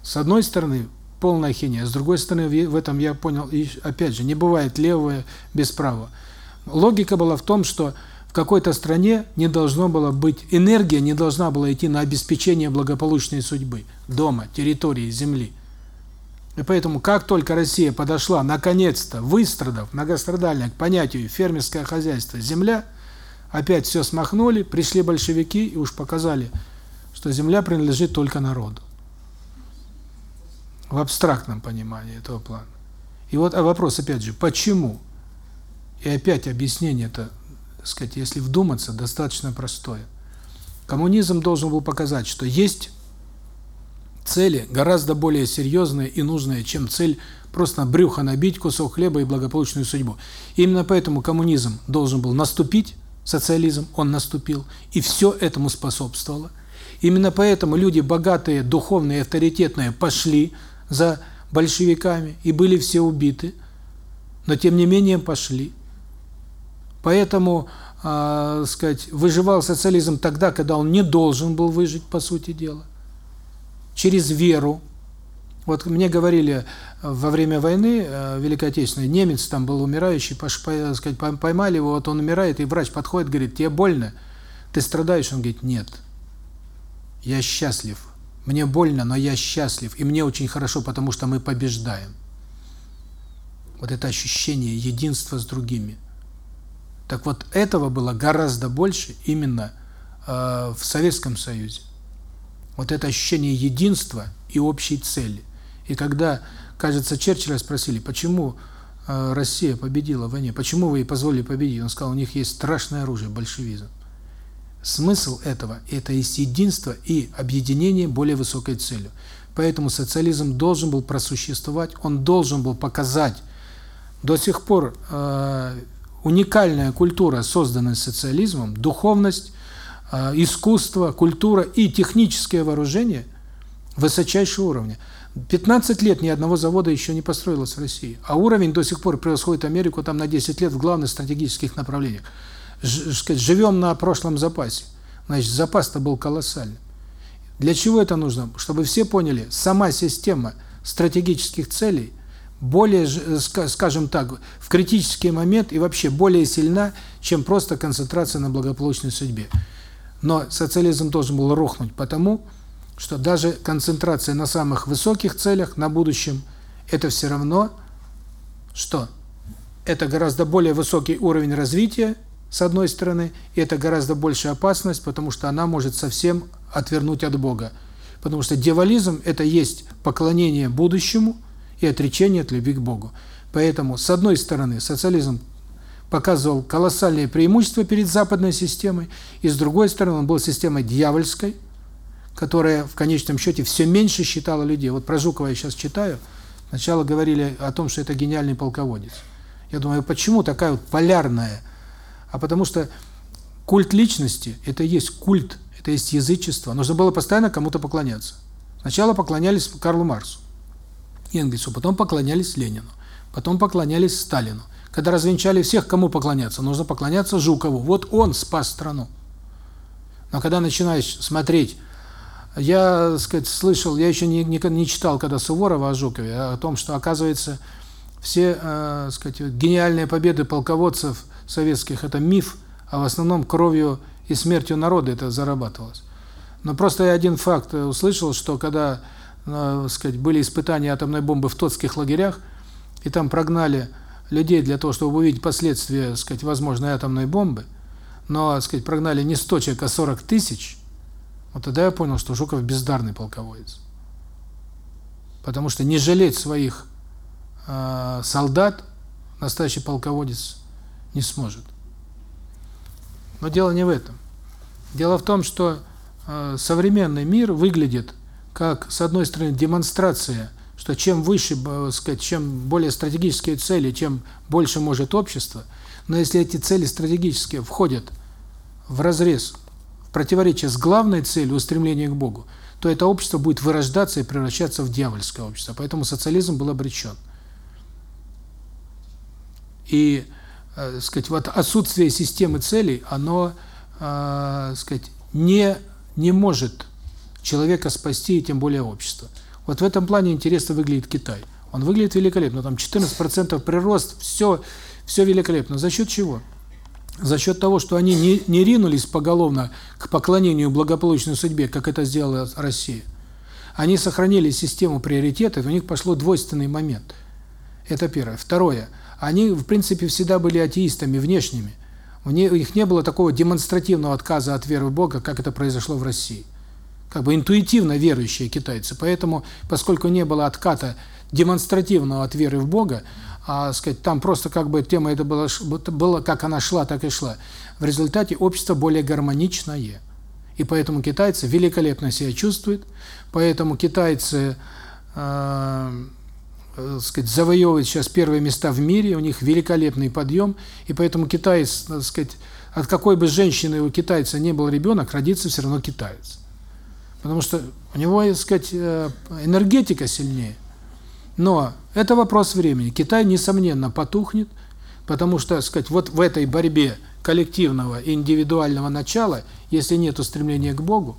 С одной стороны, полная хиния, с другой стороны, в этом я понял, и опять же, не бывает левого без права. Логика была в том, что в какой-то стране не должно было быть, энергия не должна была идти на обеспечение благополучной судьбы, дома, территории, земли. И поэтому, как только Россия подошла, наконец-то, выстрадав многострадально к понятию фермерское хозяйство, земля, опять все смахнули, пришли большевики и уж показали, что земля принадлежит только народу. В абстрактном понимании этого плана. И вот а вопрос опять же, почему? И опять объяснение это сказать, если вдуматься, достаточно простое. Коммунизм должен был показать, что есть цели гораздо более серьезные и нужные, чем цель просто брюхо набить, кусок хлеба и благополучную судьбу. Именно поэтому коммунизм должен был наступить, социализм, он наступил, и все этому способствовало. Именно поэтому люди богатые, духовные, авторитетные пошли за большевиками и были все убиты, но тем не менее пошли. Поэтому, э, сказать, выживал социализм тогда, когда он не должен был выжить, по сути дела. Через веру. Вот мне говорили во время войны э, Великой Отечественной, немец там был умирающий, пош, по, сказать, поймали его, вот он умирает, и врач подходит, говорит, тебе больно? Ты страдаешь? Он говорит, нет. Я счастлив. Мне больно, но я счастлив. И мне очень хорошо, потому что мы побеждаем. Вот это ощущение единства с другими. Так вот, этого было гораздо больше именно э, в Советском Союзе. Вот это ощущение единства и общей цели. И когда, кажется, Черчилля спросили, почему э, Россия победила в войне, почему вы ей позволили победить, он сказал, у них есть страшное оружие, большевизм. Смысл этого – это есть единство и объединение более высокой целью. Поэтому социализм должен был просуществовать, он должен был показать. До сих пор э, уникальная культура, созданная социализмом, духовность, э, искусство, культура и техническое вооружение высочайшего уровня. 15 лет ни одного завода еще не построилось в России, а уровень до сих пор превосходит Америку там на 10 лет в главных стратегических направлениях сказать, живем на прошлом запасе. Значит, запас-то был колоссальный. Для чего это нужно? Чтобы все поняли, сама система стратегических целей более, скажем так, в критический момент и вообще более сильна, чем просто концентрация на благополучной судьбе. Но социализм должен был рухнуть потому, что даже концентрация на самых высоких целях, на будущем, это все равно, что это гораздо более высокий уровень развития, с одной стороны, и это гораздо большая опасность, потому что она может совсем отвернуть от Бога. Потому что дьяволизм – это есть поклонение будущему и отречение от любви к Богу. Поэтому, с одной стороны, социализм показывал колоссальные преимущества перед западной системой, и с другой стороны, он был системой дьявольской, которая в конечном счете все меньше считала людей. Вот про Жукова я сейчас читаю. Сначала говорили о том, что это гениальный полководец. Я думаю, почему такая вот полярная а потому что культ личности – это есть культ, это есть язычество. Нужно было постоянно кому-то поклоняться. Сначала поклонялись Карлу Марсу, Энгельсу, потом поклонялись Ленину, потом поклонялись Сталину. Когда развенчали всех, кому поклоняться? Нужно поклоняться Жукову. Вот он спас страну. Но когда начинаешь смотреть, я, сказать, слышал, я еще не, не, не читал, когда Суворова о Жукове, о том, что, оказывается, все, э, сказать, гениальные победы полководцев советских – это миф, а в основном кровью и смертью народа это зарабатывалось. Но просто я один факт услышал, что когда, э, сказать, были испытания атомной бомбы в тотских лагерях, и там прогнали людей для того, чтобы увидеть последствия, сказать, возможной атомной бомбы, но, сказать, прогнали не 100 человек, а 40 тысяч, вот тогда я понял, что Жуков бездарный полководец. Потому что не жалеть своих э, солдат настоящий полководец не сможет. Но дело не в этом. Дело в том, что э, современный мир выглядит как, с одной стороны, демонстрация, что чем выше, э, сказать, чем более стратегические цели, чем больше может общество, но если эти цели стратегические входят в разрез, в противоречие с главной целью устремления к Богу, то это общество будет вырождаться и превращаться в дьявольское общество. Поэтому социализм был обречен. И э, сказать, вот отсутствие системы целей, оно, э, сказать, не не может человека спасти, и тем более общество. Вот в этом плане интересно выглядит Китай. Он выглядит великолепно, там 14% прирост, все все великолепно. За счет чего? За счет того, что они не не ринулись поголовно к поклонению благополучной судьбе, как это сделала Россия. Они сохранили систему приоритетов, у них пошло двойственный момент. Это первое. Второе они, в принципе, всегда были атеистами внешними. У них не было такого демонстративного отказа от веры в Бога, как это произошло в России. Как бы интуитивно верующие китайцы. Поэтому, поскольку не было отката демонстративного от веры в Бога, а, сказать, там просто как бы тема это была, было, как она шла, так и шла. В результате общество более гармоничное. И поэтому китайцы великолепно себя чувствуют, поэтому китайцы э, э, сказать, завоевывает сейчас первые места в мире, у них великолепный подъем, и поэтому китаец, так сказать, от какой бы женщины у китайца не был ребенок, родится все равно китаец. Потому что у него, так сказать, э, энергетика сильнее. Но это вопрос времени. Китай, несомненно, потухнет, потому что, так сказать, вот в этой борьбе коллективного и индивидуального начала, если нет стремления к Богу,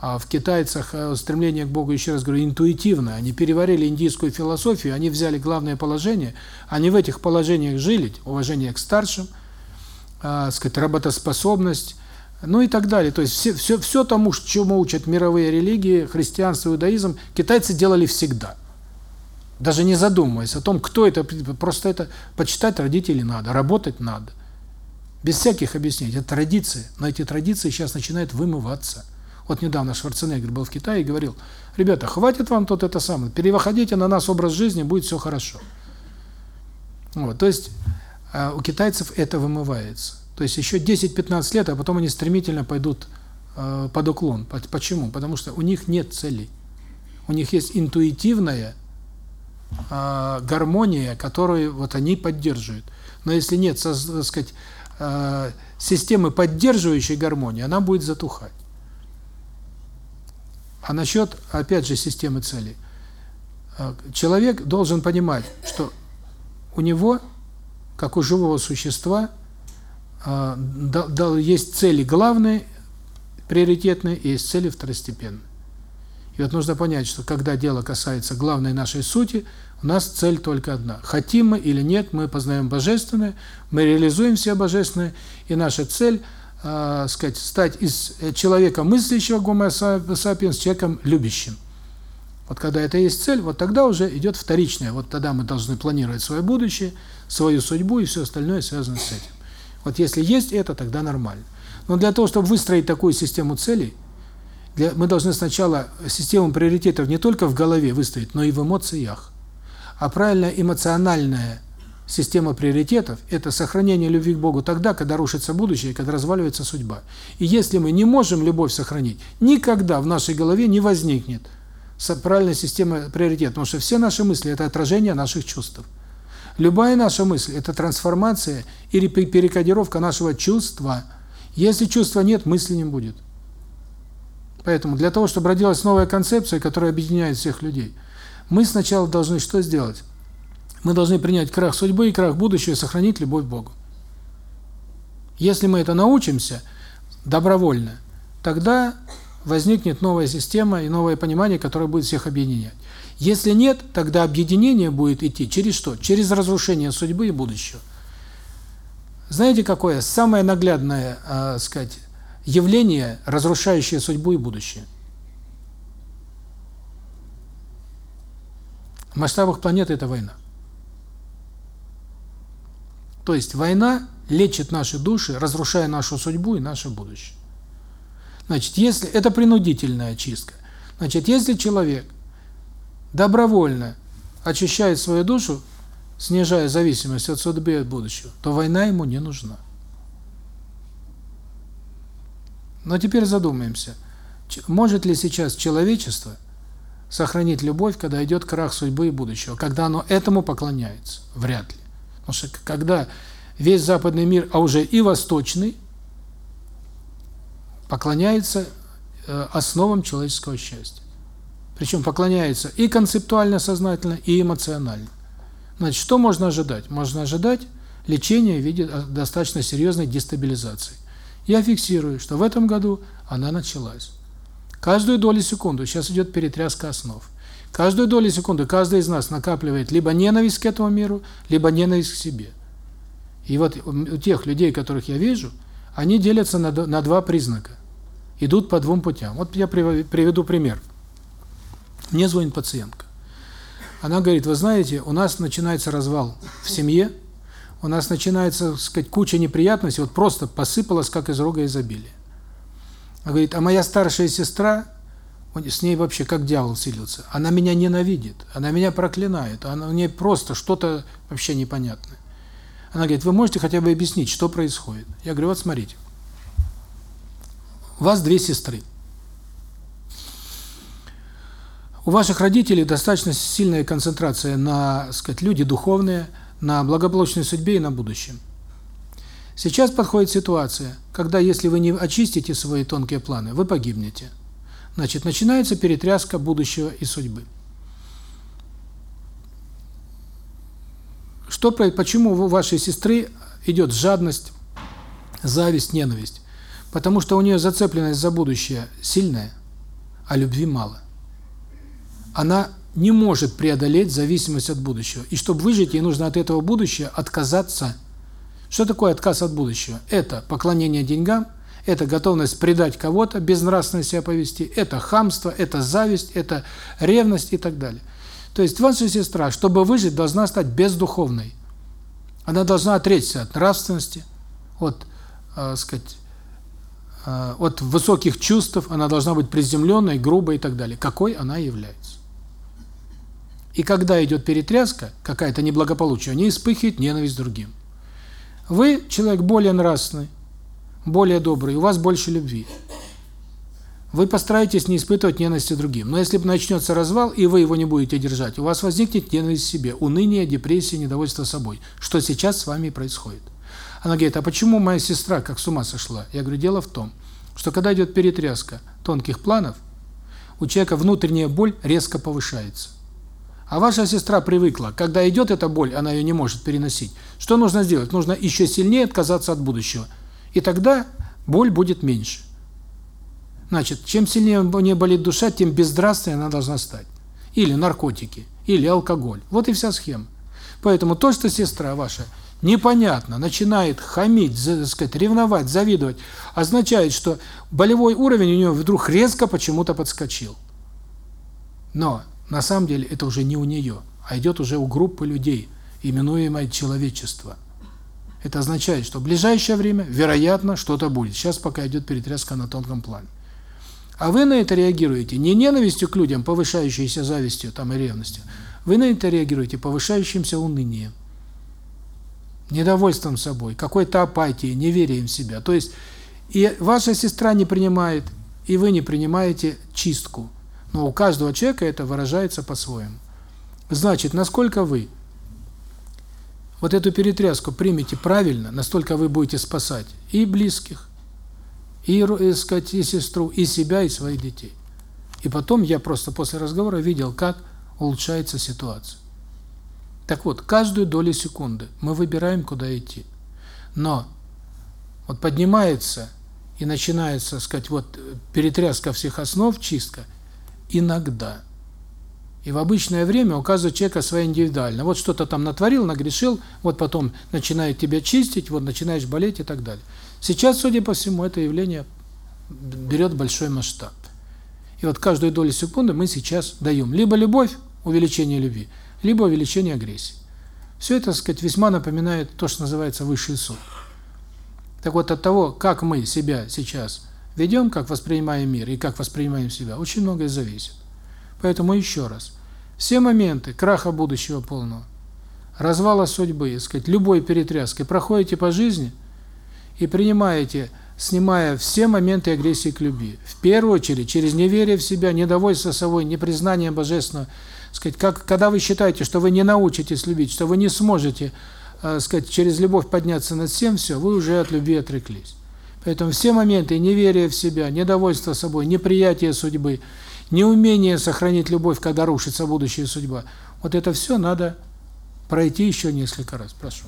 а в китайцах э, стремление к Богу, еще раз говорю, интуитивно. Они переварили индийскую философию, они взяли главное положение, они в этих положениях жили, уважение к старшим, э, сказать, работоспособность, ну и так далее. То есть все, все, все тому, чему учат мировые религии, христианство, иудаизм, китайцы делали всегда. Даже не задумываясь о том, кто это, просто это почитать родителей надо, работать надо. Без всяких объяснений. Это традиции, но эти традиции сейчас начинают вымываться. Вот недавно Шварценеггер был в Китае и говорил, ребята, хватит вам тут это самое, перевоходите на нас образ жизни, будет все хорошо. Вот, то есть э, у китайцев это вымывается. То есть еще 10-15 лет, а потом они стремительно пойдут э, под уклон. Почему? Потому что у них нет целей. У них есть интуитивная э, гармония, которую вот они поддерживают. Но если нет, так сказать, системы поддерживающей гармонии, она будет затухать. А насчет, опять же, системы целей. Э, человек должен понимать, что у него, как у живого существа, э, есть цели главные, приоритетные, и есть цели второстепенные. И вот нужно понять, что когда дело касается главной нашей сути, у нас цель только одна. Хотим мы или нет, мы познаем Божественное, мы реализуем все Божественное, и наша цель – э, сказать, стать из э, человека мыслящего гомо сапиенс человеком любящим. Вот когда это есть цель, вот тогда уже идет вторичное. Вот тогда мы должны планировать свое будущее, свою судьбу и все остальное связано с этим. Вот если есть это, тогда нормально. Но для того, чтобы выстроить такую систему целей, для, мы должны сначала систему приоритетов не только в голове выстроить, но и в эмоциях. А правильная эмоциональная Система приоритетов – это сохранение любви к Богу тогда, когда рушится будущее, когда разваливается судьба. И если мы не можем любовь сохранить, никогда в нашей голове не возникнет правильная система приоритетов, потому что все наши мысли – это отражение наших чувств. Любая наша мысль – это трансформация или перекодировка нашего чувства. Если чувства нет, мысли не будет. Поэтому для того, чтобы родилась новая концепция, которая объединяет всех людей, мы сначала должны что сделать? Мы должны принять крах судьбы и крах будущего и сохранить любовь к Богу. Если мы это научимся добровольно, тогда возникнет новая система и новое понимание, которое будет всех объединять. Если нет, тогда объединение будет идти через что? Через разрушение судьбы и будущего. Знаете, какое самое наглядное, э, сказать, явление, разрушающее судьбу и будущее? В масштабах планеты это война. То есть война лечит наши души, разрушая нашу судьбу и наше будущее. Значит, если это принудительная очистка. Значит, если человек добровольно очищает свою душу, снижая зависимость от судьбы и от будущего, то война ему не нужна. Но теперь задумаемся, может ли сейчас человечество сохранить любовь, когда идет крах судьбы и будущего, когда оно этому поклоняется? Вряд ли. Потому что когда весь западный мир, а уже и восточный, поклоняется э, основам человеческого счастья. Причем поклоняется и концептуально, сознательно, и эмоционально. Значит, что можно ожидать? Можно ожидать лечения в виде э, достаточно серьезной дестабилизации. Я фиксирую, что в этом году она началась. Каждую долю секунды сейчас идет перетряска основ. Каждую долю секунды каждый из нас накапливает либо ненависть к этому миру, либо ненависть к себе. И вот у тех людей, которых я вижу, они делятся на, два признака. Идут по двум путям. Вот я приведу пример. Мне звонит пациентка. Она говорит, вы знаете, у нас начинается развал в семье, у нас начинается, так сказать, куча неприятностей, вот просто посыпалась, как из рога изобилия. Она говорит, а моя старшая сестра с ней вообще как дьявол селился. Она меня ненавидит, она меня проклинает, она у нее просто что-то вообще непонятное. Она говорит, вы можете хотя бы объяснить, что происходит? Я говорю, вот смотрите. У вас две сестры. У ваших родителей достаточно сильная концентрация на, сказать, люди духовные, на благополучной судьбе и на будущем. Сейчас подходит ситуация, когда если вы не очистите свои тонкие планы, вы погибнете. Значит, начинается перетряска будущего и судьбы. Что, почему у вашей сестры идет жадность, зависть, ненависть? Потому что у нее зацепленность за будущее сильная, а любви мало. Она не может преодолеть зависимость от будущего. И чтобы выжить, ей нужно от этого будущего отказаться. Что такое отказ от будущего? Это поклонение деньгам, это готовность предать кого-то, безнравственно себя повести, это хамство, это зависть, это ревность и так далее. То есть ваша сестра, чтобы выжить, должна стать бездуховной. Она должна отречься от нравственности, от, э, сказать, э, от высоких чувств, она должна быть приземленной, грубой и так далее. Какой она является. И когда идет перетряска, какая-то неблагополучие, они вспыхивает ненависть другим. Вы человек более нравственный, более добрый, у вас больше любви. Вы постараетесь не испытывать ненависти другим. Но если начнется развал, и вы его не будете держать, у вас возникнет ненависть к себе, уныние, депрессия, недовольство собой. Что сейчас с вами происходит? Она говорит, а почему моя сестра как с ума сошла? Я говорю, дело в том, что когда идет перетряска тонких планов, у человека внутренняя боль резко повышается. А ваша сестра привыкла, когда идет эта боль, она ее не может переносить. Что нужно сделать? Нужно еще сильнее отказаться от будущего. И тогда боль будет меньше. Значит, чем сильнее у нее болит душа, тем безнравственнее она должна стать. Или наркотики, или алкоголь. Вот и вся схема. Поэтому то, что сестра ваша непонятно начинает хамить, так сказать, ревновать, завидовать, означает, что болевой уровень у нее вдруг резко почему-то подскочил. Но на самом деле это уже не у нее, а идет уже у группы людей, именуемой человечество. Это означает, что в ближайшее время, вероятно, что-то будет. Сейчас пока идет перетряска на тонком плане. А вы на это реагируете не ненавистью к людям, повышающейся завистью там и ревностью. Вы на это реагируете повышающимся унынием, недовольством собой, какой-то апатией, неверием в себя. То есть и ваша сестра не принимает, и вы не принимаете чистку. Но у каждого человека это выражается по-своему. Значит, насколько вы вот эту перетряску примете правильно, настолько вы будете спасать и близких, и, и, сказать, и сестру, и себя, и своих детей. И потом я просто после разговора видел, как улучшается ситуация. Так вот, каждую долю секунды мы выбираем, куда идти. Но вот поднимается и начинается, сказать, вот перетряска всех основ, чистка, иногда. И в обычное время у каждого человека своя индивидуально. Вот что-то там натворил, нагрешил, вот потом начинает тебя чистить, вот начинаешь болеть и так далее. Сейчас, судя по всему, это явление берет большой масштаб. И вот каждую долю секунды мы сейчас даем либо любовь, увеличение любви, либо увеличение агрессии. Все это, так сказать, весьма напоминает то, что называется высший суд. Так вот, от того, как мы себя сейчас ведем, как воспринимаем мир и как воспринимаем себя, очень многое зависит. Поэтому еще раз, все моменты краха будущего полного, развала судьбы, сказать, любой перетряски проходите по жизни – и принимаете, снимая все моменты агрессии к любви. В первую очередь, через неверие в себя, недовольство собой, непризнание божественного, сказать, как когда вы считаете, что вы не научитесь любить, что вы не сможете, э, сказать, через любовь подняться над всем, все, вы уже от любви отреклись. Поэтому все моменты неверия в себя, недовольство собой, неприятие судьбы, неумение сохранить любовь, когда рушится будущая судьба, вот это все надо пройти еще несколько раз. Прошу.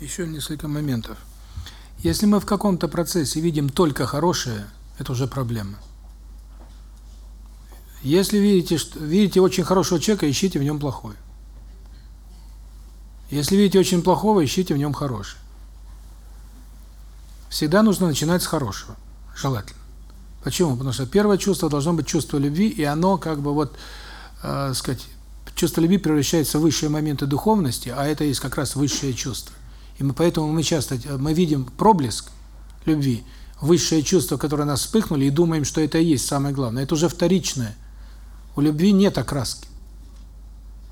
Еще несколько моментов. Если мы в каком-то процессе видим только хорошее, это уже проблема. Если видите, что видите очень хорошего человека, ищите в нем плохое. Если видите очень плохого, ищите в нем хорошее. Всегда нужно начинать с хорошего, желательно. Почему? Потому что первое чувство должно быть чувство любви, и оно как бы вот, э, сказать, чувство любви превращается в высшие моменты духовности, а это есть как раз высшее чувство. И мы поэтому мы часто мы видим проблеск любви, высшее чувство, которое нас вспыхнули, и думаем, что это и есть самое главное. Это уже вторичное. У любви нет окраски.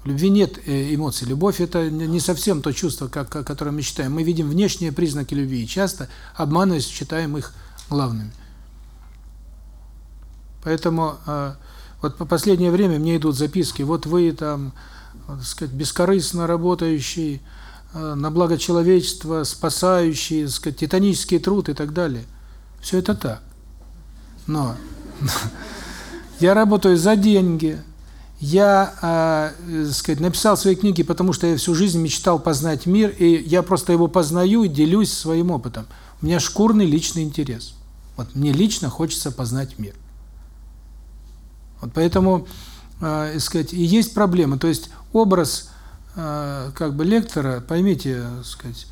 У любви нет э, эмоций. Любовь – это не совсем то чувство, как, которое мы считаем. Мы видим внешние признаки любви, и часто, обманываясь, считаем их главными. Поэтому э, вот по последнее время мне идут записки, вот вы там, так сказать, бескорыстно работающий, э, на благо человечества, спасающий, так сказать, титанический труд и так далее. Все это так. Но я работаю за деньги. Я, э, сказать, написал свои книги, потому что я всю жизнь мечтал познать мир, и я просто его познаю и делюсь своим опытом. У меня шкурный личный интерес. Вот мне лично хочется познать мир. Вот поэтому, э, сказать, и есть проблема. То есть образ э, как бы лектора, поймите, сказать,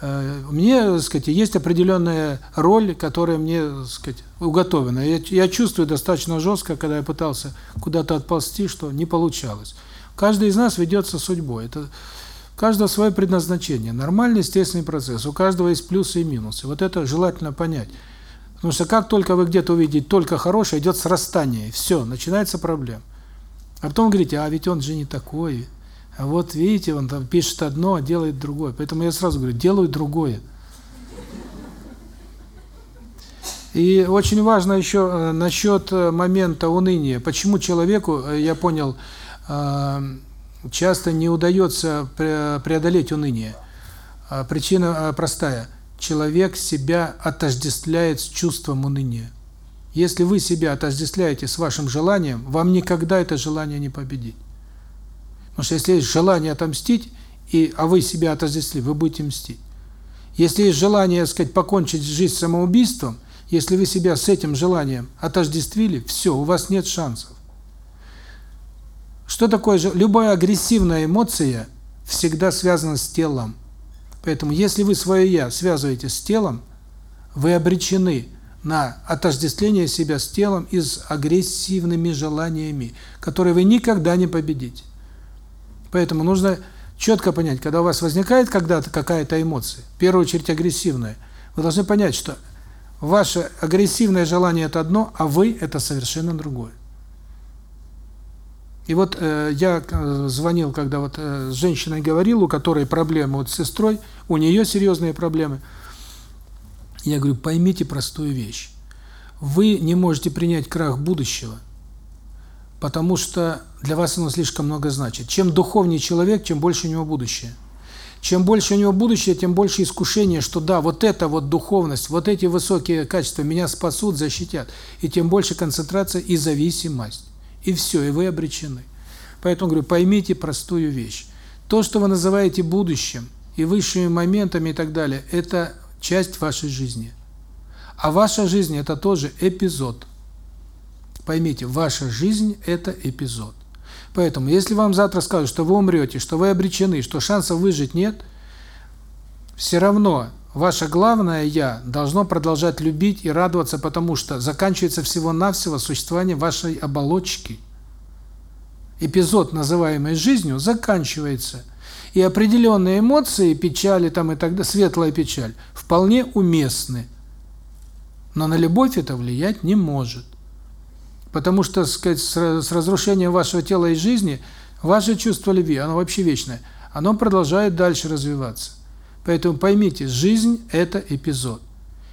э, мне, сказать, есть определенная роль, которая мне, сказать, уготована. Я, я чувствую достаточно жестко, когда я пытался куда-то отползти, что не получалось. Каждый из нас ведется судьбой. Это у каждого свое предназначение. Нормальный, естественный процесс. У каждого есть плюсы и минусы. Вот это желательно понять. Потому что как только вы где-то увидите только хорошее, идет срастание, все, начинается проблема. А потом говорите, а ведь он же не такой. А вот видите, он там пишет одно, а делает другое. Поэтому я сразу говорю, делаю другое. И очень важно еще э, насчет э, момента уныния. Почему человеку, э, я понял, часто не удается преодолеть уныние. А причина простая – человек себя отождествляет с чувством уныния. Если вы себя отождествляете с вашим желанием, вам никогда это желание не победить. Потому что если есть желание отомстить, и, а вы себя отождествили, вы будете мстить. Если есть желание, сказать, покончить жизнь самоубийством, если вы себя с этим желанием отождествили, все, у вас нет шансов. Что такое? Любая агрессивная эмоция всегда связана с телом. Поэтому если вы свое «я» связываете с телом, вы обречены на отождествление себя с телом и с агрессивными желаниями, которые вы никогда не победите. Поэтому нужно четко понять, когда у вас возникает когда-то какая-то эмоция, в первую очередь агрессивная, вы должны понять, что ваше агрессивное желание – это одно, а вы – это совершенно другое. И вот э, я э, звонил, когда вот э, с женщиной говорил, у которой проблемы вот с сестрой, у нее серьезные проблемы. Я говорю, поймите простую вещь. Вы не можете принять крах будущего, потому что для вас оно слишком много значит. Чем духовнее человек, чем больше у него будущее. Чем больше у него будущее, тем больше искушения, что да, вот эта вот духовность, вот эти высокие качества меня спасут, защитят. И тем больше концентрация и зависимость. И все, и вы обречены. Поэтому говорю, поймите простую вещь. То, что вы называете будущим и высшими моментами и так далее, это часть вашей жизни. А ваша жизнь – это тоже эпизод. Поймите, ваша жизнь – это эпизод. Поэтому, если вам завтра скажут, что вы умрете, что вы обречены, что шансов выжить нет, все равно ваше главное «я» должно продолжать любить и радоваться, потому что заканчивается всего-навсего существование вашей оболочки. Эпизод, называемый жизнью, заканчивается. И определенные эмоции, печали там и так далее, светлая печаль, вполне уместны. Но на любовь это влиять не может. Потому что, сказать, с разрушением вашего тела и жизни, ваше чувство любви, оно вообще вечное, оно продолжает дальше развиваться. Поэтому поймите, жизнь – это эпизод.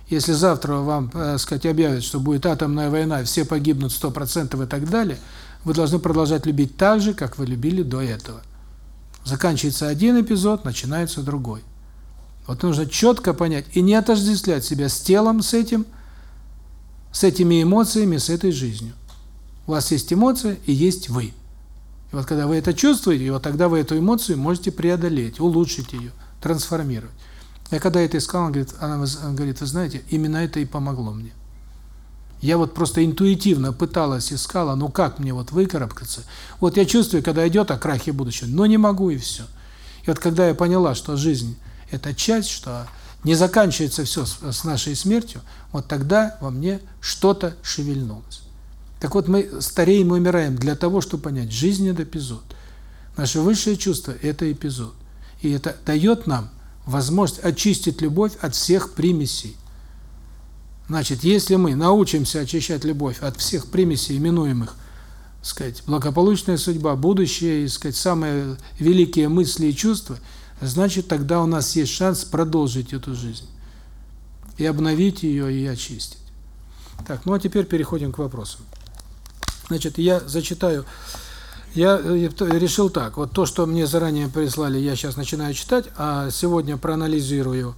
Если завтра вам, так э, сказать, объявят, что будет атомная война, все погибнут 100% и так далее, вы должны продолжать любить так же, как вы любили до этого. Заканчивается один эпизод, начинается другой. Вот нужно четко понять и не отождествлять себя с телом, с этим, с этими эмоциями, с этой жизнью. У вас есть эмоция и есть вы. И вот когда вы это чувствуете, вот тогда вы эту эмоцию можете преодолеть, улучшить ее трансформировать. Я когда это искал, она говорит, она говорит, вы знаете, именно это и помогло мне. Я вот просто интуитивно пыталась, искала, ну как мне вот выкарабкаться. Вот я чувствую, когда идет о крахе будущего, но не могу и все. И вот когда я поняла, что жизнь – это часть, что не заканчивается все с нашей смертью, вот тогда во мне что-то шевельнулось. Так вот, мы стареем и умираем для того, чтобы понять, жизнь – это эпизод. Наше высшее чувство – это эпизод. И это дает нам возможность очистить любовь от всех примесей. Значит, если мы научимся очищать любовь от всех примесей, именуемых, сказать, благополучная судьба, будущее, сказать, самые великие мысли и чувства, значит, тогда у нас есть шанс продолжить эту жизнь. И обновить ее, и очистить. Так, ну а теперь переходим к вопросам. Значит, я зачитаю. Я э, решил так, вот то, что мне заранее прислали, я сейчас начинаю читать, а сегодня проанализирую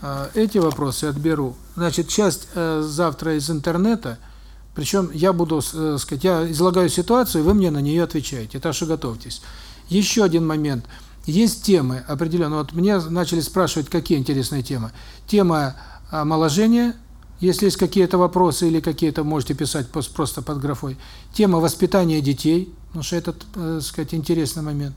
а, эти вопросы отберу. Значит, часть э, завтра из интернета, причем я буду, э, сказать, я излагаю ситуацию, вы мне на нее отвечаете, так что готовьтесь. Еще один момент. Есть темы определенно. Вот мне начали спрашивать, какие интересные темы. Тема омоложения, если есть какие-то вопросы или какие-то, можете писать просто под графой. Тема воспитания детей, потому что это, так сказать, интересный момент.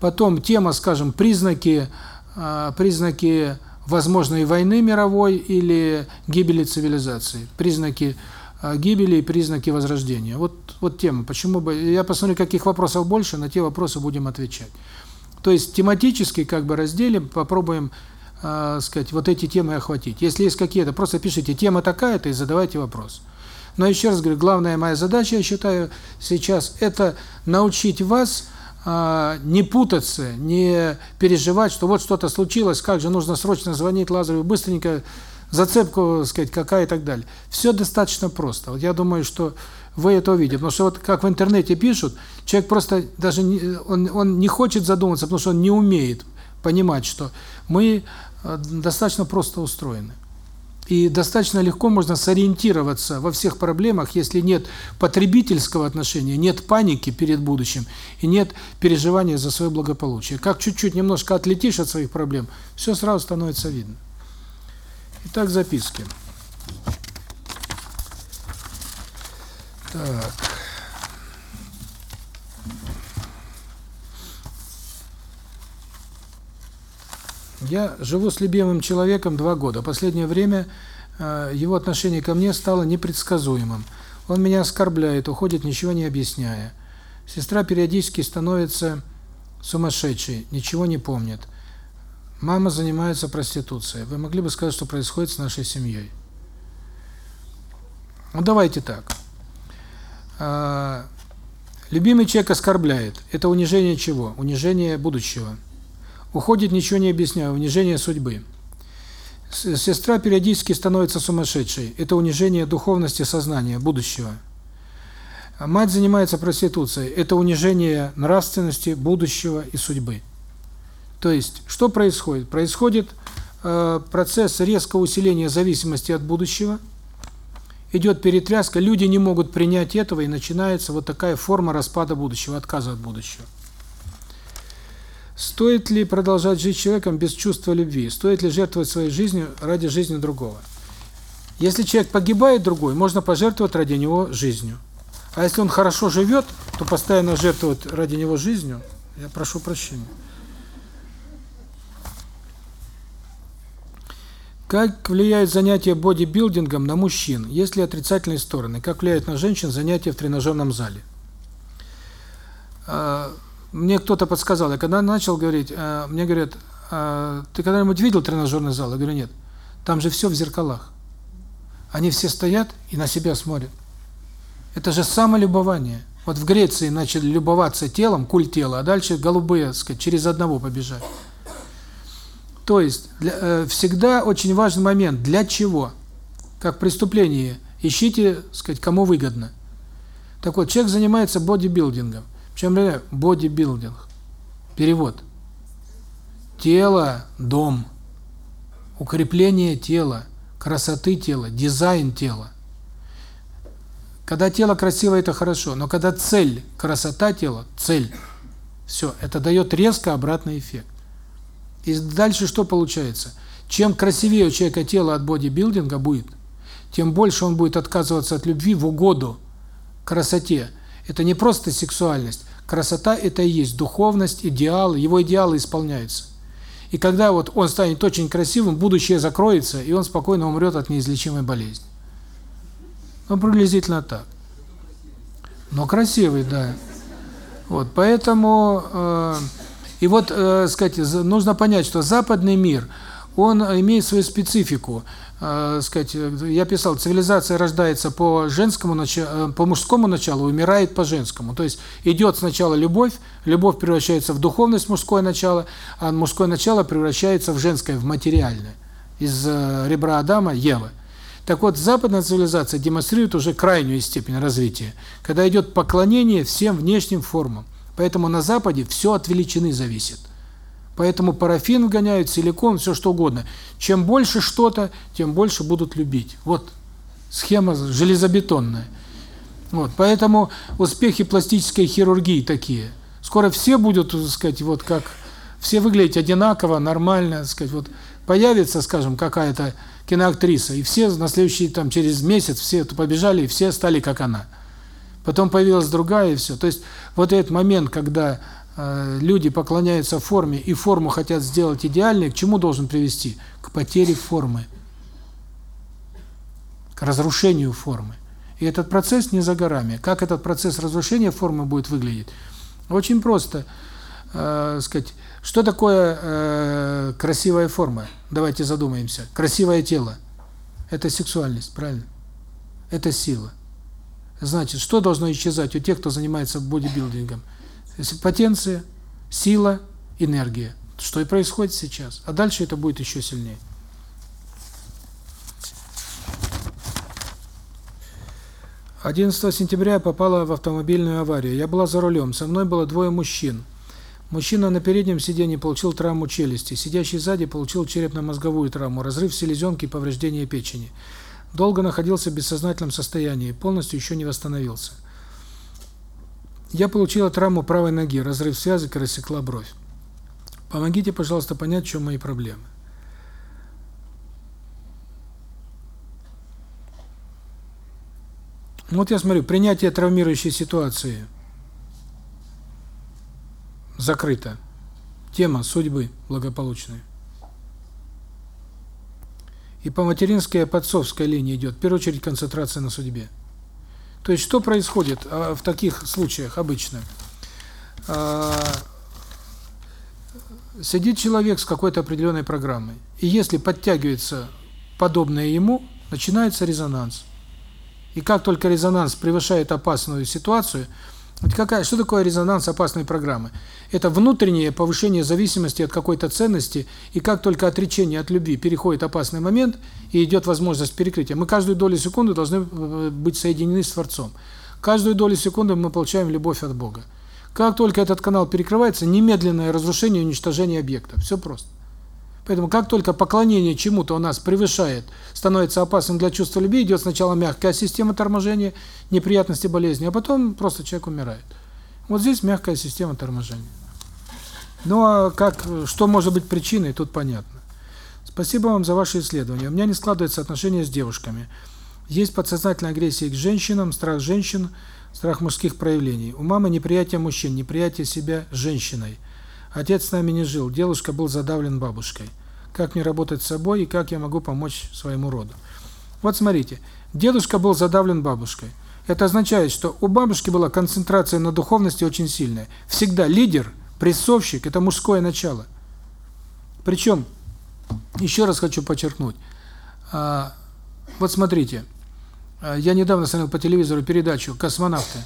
Потом тема, скажем, признаки, а, признаки возможной войны мировой или гибели цивилизации, признаки а, гибели и признаки возрождения. Вот вот тема. Почему бы я посмотрю, каких вопросов больше, на те вопросы будем отвечать. То есть тематически как бы разделим, попробуем, э, сказать, вот эти темы охватить. Если есть какие-то, просто пишите тема такая-то и задавайте вопрос. Но еще раз говорю, главная моя задача, я считаю, сейчас это научить вас а, не путаться, не переживать, что вот что-то случилось, как же нужно срочно звонить Лазареву, быстренько зацепку, сказать, какая и так далее. Все достаточно просто. Вот я думаю, что вы это увидите. Потому что вот как в интернете пишут, человек просто даже не, он, он не хочет задуматься, потому что он не умеет понимать, что мы э, достаточно просто устроены. И достаточно легко можно сориентироваться во всех проблемах, если нет потребительского отношения, нет паники перед будущим и нет переживания за свое благополучие. Как чуть-чуть немножко отлетишь от своих проблем, все сразу становится видно. Итак, записки. Так. Я живу с любимым человеком два года. Последнее время э, его отношение ко мне стало непредсказуемым. Он меня оскорбляет, уходит, ничего не объясняя. Сестра периодически становится сумасшедшей, ничего не помнит. Мама занимается проституцией. Вы могли бы сказать, что происходит с нашей семьей? Ну, давайте так. А, любимый человек оскорбляет. Это унижение чего? Унижение будущего. Уходит, ничего не объясняя, унижение судьбы. Сестра периодически становится сумасшедшей. Это унижение духовности сознания, будущего. Мать занимается проституцией. Это унижение нравственности, будущего и судьбы. То есть, что происходит? Происходит э, процесс резкого усиления зависимости от будущего. Идет перетряска, люди не могут принять этого, и начинается вот такая форма распада будущего, отказа от будущего. Стоит ли продолжать жить человеком без чувства любви? Стоит ли жертвовать своей жизнью ради жизни другого? Если человек погибает другой, можно пожертвовать ради него жизнью. А если он хорошо живет, то постоянно жертвовать ради него жизнью, я прошу прощения. Как влияет занятие бодибилдингом на мужчин? Есть ли отрицательные стороны? Как влияет на женщин занятие в тренажерном зале? А, мне кто-то подсказал, я когда начал говорить, э, мне говорят, э, ты когда-нибудь видел тренажерный зал? Я говорю, нет. Там же все в зеркалах. Они все стоят и на себя смотрят. Это же самолюбование. Вот в Греции начали любоваться телом, культ тела, а дальше голубые, сказать, через одного побежали. То есть для, э, всегда очень важный момент, для чего? Как преступление, ищите, сказать, кому выгодно. Так вот, человек занимается бодибилдингом. Причем бодибилдинг. Перевод. Тело – дом. Укрепление тела, красоты тела, дизайн тела. Когда тело красивое, это хорошо, но когда цель – красота тела, цель, все, это дает резко обратный эффект. И дальше что получается? Чем красивее у человека тело от бодибилдинга будет, тем больше он будет отказываться от любви в угоду красоте. Это не просто сексуальность. Красота – это и есть духовность, идеалы, его идеалы исполняются. И когда вот он станет очень красивым, будущее закроется, и он спокойно умрет от неизлечимой болезни. Ну, приблизительно так. Но красивый, да. Вот, поэтому, э, и вот, э, сказать, нужно понять, что западный мир, он имеет свою специфику. Э, сказать, я писал, цивилизация рождается по женскому началу, э, по мужскому началу, умирает по женскому. То есть идет сначала любовь, любовь превращается в духовность мужское начало, а мужское начало превращается в женское, в материальное. Из э, ребра Адама Ева. Так вот, западная цивилизация демонстрирует уже крайнюю степень развития, когда идет поклонение всем внешним формам. Поэтому на Западе все от величины зависит. Поэтому парафин вгоняют, силикон, все что угодно. Чем больше что-то, тем больше будут любить. Вот схема железобетонная. Вот, поэтому успехи пластической хирургии такие. Скоро все будут, так сказать, вот как все выглядеть одинаково, нормально, так сказать, вот появится, скажем, какая-то киноактриса, и все на следующий, там, через месяц все побежали, и все стали как она. Потом появилась другая, и все. То есть, вот этот момент, когда люди поклоняются форме, и форму хотят сделать идеальной, к чему должен привести? К потере формы. К разрушению формы. И этот процесс не за горами. Как этот процесс разрушения формы будет выглядеть? Очень просто. Э, сказать, что такое э, красивая форма? Давайте задумаемся. Красивое тело – это сексуальность, правильно? Это сила. Значит, что должно исчезать у тех, кто занимается бодибилдингом? Потенция, сила, энергия. Что и происходит сейчас. А дальше это будет еще сильнее. Одиннадцатого сентября я попала в автомобильную аварию. Я была за рулем. Со мной было двое мужчин. Мужчина на переднем сиденье получил травму челюсти, сидящий сзади получил черепно-мозговую травму, разрыв селезенки и повреждение печени. Долго находился в бессознательном состоянии, полностью еще не восстановился. Я получила травму правой ноги, разрыв связок и рассекла бровь. Помогите, пожалуйста, понять, в чем мои проблемы. Вот я смотрю, принятие травмирующей ситуации – закрыта. Тема судьбы благополучной. И по материнской и по отцовской линии идет, в первую очередь, концентрация на судьбе. То есть, что происходит а, в таких случаях обычно? А, сидит человек с какой-то определенной программой, и если подтягивается подобное ему, начинается резонанс. И как только резонанс превышает опасную ситуацию – вот какая, что такое резонанс опасной программы? Это внутреннее повышение зависимости от какой-то ценности, и как только отречение от любви переходит опасный момент, и идет возможность перекрытия, мы каждую долю секунды должны э, быть соединены с Творцом. Каждую долю секунды мы получаем любовь от Бога. Как только этот канал перекрывается, немедленное разрушение и уничтожение объекта. Все просто. Поэтому как только поклонение чему-то у нас превышает, становится опасным для чувства любви, идет сначала мягкая система торможения, неприятности, болезни, а потом просто человек умирает. Вот здесь мягкая система торможения. Ну а как, что может быть причиной, тут понятно. Спасибо вам за ваши исследования. У меня не складывается отношения с девушками. Есть подсознательная агрессия к женщинам, страх женщин, страх мужских проявлений. У мамы неприятие мужчин, неприятие себя женщиной – Отец с нами не жил, дедушка был задавлен бабушкой. Как мне работать с собой и как я могу помочь своему роду? Вот смотрите, дедушка был задавлен бабушкой. Это означает, что у бабушки была концентрация на духовности очень сильная. Всегда лидер, прессовщик – это мужское начало. Причем, еще раз хочу подчеркнуть, а, вот смотрите, а, я недавно смотрел по телевизору передачу «Космонавты».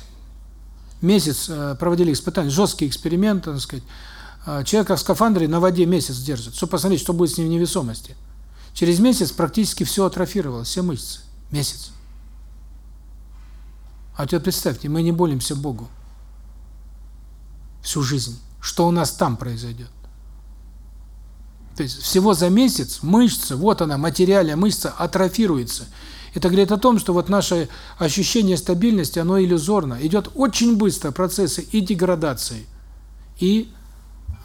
Месяц а, проводили испытания, жесткий эксперимент, так сказать, человека в скафандре на воде месяц держит, чтобы посмотреть, что будет с ним в невесомости. Через месяц практически все атрофировалось, все мышцы. Месяц. А теперь представьте, мы не молимся Богу всю жизнь. Что у нас там произойдет? То есть всего за месяц мышца, вот она, материальная мышца, атрофируется. Это говорит о том, что вот наше ощущение стабильности, оно иллюзорно. Идет очень быстро процессы и деградации, и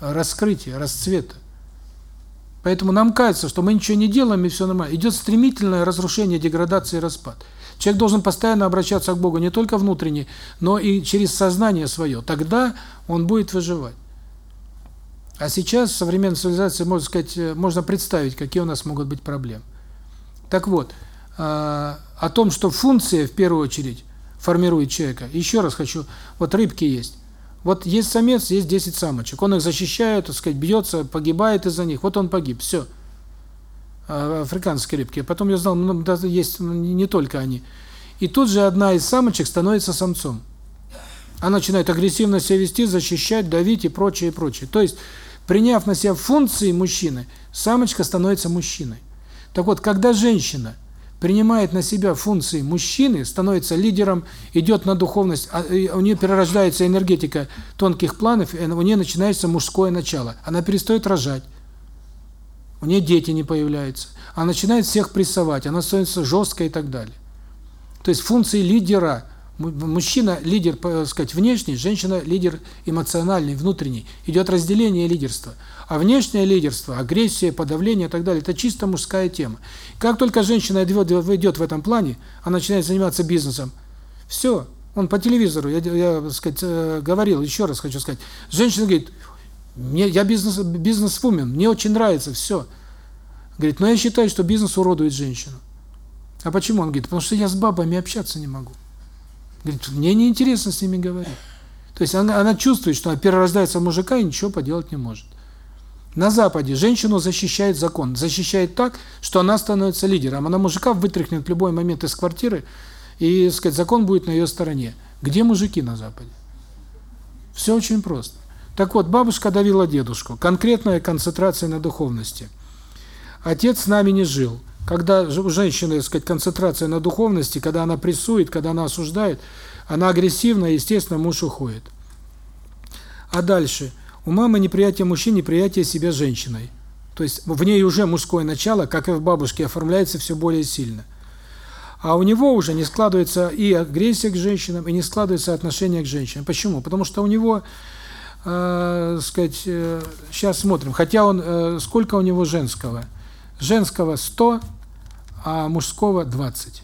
раскрытия, расцвета. Поэтому нам кажется, что мы ничего не делаем, и все нормально. Идет стремительное разрушение, деградация и распад. Человек должен постоянно обращаться к Богу не только внутренне, но и через сознание свое. Тогда он будет выживать. А сейчас в современной цивилизации, можно сказать, э, можно представить, какие у нас могут быть проблемы. Так вот, э, о том, что функция в первую очередь формирует человека. Еще раз хочу, вот рыбки есть. Вот есть самец, есть 10 самочек. Он их защищает, так сказать, бьется, погибает из-за них. Вот он погиб, все. А, африканские рыбки. Потом я знал, ну, есть не только они. И тут же одна из самочек становится самцом. Она начинает агрессивно себя вести, защищать, давить и прочее, и прочее. То есть Приняв на себя функции мужчины, самочка становится мужчиной. Так вот, когда женщина принимает на себя функции мужчины, становится лидером, идет на духовность, а, у нее перерождается энергетика тонких планов, и у нее начинается мужское начало. Она перестает рожать. У нее дети не появляются. Она начинает всех прессовать, она становится жесткой и так далее. То есть функции лидера Мужчина лидер, так сказать, внешний, женщина лидер эмоциональный, внутренний. Идет разделение лидерства. А внешнее лидерство, агрессия, подавление и так далее это чисто мужская тема. Как только женщина идет в этом плане, она начинает заниматься бизнесом. Все, он по телевизору, я, я сказать, э, говорил, еще раз хочу сказать. Женщина говорит: "Мне я бизнес бизнесвумен, мне очень нравится все". Говорит: "Но я считаю, что бизнес уродует женщину". А почему он говорит? Потому что я с бабами общаться не могу. Говорит, мне неинтересно с ними говорить. То есть она, она чувствует, что она перерождается в мужика и ничего поделать не может. На Западе женщину защищает закон. Защищает так, что она становится лидером. Она мужика вытряхнет в любой момент из квартиры, и, сказать, закон будет на ее стороне. Где мужики на Западе? Все очень просто. Так вот, бабушка давила дедушку. Конкретная концентрация на духовности. Отец с нами не жил. Когда у женщины, так сказать, концентрация на духовности, когда она прессует, когда она осуждает, она агрессивна, естественно, муж уходит. А дальше. У мамы неприятие мужчин, неприятие себя женщиной. То есть в ней уже мужское начало, как и в бабушке, оформляется все более сильно. А у него уже не складывается и агрессия к женщинам, и не складывается отношение к женщинам. Почему? Потому что у него, э, сказать, э, сейчас смотрим, хотя он, э, сколько у него женского – Женского 100, а мужского 20.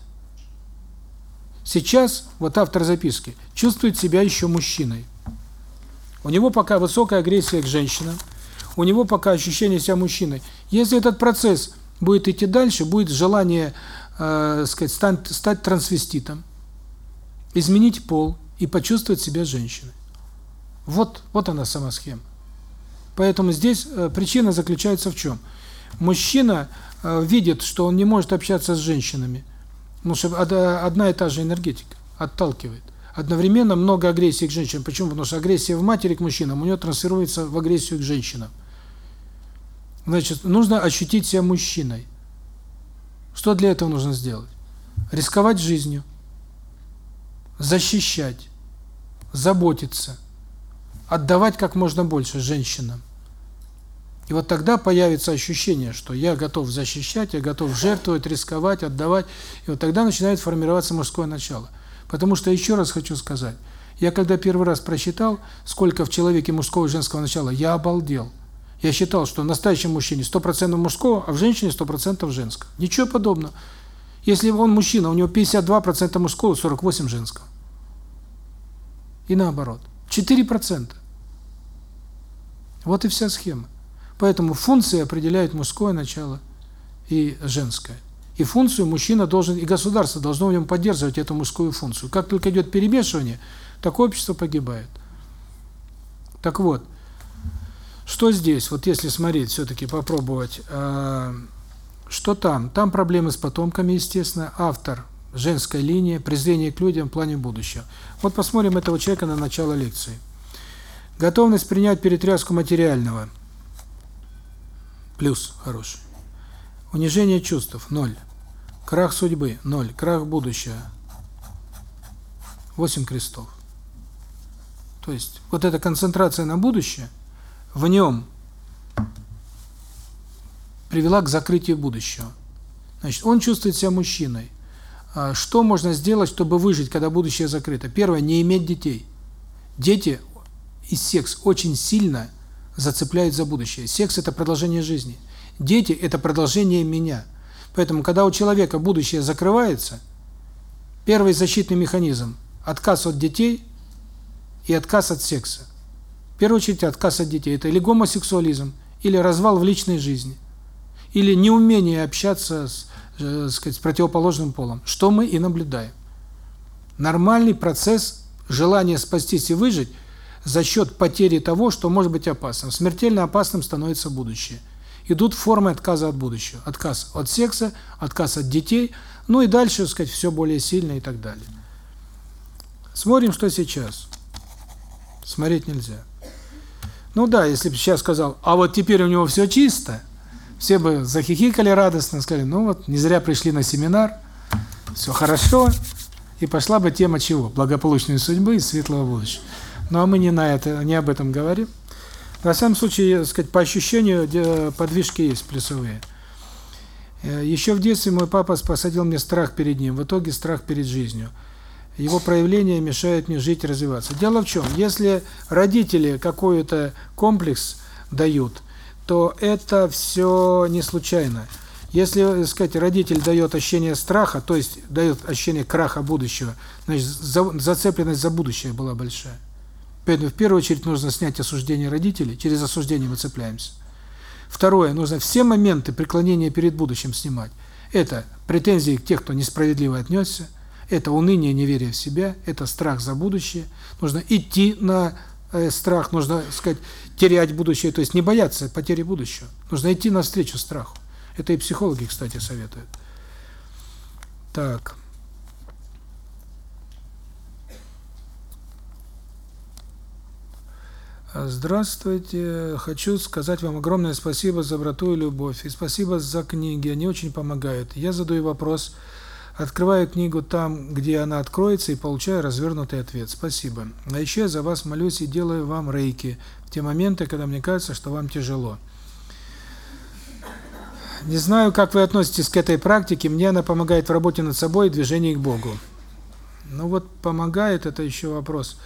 Сейчас вот автор записки чувствует себя еще мужчиной. У него пока высокая агрессия к женщинам, у него пока ощущение себя мужчиной. Если этот процесс будет идти дальше, будет желание, э, сказать, стать, стать трансвеститом, изменить пол и почувствовать себя женщиной. Вот, вот она сама схема. Поэтому здесь э, причина заключается в чем? Мужчина э, видит, что он не может общаться с женщинами, потому что одна и та же энергетика отталкивает. Одновременно много агрессии к женщинам. Почему? Потому что агрессия в матери к мужчинам у нее трансформируется в агрессию к женщинам. Значит, нужно ощутить себя мужчиной. Что для этого нужно сделать? Рисковать жизнью, защищать, заботиться, отдавать как можно больше женщинам. И вот тогда появится ощущение, что я готов защищать, я готов жертвовать, рисковать, отдавать. И вот тогда начинает формироваться мужское начало. Потому что, еще раз хочу сказать, я когда первый раз прочитал, сколько в человеке мужского и женского начала, я обалдел. Я считал, что в настоящем мужчине 100% мужского, а в женщине 100% женского. Ничего подобного. Если он мужчина, у него 52% мужского, 48% женского. И наоборот. 4%. Вот и вся схема. Поэтому функции определяют мужское начало и женское. И функцию мужчина должен, и государство должно в нем поддерживать эту мужскую функцию. Как только идет перемешивание, такое общество погибает. Так вот, что здесь, вот если смотреть, все-таки попробовать, э, что там? Там проблемы с потомками, естественно, автор, женская линия, презрение к людям в плане будущего. Вот посмотрим этого человека на начало лекции. Готовность принять перетряску материального – плюс хороший. Унижение чувств – ноль. Крах судьбы – ноль. Крах будущего – восемь крестов. То есть вот эта концентрация на будущее, в нем привела к закрытию будущего. Значит, он чувствует себя мужчиной. А что можно сделать, чтобы выжить, когда будущее закрыто? Первое – не иметь детей. Дети и секс очень сильно зацепляют за будущее. Секс – это продолжение жизни. Дети – это продолжение меня. Поэтому, когда у человека будущее закрывается, первый защитный механизм – отказ от детей и отказ от секса. В первую очередь, отказ от детей – это или гомосексуализм, или развал в личной жизни, или неумение общаться с, э, сказать, с противоположным полом, что мы и наблюдаем. Нормальный процесс желания спастись и выжить за счет потери того, что может быть опасным. Смертельно опасным становится будущее. Идут формы отказа от будущего. Отказ от секса, отказ от детей, ну и дальше, так сказать, все более сильно и так далее. Смотрим, что сейчас. Смотреть нельзя. Ну да, если бы сейчас сказал, а вот теперь у него все чисто, все бы захихикали радостно, сказали, ну вот, не зря пришли на семинар, все хорошо, и пошла бы тема чего? Благополучной судьбы и светлого будущего. Ну а мы не на это, не об этом говорим. На самом случае, сказать, по ощущению подвижки есть плюсовые. Э, Еще в детстве мой папа посадил мне страх перед ним, в итоге страх перед жизнью. Его проявление мешает мне жить и развиваться. Дело в чем? Если родители какой-то комплекс дают, то это все не случайно. Если, так сказать, родитель дает ощущение страха, то есть дает ощущение краха будущего, значит, зацепленность за будущее была большая. Поэтому в первую очередь нужно снять осуждение родителей, через осуждение мы цепляемся. Второе, нужно все моменты преклонения перед будущим снимать. Это претензии к тех, кто несправедливо отнесся, это уныние, неверие в себя, это страх за будущее. Нужно идти на э, страх, нужно, сказать, терять будущее, то есть не бояться потери будущего. Нужно идти навстречу страху. Это и психологи, кстати, советуют. Так. Здравствуйте. Хочу сказать вам огромное спасибо за доброту и любовь. И спасибо за книги, они очень помогают. Я задаю вопрос, открываю книгу там, где она откроется, и получаю развернутый ответ. Спасибо. А еще я за вас молюсь и делаю вам рейки в те моменты, когда мне кажется, что вам тяжело. Не знаю, как вы относитесь к этой практике, мне она помогает в работе над собой и движении к Богу. Ну вот помогает, это еще вопрос.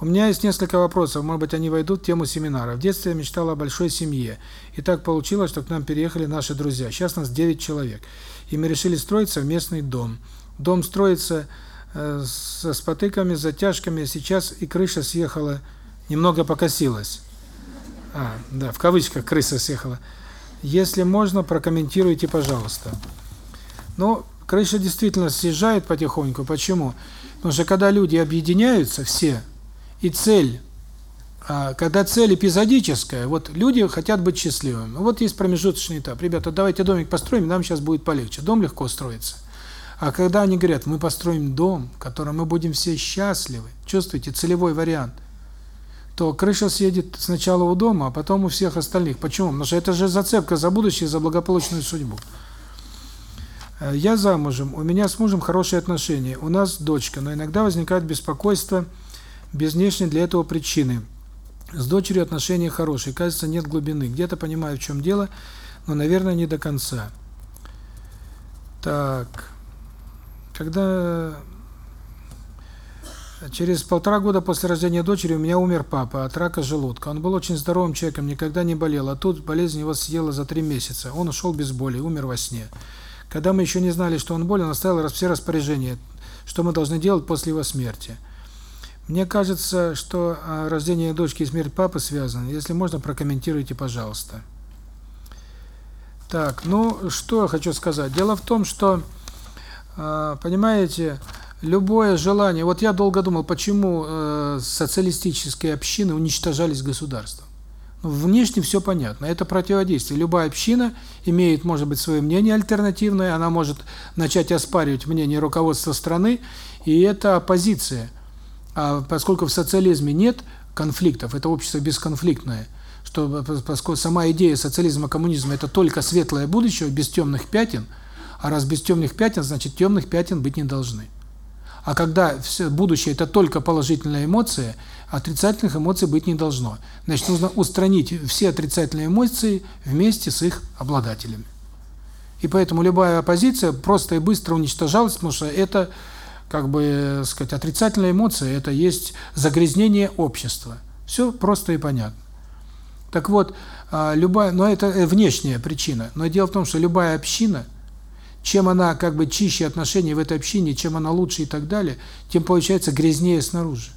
У меня есть несколько вопросов, может быть, они войдут в тему семинара. В детстве я мечтала о большой семье. И так получилось, что к нам переехали наши друзья. Сейчас нас 9 человек. И мы решили строить совместный дом. Дом строится э, со спотыками, затяжками. Сейчас и крыша съехала, немного покосилась. А, да, в кавычках крыса съехала. Если можно, прокомментируйте, пожалуйста. Ну, крыша действительно съезжает потихоньку. Почему? Потому что когда люди объединяются, все, и цель, а, когда цель эпизодическая, вот люди хотят быть счастливыми. Вот есть промежуточный этап. Ребята, давайте домик построим, нам сейчас будет полегче. Дом легко строится. А когда они говорят, мы построим дом, в котором мы будем все счастливы, чувствуете, целевой вариант, то крыша съедет сначала у дома, а потом у всех остальных. Почему? Потому что это же зацепка за будущее, за благополучную судьбу. Э, я замужем, у меня с мужем хорошие отношения, у нас дочка, но иногда возникает беспокойство, без внешней для этого причины. С дочерью отношения хорошие, кажется, нет глубины. Где-то понимаю, в чем дело, но, наверное, не до конца. Так. Когда через полтора года после рождения дочери у меня умер папа от рака желудка. Он был очень здоровым человеком, никогда не болел, а тут болезнь его съела за три месяца. Он ушел без боли, умер во сне. Когда мы еще не знали, что он болен, он оставил все распоряжения, что мы должны делать после его смерти. Мне кажется, что а, рождение дочки и смерть папы связаны. Если можно, прокомментируйте, пожалуйста. Так, ну, что я хочу сказать. Дело в том, что, а, понимаете, любое желание... Вот я долго думал, почему э, социалистические общины уничтожались государством. Ну, внешне все понятно. Это противодействие. Любая община имеет, может быть, свое мнение альтернативное, она может начать оспаривать мнение руководства страны, и это оппозиция – а поскольку в социализме нет конфликтов, это общество бесконфликтное, что поскольку сама идея социализма, коммунизма – это только светлое будущее, без темных пятен, а раз без темных пятен, значит, темных пятен быть не должны. А когда все будущее – это только положительная эмоция, отрицательных эмоций быть не должно. Значит, нужно устранить все отрицательные эмоции вместе с их обладателями. И поэтому любая оппозиция просто и быстро уничтожалась, потому что это как бы, сказать, отрицательная эмоция – это есть загрязнение общества. Все просто и понятно. Так вот, а, любая, но это э, внешняя причина. Но дело в том, что любая община, чем она как бы чище отношения в этой общине, чем она лучше и так далее, тем получается грязнее снаружи.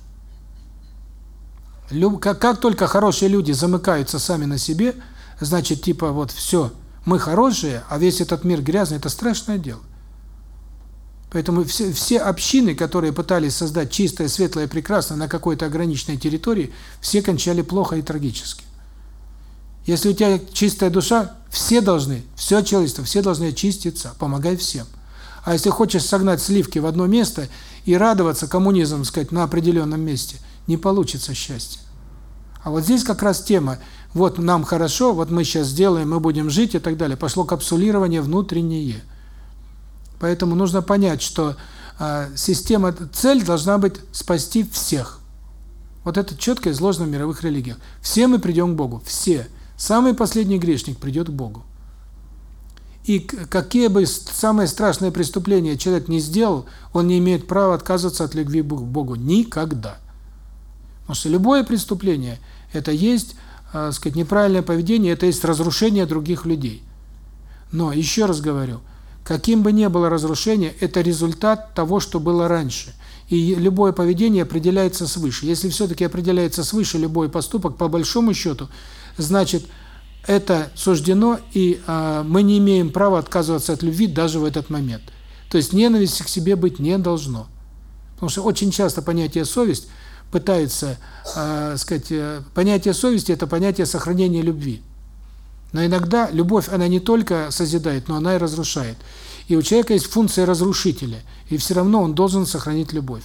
Люб, как, как только хорошие люди замыкаются сами на себе, значит, типа вот все, мы хорошие, а весь этот мир грязный, это страшное дело. Поэтому все, все общины, которые пытались создать чистое, светлое, прекрасное на какой-то ограниченной территории, все кончали плохо и трагически. Если у тебя чистая душа, все должны, все человечество, все должны очиститься, помогай всем. А если хочешь согнать сливки в одно место и радоваться коммунизмом, сказать, на определенном месте, не получится счастья. А вот здесь как раз тема, вот нам хорошо, вот мы сейчас сделаем, мы будем жить и так далее. Пошло капсулирование внутреннее. Поэтому нужно понять, что э, система, цель должна быть спасти всех. Вот это четко изложено в мировых религиях. Все мы придем к Богу, все. Самый последний грешник придет к Богу. И какие бы самые страшные преступления человек не сделал, он не имеет права отказываться от любви к Богу. Никогда. Потому что любое преступление – это есть, э, сказать, неправильное поведение, это есть разрушение других людей. Но, еще раз говорю – Каким бы ни было разрушение, это результат того, что было раньше. И любое поведение определяется свыше. Если все-таки определяется свыше любой поступок, по большому счету, значит, это суждено, и э, мы не имеем права отказываться от любви даже в этот момент. То есть ненависти к себе быть не должно. Потому что очень часто понятие «совесть» пытается, э, сказать, понятие совести – это понятие сохранения любви. Но иногда любовь, она не только созидает, но она и разрушает. И у человека есть функция разрушителя, и все равно он должен сохранить любовь.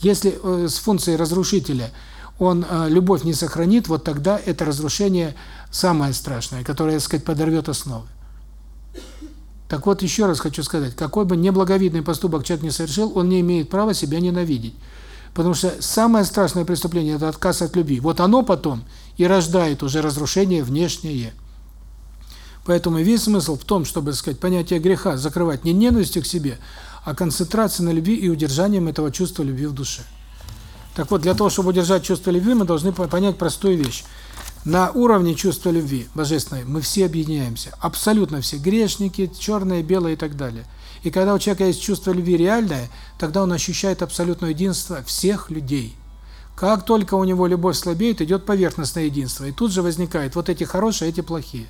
Если э, с функцией разрушителя он э, любовь не сохранит, вот тогда это разрушение самое страшное, которое, так сказать, подорвет основы. Так вот, еще раз хочу сказать, какой бы неблаговидный поступок человек не совершил, он не имеет права себя ненавидеть. Потому что самое страшное преступление – это отказ от любви. Вот оно потом и рождает уже разрушение внешнее. Поэтому весь смысл в том, чтобы, так сказать, понятие греха закрывать не ненавистью к себе, а концентрацией на любви и удержанием этого чувства любви в душе. Так вот, для того, чтобы удержать чувство любви, мы должны понять простую вещь. На уровне чувства любви божественной мы все объединяемся. Абсолютно все. Грешники, черные, белые и так далее. И когда у человека есть чувство любви реальное, тогда он ощущает абсолютное единство всех людей. Как только у него любовь слабеет, идет поверхностное единство. И тут же возникает вот эти хорошие, эти плохие.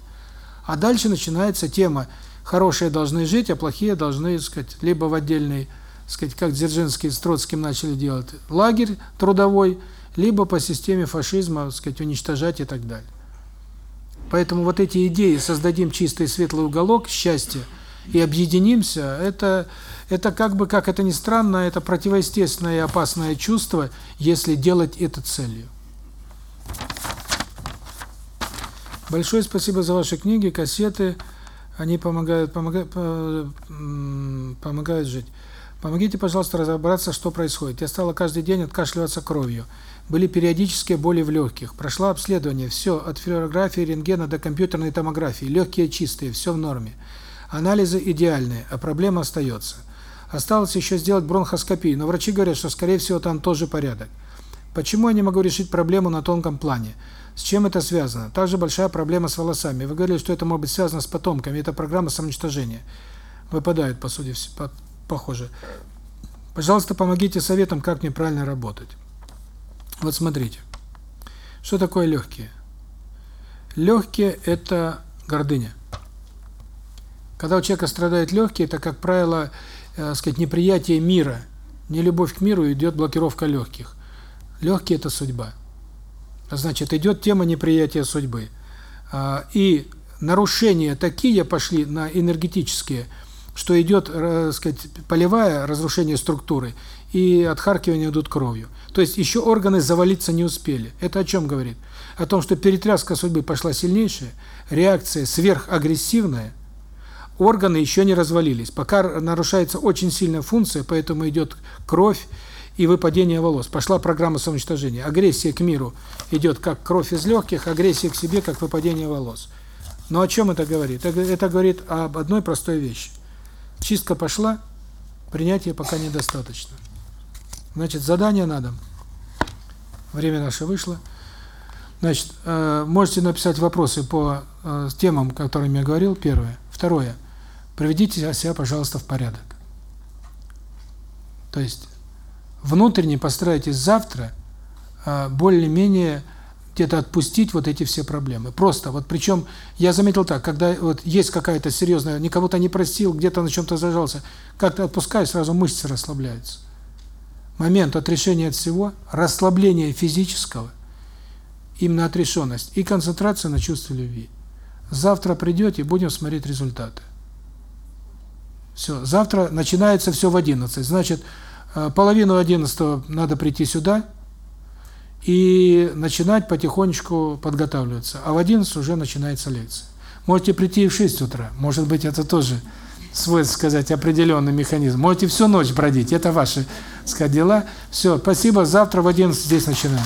А дальше начинается тема хорошие должны жить, а плохие должны, сказать, либо в отдельный, сказать, как Дзержинский с Троцким начали делать, лагерь трудовой, либо по системе фашизма, сказать, уничтожать и так далее. Поэтому вот эти идеи создадим чистый светлый уголок счастья и объединимся, это это как бы как это ни странно, это противоестественное и опасное чувство, если делать это целью. Большое спасибо за ваши книги, кассеты. Они помогают, помогают, помогают жить. Помогите, пожалуйста, разобраться, что происходит. Я стала каждый день откашливаться кровью. Были периодические боли в легких. Прошла обследование. Все, от флюорографии, рентгена до компьютерной томографии. Легкие чистые, все в норме. Анализы идеальные, а проблема остается. Осталось еще сделать бронхоскопию, но врачи говорят, что, скорее всего, там тоже порядок. Почему я не могу решить проблему на тонком плане? С чем это связано? Также большая проблема с волосами. Вы говорили, что это может быть связано с потомками. Это программа самоуничтожения. Выпадают, по сути, по похоже. Пожалуйста, помогите советом, как мне правильно работать. Вот смотрите. Что такое легкие? Легкие – это гордыня. Когда у человека страдают легкие, это, как правило, э, сказать, неприятие мира. Не любовь к миру идет блокировка легких. Легкие – это судьба. Значит, идет тема неприятия судьбы. А, и нарушения такие пошли на энергетические, что идет, э, сказать, полевая разрушение структуры, и отхаркивание идут кровью. То есть еще органы завалиться не успели. Это о чем говорит? О том, что перетряска судьбы пошла сильнейшая, реакция сверхагрессивная, органы еще не развалились. Пока нарушается очень сильная функция, поэтому идет кровь, и выпадение волос. Пошла программа самоуничтожения. Агрессия к миру идет как кровь из легких, агрессия к себе как выпадение волос. Но о чем это говорит? Это, говорит об одной простой вещи. Чистка пошла, принятия пока недостаточно. Значит, задание надо. Время наше вышло. Значит, э, можете написать вопросы по э, темам, о которых я говорил, первое. Второе. Приведите себя, пожалуйста, в порядок. То есть внутренне постарайтесь завтра э, более-менее где-то отпустить вот эти все проблемы. Просто вот причем я заметил так, когда вот есть какая-то серьезная, никого-то не простил, где-то на чем-то зажался, как-то отпускаю, сразу мышцы расслабляются. Момент отрешения от всего, расслабление физического, именно отрешенность и концентрация на чувстве любви. Завтра придете, будем смотреть результаты. Все, завтра начинается все в 11. Значит, половину 11 надо прийти сюда, и начинать потихонечку подготавливаться. А в 11 уже начинается лекция. Можете прийти и в 6 утра. Может быть, это тоже свой, сказать, определенный механизм. Можете всю ночь бродить. Это ваши, сказать, дела. Все, спасибо. Завтра в 11 здесь начинаем.